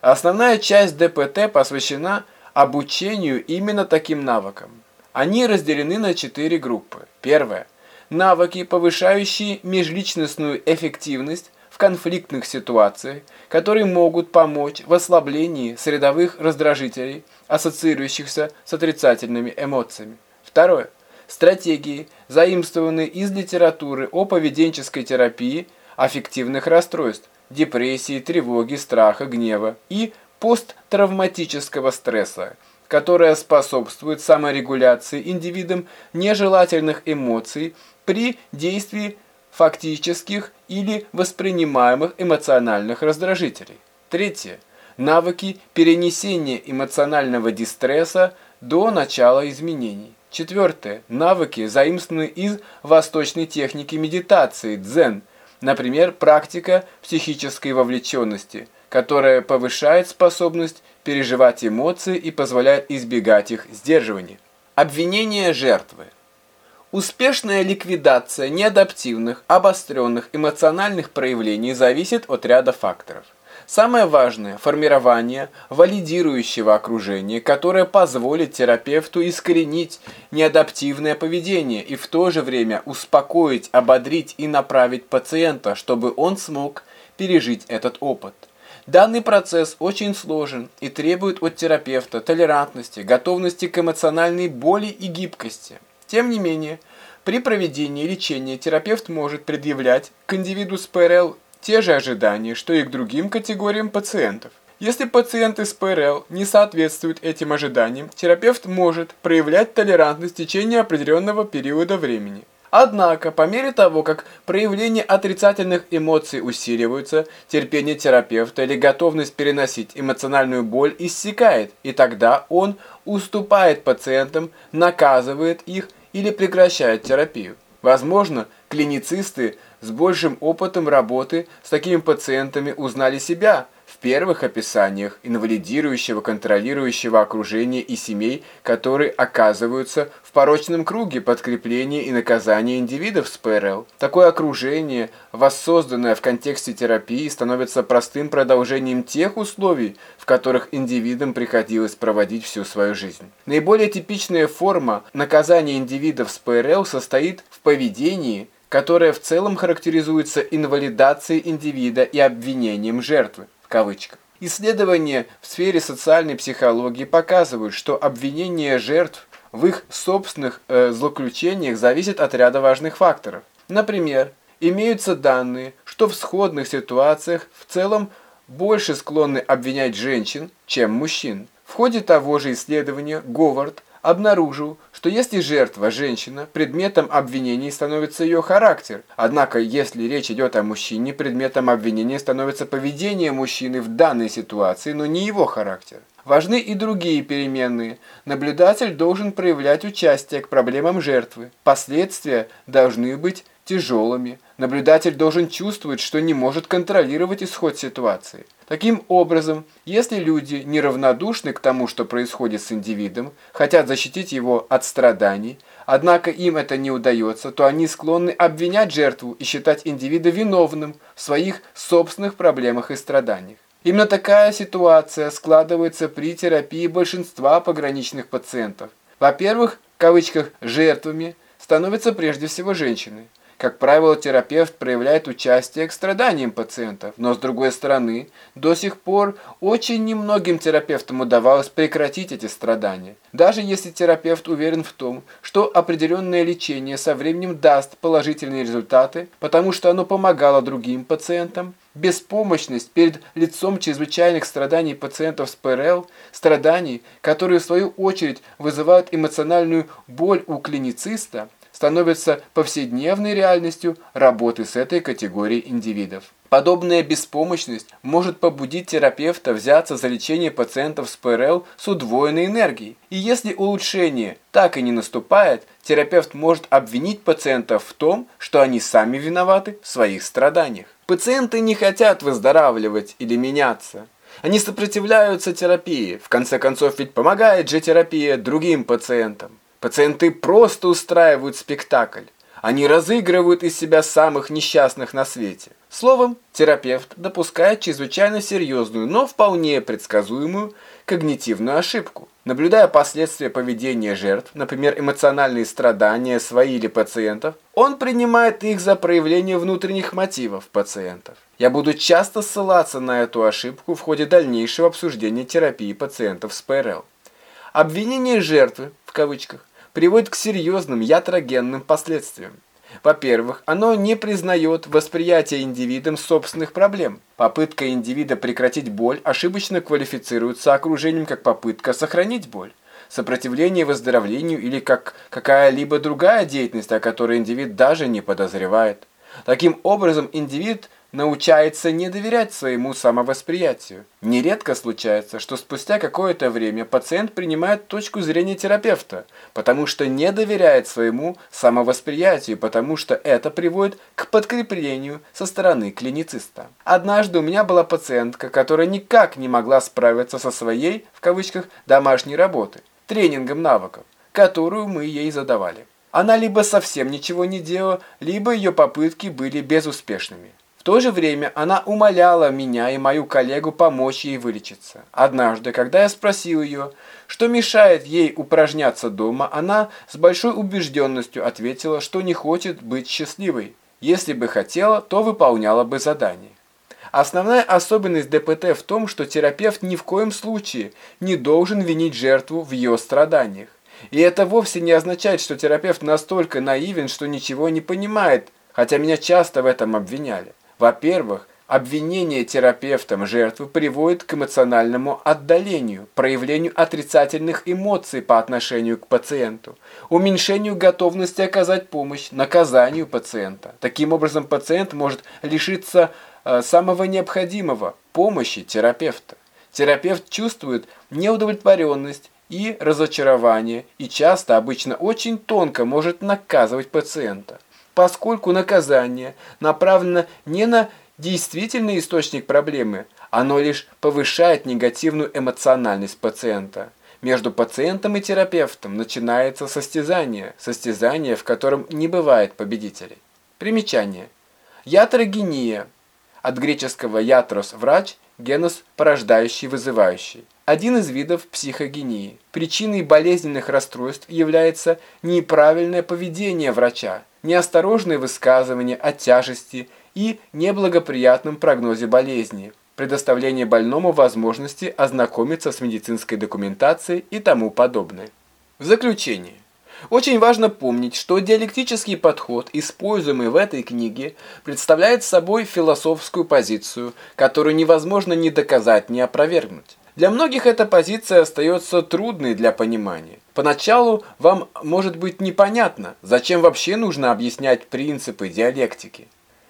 Основная часть ДПТ посвящена обучению именно таким навыкам. Они разделены на четыре группы. Первое – навыки, повышающие межличностную эффективность в конфликтных ситуациях, которые могут помочь в ослаблении средовых раздражителей, ассоциирующихся с отрицательными эмоциями. Второе. Стратегии, заимствованные из литературы о поведенческой терапии аффективных расстройств, депрессии, тревоги, страха, гнева и посттравматического стресса, которая способствует саморегуляции индивидом нежелательных эмоций при действии фактических или воспринимаемых эмоциональных раздражителей. Третье. Навыки перенесения эмоционального дистресса до начала изменений. Четвертое. Навыки, заимствованные из восточной техники медитации, дзен, например, практика психической вовлеченности, которая повышает способность переживать эмоции и позволяет избегать их сдерживания. Обвинение жертвы. Успешная ликвидация неадаптивных, обостренных эмоциональных проявлений зависит от ряда факторов. Самое важное – формирование валидирующего окружения, которое позволит терапевту искоренить неадаптивное поведение и в то же время успокоить, ободрить и направить пациента, чтобы он смог пережить этот опыт. Данный процесс очень сложен и требует от терапевта толерантности, готовности к эмоциональной боли и гибкости. Тем не менее, при проведении лечения терапевт может предъявлять к индивиду с ПРЛ те же ожидания, что и к другим категориям пациентов. Если пациенты с ПРЛ не соответствуют этим ожиданиям, терапевт может проявлять толерантность в течение определенного периода времени. Однако, по мере того, как проявления отрицательных эмоций усиливаются, терпение терапевта или готовность переносить эмоциональную боль иссякает, и тогда он уступает пациентам, наказывает их или прекращает терапию. Возможно, клиницисты с большим опытом работы с такими пациентами узнали себя – в первых описаниях инвалидирующего контролирующего окружения и семей, которые оказываются в порочном круге подкрепления и наказания индивидов с ПРЛ. Такое окружение, воссозданное в контексте терапии, становится простым продолжением тех условий, в которых индивидам приходилось проводить всю свою жизнь. Наиболее типичная форма наказания индивидов с ПРЛ состоит в поведении, которое в целом характеризуется инвалидацией индивида и обвинением жертвы кавычках. Исследования в сфере социальной психологии показывают, что обвинение жертв в их собственных э, злоключениях зависит от ряда важных факторов. Например, имеются данные, что в сходных ситуациях в целом больше склонны обвинять женщин, чем мужчин. В ходе того же исследования Говард обнаружил, что если жертва – женщина, предметом обвинений становится ее характер. Однако, если речь идет о мужчине, предметом обвинения становится поведение мужчины в данной ситуации, но не его характер. Важны и другие переменные. Наблюдатель должен проявлять участие к проблемам жертвы. Последствия должны быть тяжелыми. Наблюдатель должен чувствовать, что не может контролировать исход ситуации. Таким образом, если люди неравнодушны к тому, что происходит с индивидом, хотят защитить его от страданий, однако им это не удается, то они склонны обвинять жертву и считать индивида виновным в своих собственных проблемах и страданиях. Именно такая ситуация складывается при терапии большинства пограничных пациентов. Во-первых, в кавычках «жертвами» становятся прежде всего женщины. Как правило, терапевт проявляет участие к страданиям пациентов, но с другой стороны, до сих пор очень немногим терапевтам удавалось прекратить эти страдания. Даже если терапевт уверен в том, что определенное лечение со временем даст положительные результаты, потому что оно помогало другим пациентам, беспомощность перед лицом чрезвычайных страданий пациентов с ПРЛ, страданий, которые в свою очередь вызывают эмоциональную боль у клинициста, становится повседневной реальностью работы с этой категорией индивидов. Подобная беспомощность может побудить терапевта взяться за лечение пациентов с ПРЛ с удвоенной энергией. И если улучшение так и не наступает, терапевт может обвинить пациентов в том, что они сами виноваты в своих страданиях. Пациенты не хотят выздоравливать или меняться. Они сопротивляются терапии. В конце концов, ведь помогает же терапия другим пациентам. Пациенты просто устраивают спектакль. Они разыгрывают из себя самых несчастных на свете. Словом, терапевт допускает чрезвычайно серьезную, но вполне предсказуемую когнитивную ошибку. Наблюдая последствия поведения жертв, например, эмоциональные страдания свои или пациентов, он принимает их за проявление внутренних мотивов пациентов. Я буду часто ссылаться на эту ошибку в ходе дальнейшего обсуждения терапии пациентов с ПРЛ. Обвинение жертвы, кавычках, приводит к серьезным ятрогенным последствиям. Во-первых, оно не признает восприятие индивидом собственных проблем. Попытка индивида прекратить боль ошибочно квалифицируется окружением как попытка сохранить боль. Сопротивление выздоровлению или как какая-либо другая деятельность, о которой индивид даже не подозревает. Таким образом, индивид научается не доверять своему самовосприятию. Нередко случается, что спустя какое-то время пациент принимает точку зрения терапевта, потому что не доверяет своему самовосприятию, потому что это приводит к подкреплению со стороны клинициста. Однажды у меня была пациентка, которая никак не могла справиться со своей, в кавычках, домашней работой, тренингом навыков, которую мы ей задавали. Она либо совсем ничего не делала, либо ее попытки были безуспешными то же время она умоляла меня и мою коллегу помочь ей вылечиться. Однажды, когда я спросил ее, что мешает ей упражняться дома, она с большой убежденностью ответила, что не хочет быть счастливой. Если бы хотела, то выполняла бы задание. Основная особенность ДПТ в том, что терапевт ни в коем случае не должен винить жертву в ее страданиях. И это вовсе не означает, что терапевт настолько наивен, что ничего не понимает, хотя меня часто в этом обвиняли. Во-первых, обвинение терапевтом жертвы приводит к эмоциональному отдалению, проявлению отрицательных эмоций по отношению к пациенту, уменьшению готовности оказать помощь, наказанию пациента. Таким образом, пациент может лишиться э, самого необходимого – помощи терапевта. Терапевт чувствует неудовлетворенность, и разочарование, и часто, обычно очень тонко может наказывать пациента. Поскольку наказание направлено не на действительный источник проблемы, оно лишь повышает негативную эмоциональность пациента. Между пациентом и терапевтом начинается состязание, состязание, в котором не бывает победителей. Примечание. Ятрогения. От греческого ятрос – врач, генос – порождающий, вызывающий один из видов психогении. Причиной болезненных расстройств является неправильное поведение врача, неосторожные высказывания о тяжести и неблагоприятном прогнозе болезни, предоставление больному возможности ознакомиться с медицинской документацией и тому подобное. В заключение. Очень важно помнить, что диалектический подход, используемый в этой книге, представляет собой философскую позицию, которую невозможно ни доказать, ни опровергнуть. Для многих эта позиция остается трудной для понимания. Поначалу вам может быть непонятно, зачем вообще нужно объяснять принципы диалектики.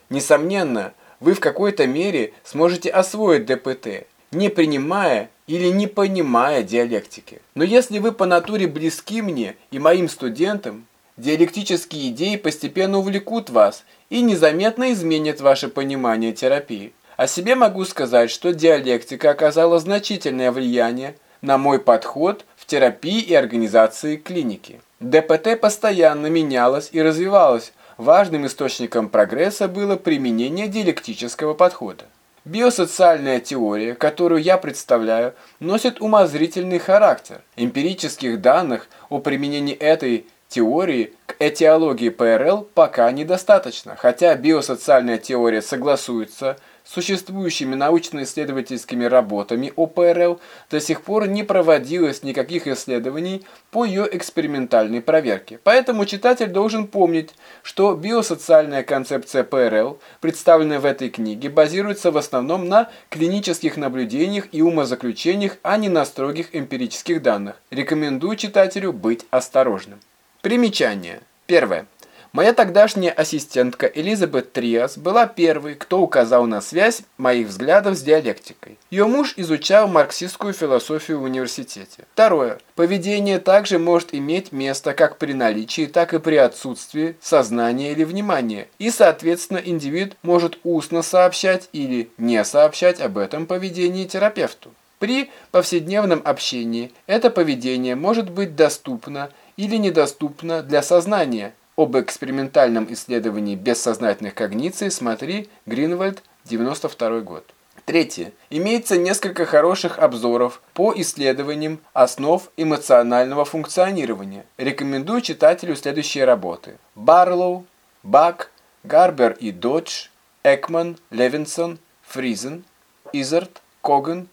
Несомненно, вы в какой-то мере сможете освоить ДПТ, не принимая или не понимая диалектики. Но если вы по натуре близки мне и моим студентам, диалектические идеи постепенно увлекут вас и незаметно изменят ваше понимание терапии. О себе могу сказать, что диалектика оказала значительное влияние на мой подход в терапии и организации клиники. ДПТ постоянно менялось и развивалось. Важным источником прогресса было применение диалектического подхода. Биосоциальная теория, которую я представляю, носит умозрительный характер. Эмпирических данных о применении этой теории к этиологии ПРЛ пока недостаточно, хотя биосоциальная теория согласуется существующими научно-исследовательскими работами о ПРЛ до сих пор не проводилось никаких исследований по ее экспериментальной проверке. Поэтому читатель должен помнить, что биосоциальная концепция ПРЛ, представленная в этой книге, базируется в основном на клинических наблюдениях и умозаключениях, а не на строгих эмпирических данных. Рекомендую читателю быть осторожным. Примечание. Первое. Моя тогдашняя ассистентка Элизабет Триас была первой, кто указал на связь моих взглядов с диалектикой. Ее муж изучал марксистскую философию в университете. Второе. Поведение также может иметь место как при наличии, так и при отсутствии сознания или внимания, и, соответственно, индивид может устно сообщать или не сообщать об этом поведении терапевту. При повседневном общении это поведение может быть доступно или недоступно для сознания, об экспериментальном исследовании бессознательных когниций смотри Гринвальд, 92 год. Третье. Имеется несколько хороших обзоров по исследованиям основ эмоционального функционирования. Рекомендую читателю следующие работы. Барлоу, Бак, Гарбер и Додж, Экман, Левинсон, Фризен, Изард, Коган,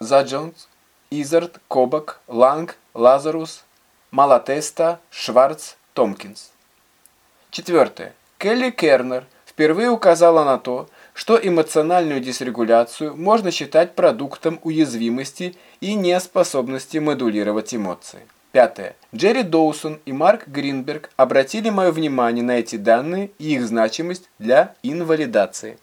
Заджонс, Изард, Кобак, Ланг, Лазарус, Малатеста, Шварц, Томкинс. Четвертое. Келли Кернер впервые указала на то, что эмоциональную дисрегуляцию можно считать продуктом уязвимости и неспособности модулировать эмоции. Пятое. Джерри Доусон и Марк Гринберг обратили мое внимание на эти данные и их значимость для инвалидации.